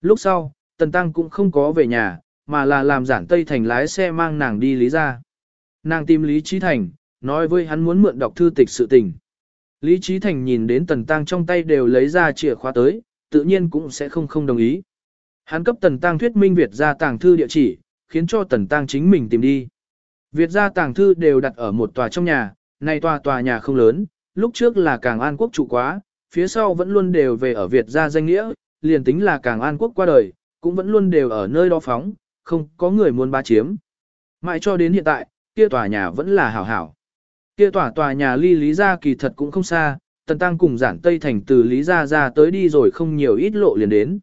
Lúc sau, Tần Tăng cũng không có về nhà, mà là làm giản tây thành lái xe mang nàng đi lý ra. Nàng tìm Lý Trí Thành, nói với hắn muốn mượn đọc thư tịch sự tình. Lý Trí Thành nhìn đến Tần Tăng trong tay đều lấy ra chìa khóa tới, tự nhiên cũng sẽ không không đồng ý. Hắn cấp Tần Tăng thuyết minh Việt ra tàng thư địa chỉ, khiến cho Tần Tăng chính mình tìm đi. Việt ra tàng thư đều đặt ở một tòa trong nhà, nay tòa tòa nhà không lớn, lúc trước là Càng An Quốc trụ quá, phía sau vẫn luôn đều về ở Việt ra danh nghĩa, liền tính là Càng An Quốc qua đời, cũng vẫn luôn đều ở nơi đó phóng, không có người muốn ba chiếm. Mãi cho đến hiện tại, kia tòa nhà vẫn là hảo hảo. Kia tòa tòa nhà ly Lý Gia kỳ thật cũng không xa, Tần Tăng cùng giản Tây Thành từ Lý Gia ra tới đi rồi không nhiều ít lộ liền đến.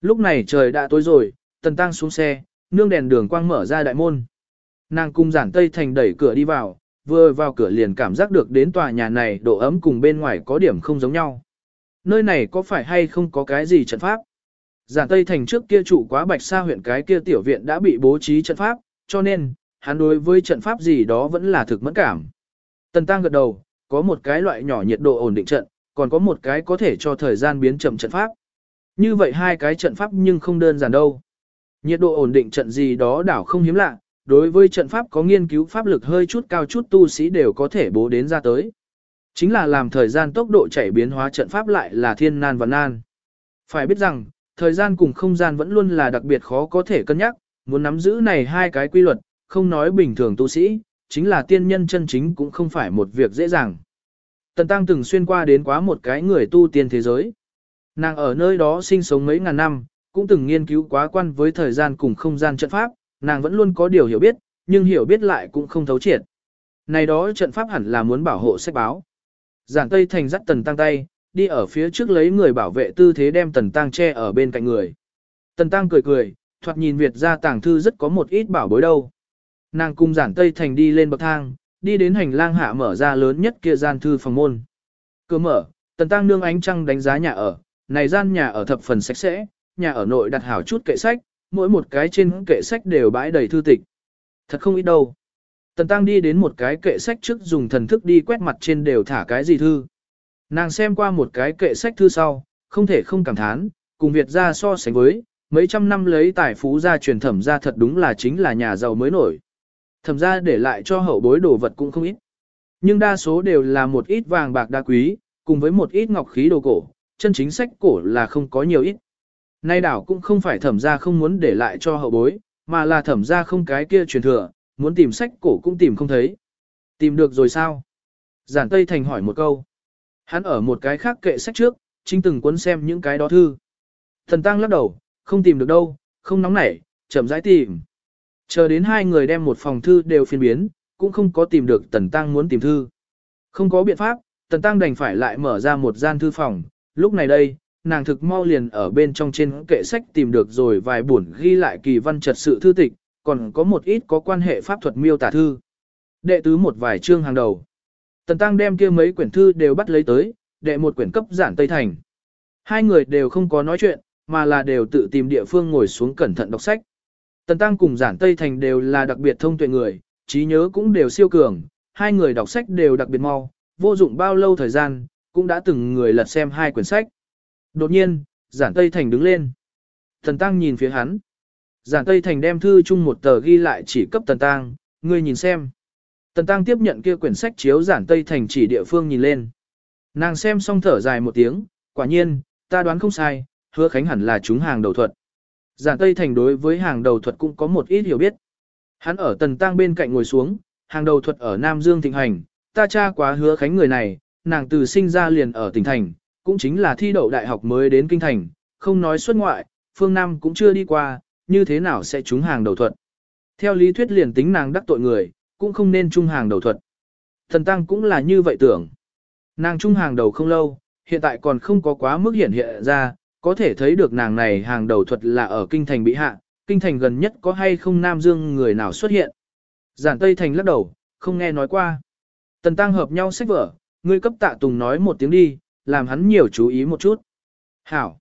Lúc này trời đã tối rồi, Tần Tăng xuống xe, nương đèn đường quang mở ra đại môn. Nàng cùng giản Tây Thành đẩy cửa đi vào, vừa vào cửa liền cảm giác được đến tòa nhà này độ ấm cùng bên ngoài có điểm không giống nhau. Nơi này có phải hay không có cái gì trận pháp? Giản Tây Thành trước kia trụ quá bạch sa huyện cái kia tiểu viện đã bị bố trí trận pháp, cho nên, hắn đối với trận pháp gì đó vẫn là thực mẫn cảm. Tần Tăng gật đầu, có một cái loại nhỏ nhiệt độ ổn định trận, còn có một cái có thể cho thời gian biến chậm trận pháp. Như vậy hai cái trận pháp nhưng không đơn giản đâu. Nhiệt độ ổn định trận gì đó đảo không hiếm lạ, đối với trận pháp có nghiên cứu pháp lực hơi chút cao chút tu sĩ đều có thể bố đến ra tới. Chính là làm thời gian tốc độ chảy biến hóa trận pháp lại là thiên nan và nan. Phải biết rằng, thời gian cùng không gian vẫn luôn là đặc biệt khó có thể cân nhắc, muốn nắm giữ này hai cái quy luật, không nói bình thường tu sĩ, chính là tiên nhân chân chính cũng không phải một việc dễ dàng. Tần Tăng từng xuyên qua đến quá một cái người tu tiên thế giới. Nàng ở nơi đó sinh sống mấy ngàn năm, cũng từng nghiên cứu quá quan với thời gian cùng không gian trận pháp, nàng vẫn luôn có điều hiểu biết, nhưng hiểu biết lại cũng không thấu triệt. Này đó trận pháp hẳn là muốn bảo hộ sách báo. Giản Tây Thành dắt Tần Tăng tay, đi ở phía trước lấy người bảo vệ tư thế đem Tần Tăng che ở bên cạnh người. Tần Tăng cười cười, thoạt nhìn Việt ra tàng thư rất có một ít bảo bối đâu. Nàng cùng Giản Tây Thành đi lên bậc thang, đi đến hành lang hạ mở ra lớn nhất kia gian thư phòng môn. Cửa mở, Tần Tăng nương ánh trăng đánh giá nhà ở, này gian nhà ở thập phần sạch sẽ, nhà ở nội đặt hảo chút kệ sách, mỗi một cái trên kệ sách đều bãi đầy thư tịch. Thật không ít đâu. Tần Tăng đi đến một cái kệ sách trước dùng thần thức đi quét mặt trên đều thả cái gì thư. Nàng xem qua một cái kệ sách thư sau, không thể không cảm thán, cùng Việt ra so sánh với, mấy trăm năm lấy tài phú ra truyền thẩm ra thật đúng là chính là nhà giàu mới nổi. Thẩm ra để lại cho hậu bối đồ vật cũng không ít. Nhưng đa số đều là một ít vàng bạc đa quý, cùng với một ít ngọc khí đồ cổ, chân chính sách cổ là không có nhiều ít. Nay đảo cũng không phải thẩm ra không muốn để lại cho hậu bối, mà là thẩm ra không cái kia truyền thừa, muốn tìm sách cổ cũng tìm không thấy. Tìm được rồi sao? Giản Tây Thành hỏi một câu. Hắn ở một cái khác kệ sách trước, chính từng cuốn xem những cái đó thư. Thần Tăng lắc đầu, không tìm được đâu, không nóng nảy, chậm rãi tìm. Chờ đến hai người đem một phòng thư đều phiên biến, cũng không có tìm được Tần Tăng muốn tìm thư. Không có biện pháp, Tần Tăng đành phải lại mở ra một gian thư phòng, lúc này đây, nàng thực mau liền ở bên trong trên kệ sách tìm được rồi vài buồn ghi lại kỳ văn trật sự thư tịch, còn có một ít có quan hệ pháp thuật miêu tả thư. Đệ tứ một vài chương hàng đầu. Tần Tăng đem kia mấy quyển thư đều bắt lấy tới, đệ một quyển cấp giản Tây Thành. Hai người đều không có nói chuyện, mà là đều tự tìm địa phương ngồi xuống cẩn thận đọc sách. Tần Tăng cùng giản Tây Thành đều là đặc biệt thông tuệ người, trí nhớ cũng đều siêu cường, hai người đọc sách đều đặc biệt mau, vô dụng bao lâu thời gian, cũng đã từng người lật xem hai quyển sách. Đột nhiên, giản Tây Thành đứng lên. Tần Tăng nhìn phía hắn. Giản Tây Thành đem thư chung một tờ ghi lại chỉ cấp Tần Tăng, ngươi nhìn xem. Tần Tăng tiếp nhận kia quyển sách chiếu giản Tây Thành chỉ địa phương nhìn lên. Nàng xem xong thở dài một tiếng, quả nhiên, ta đoán không sai, hứa khánh hẳn là chúng hàng đầu thuật. Giản Tây Thành đối với hàng đầu thuật cũng có một ít hiểu biết. Hắn ở Tần Tăng bên cạnh ngồi xuống, hàng đầu thuật ở Nam Dương thịnh hành, ta cha quá hứa khánh người này, nàng từ sinh ra liền ở tỉnh thành, cũng chính là thi đậu đại học mới đến kinh thành, không nói xuất ngoại, phương Nam cũng chưa đi qua, như thế nào sẽ trúng hàng đầu thuật. Theo lý thuyết liền tính nàng đắc tội người, cũng không nên trung hàng đầu thuật. Thần Tăng cũng là như vậy tưởng. Nàng trung hàng đầu không lâu, hiện tại còn không có quá mức hiển hiện ra, có thể thấy được nàng này hàng đầu thuật là ở kinh thành bị hạ, kinh thành gần nhất có hay không Nam Dương người nào xuất hiện. Giản Tây Thành lắc đầu, không nghe nói qua. Tần Tăng hợp nhau sách vở, ngươi cấp tạ tùng nói một tiếng đi, làm hắn nhiều chú ý một chút. Hảo.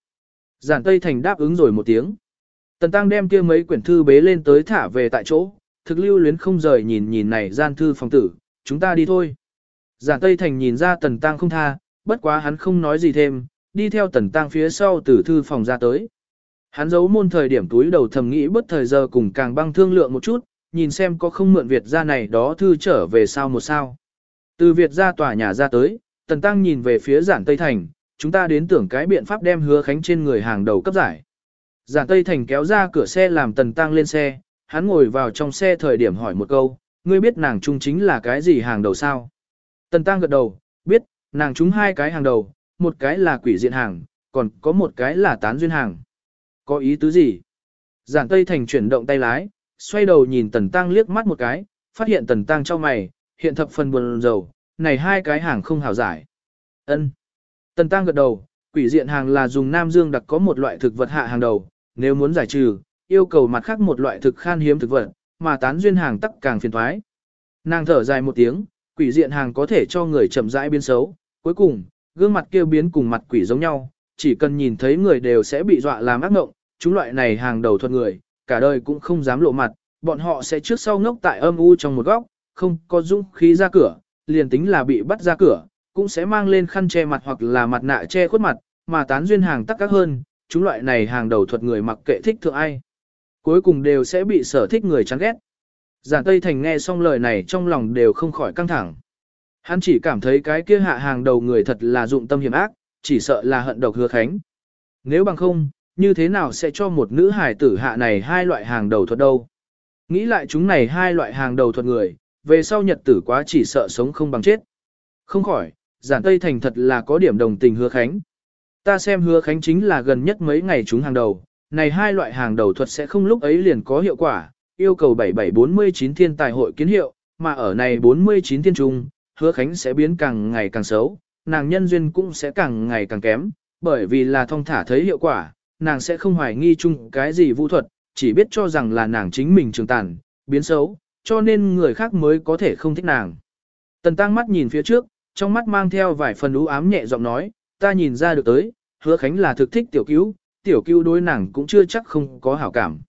Giản Tây Thành đáp ứng rồi một tiếng. Tần Tăng đem kia mấy quyển thư bế lên tới thả về tại chỗ, thực lưu luyến không rời nhìn nhìn này gian thư phòng tử, chúng ta đi thôi. Giản Tây Thành nhìn ra Tần Tăng không tha, bất quá hắn không nói gì thêm, đi theo Tần Tăng phía sau từ thư phòng ra tới. Hắn giấu môn thời điểm túi đầu thầm nghĩ bất thời giờ cùng càng băng thương lượng một chút, nhìn xem có không mượn Việt ra này đó thư trở về sao một sao. Từ Việt ra tòa nhà ra tới, Tần Tăng nhìn về phía giản Tây Thành, chúng ta đến tưởng cái biện pháp đem hứa khánh trên người hàng đầu cấp giải. Giản Tây Thành kéo ra cửa xe làm Tần Tăng lên xe, hắn ngồi vào trong xe thời điểm hỏi một câu, ngươi biết nàng trung chính là cái gì hàng đầu sao? Tần Tăng gật đầu, biết, nàng trúng hai cái hàng đầu, một cái là quỷ diện hàng, còn có một cái là tán duyên hàng. Có ý tứ gì? Giản Tây Thành chuyển động tay lái, xoay đầu nhìn Tần Tăng liếc mắt một cái, phát hiện Tần Tăng cho mày, hiện thập phần buồn rầu, này hai cái hàng không hảo giải. Ân. Tần Tăng gật đầu, quỷ diện hàng là dùng Nam Dương đặc có một loại thực vật hạ hàng đầu, nếu muốn giải trừ, yêu cầu mặt khác một loại thực khan hiếm thực vật, mà tán duyên hàng tắc càng phiền thoái. Nàng thở dài một tiếng, quỷ diện hàng có thể cho người chậm rãi biến xấu, cuối cùng, gương mặt kia biến cùng mặt quỷ giống nhau, chỉ cần nhìn thấy người đều sẽ bị dọa làm ác mộng, chúng loại này hàng đầu thuật người, cả đời cũng không dám lộ mặt, bọn họ sẽ trước sau ngốc tại âm u trong một góc, không có dũng khí ra cửa, liền tính là bị bắt ra cửa, cũng sẽ mang lên khăn che mặt hoặc là mặt nạ che khuất mặt, mà tán duyên hàng tắc các hơn, chúng loại này hàng đầu thuật người mặc kệ thích thượng ai. Cuối cùng đều sẽ bị sở thích người chán ghét. Giản Tây Thành nghe xong lời này trong lòng đều không khỏi căng thẳng. Hắn chỉ cảm thấy cái kia hạ hàng đầu người thật là dụng tâm hiểm ác, chỉ sợ là hận độc hứa khánh. Nếu bằng không, như thế nào sẽ cho một nữ hài tử hạ này hai loại hàng đầu thuật đâu? Nghĩ lại chúng này hai loại hàng đầu thuật người, về sau nhật tử quá chỉ sợ sống không bằng chết. Không khỏi, giản Tây Thành thật là có điểm đồng tình hứa khánh. Ta xem hứa khánh chính là gần nhất mấy ngày chúng hàng đầu, này hai loại hàng đầu thuật sẽ không lúc ấy liền có hiệu quả, yêu cầu 7749 thiên tài hội kiến hiệu, mà ở này 49 thiên trung, hứa khánh sẽ biến càng ngày càng xấu, nàng nhân duyên cũng sẽ càng ngày càng kém, bởi vì là thông thả thấy hiệu quả, nàng sẽ không hoài nghi chung cái gì vũ thuật, chỉ biết cho rằng là nàng chính mình trường tàn, biến xấu, cho nên người khác mới có thể không thích nàng. Tần tăng mắt nhìn phía trước, trong mắt mang theo vài phần ú ám nhẹ giọng nói, ta nhìn ra được tới, hứa khánh là thực thích tiểu cứu, tiểu cứu đối nàng cũng chưa chắc không có hảo cảm.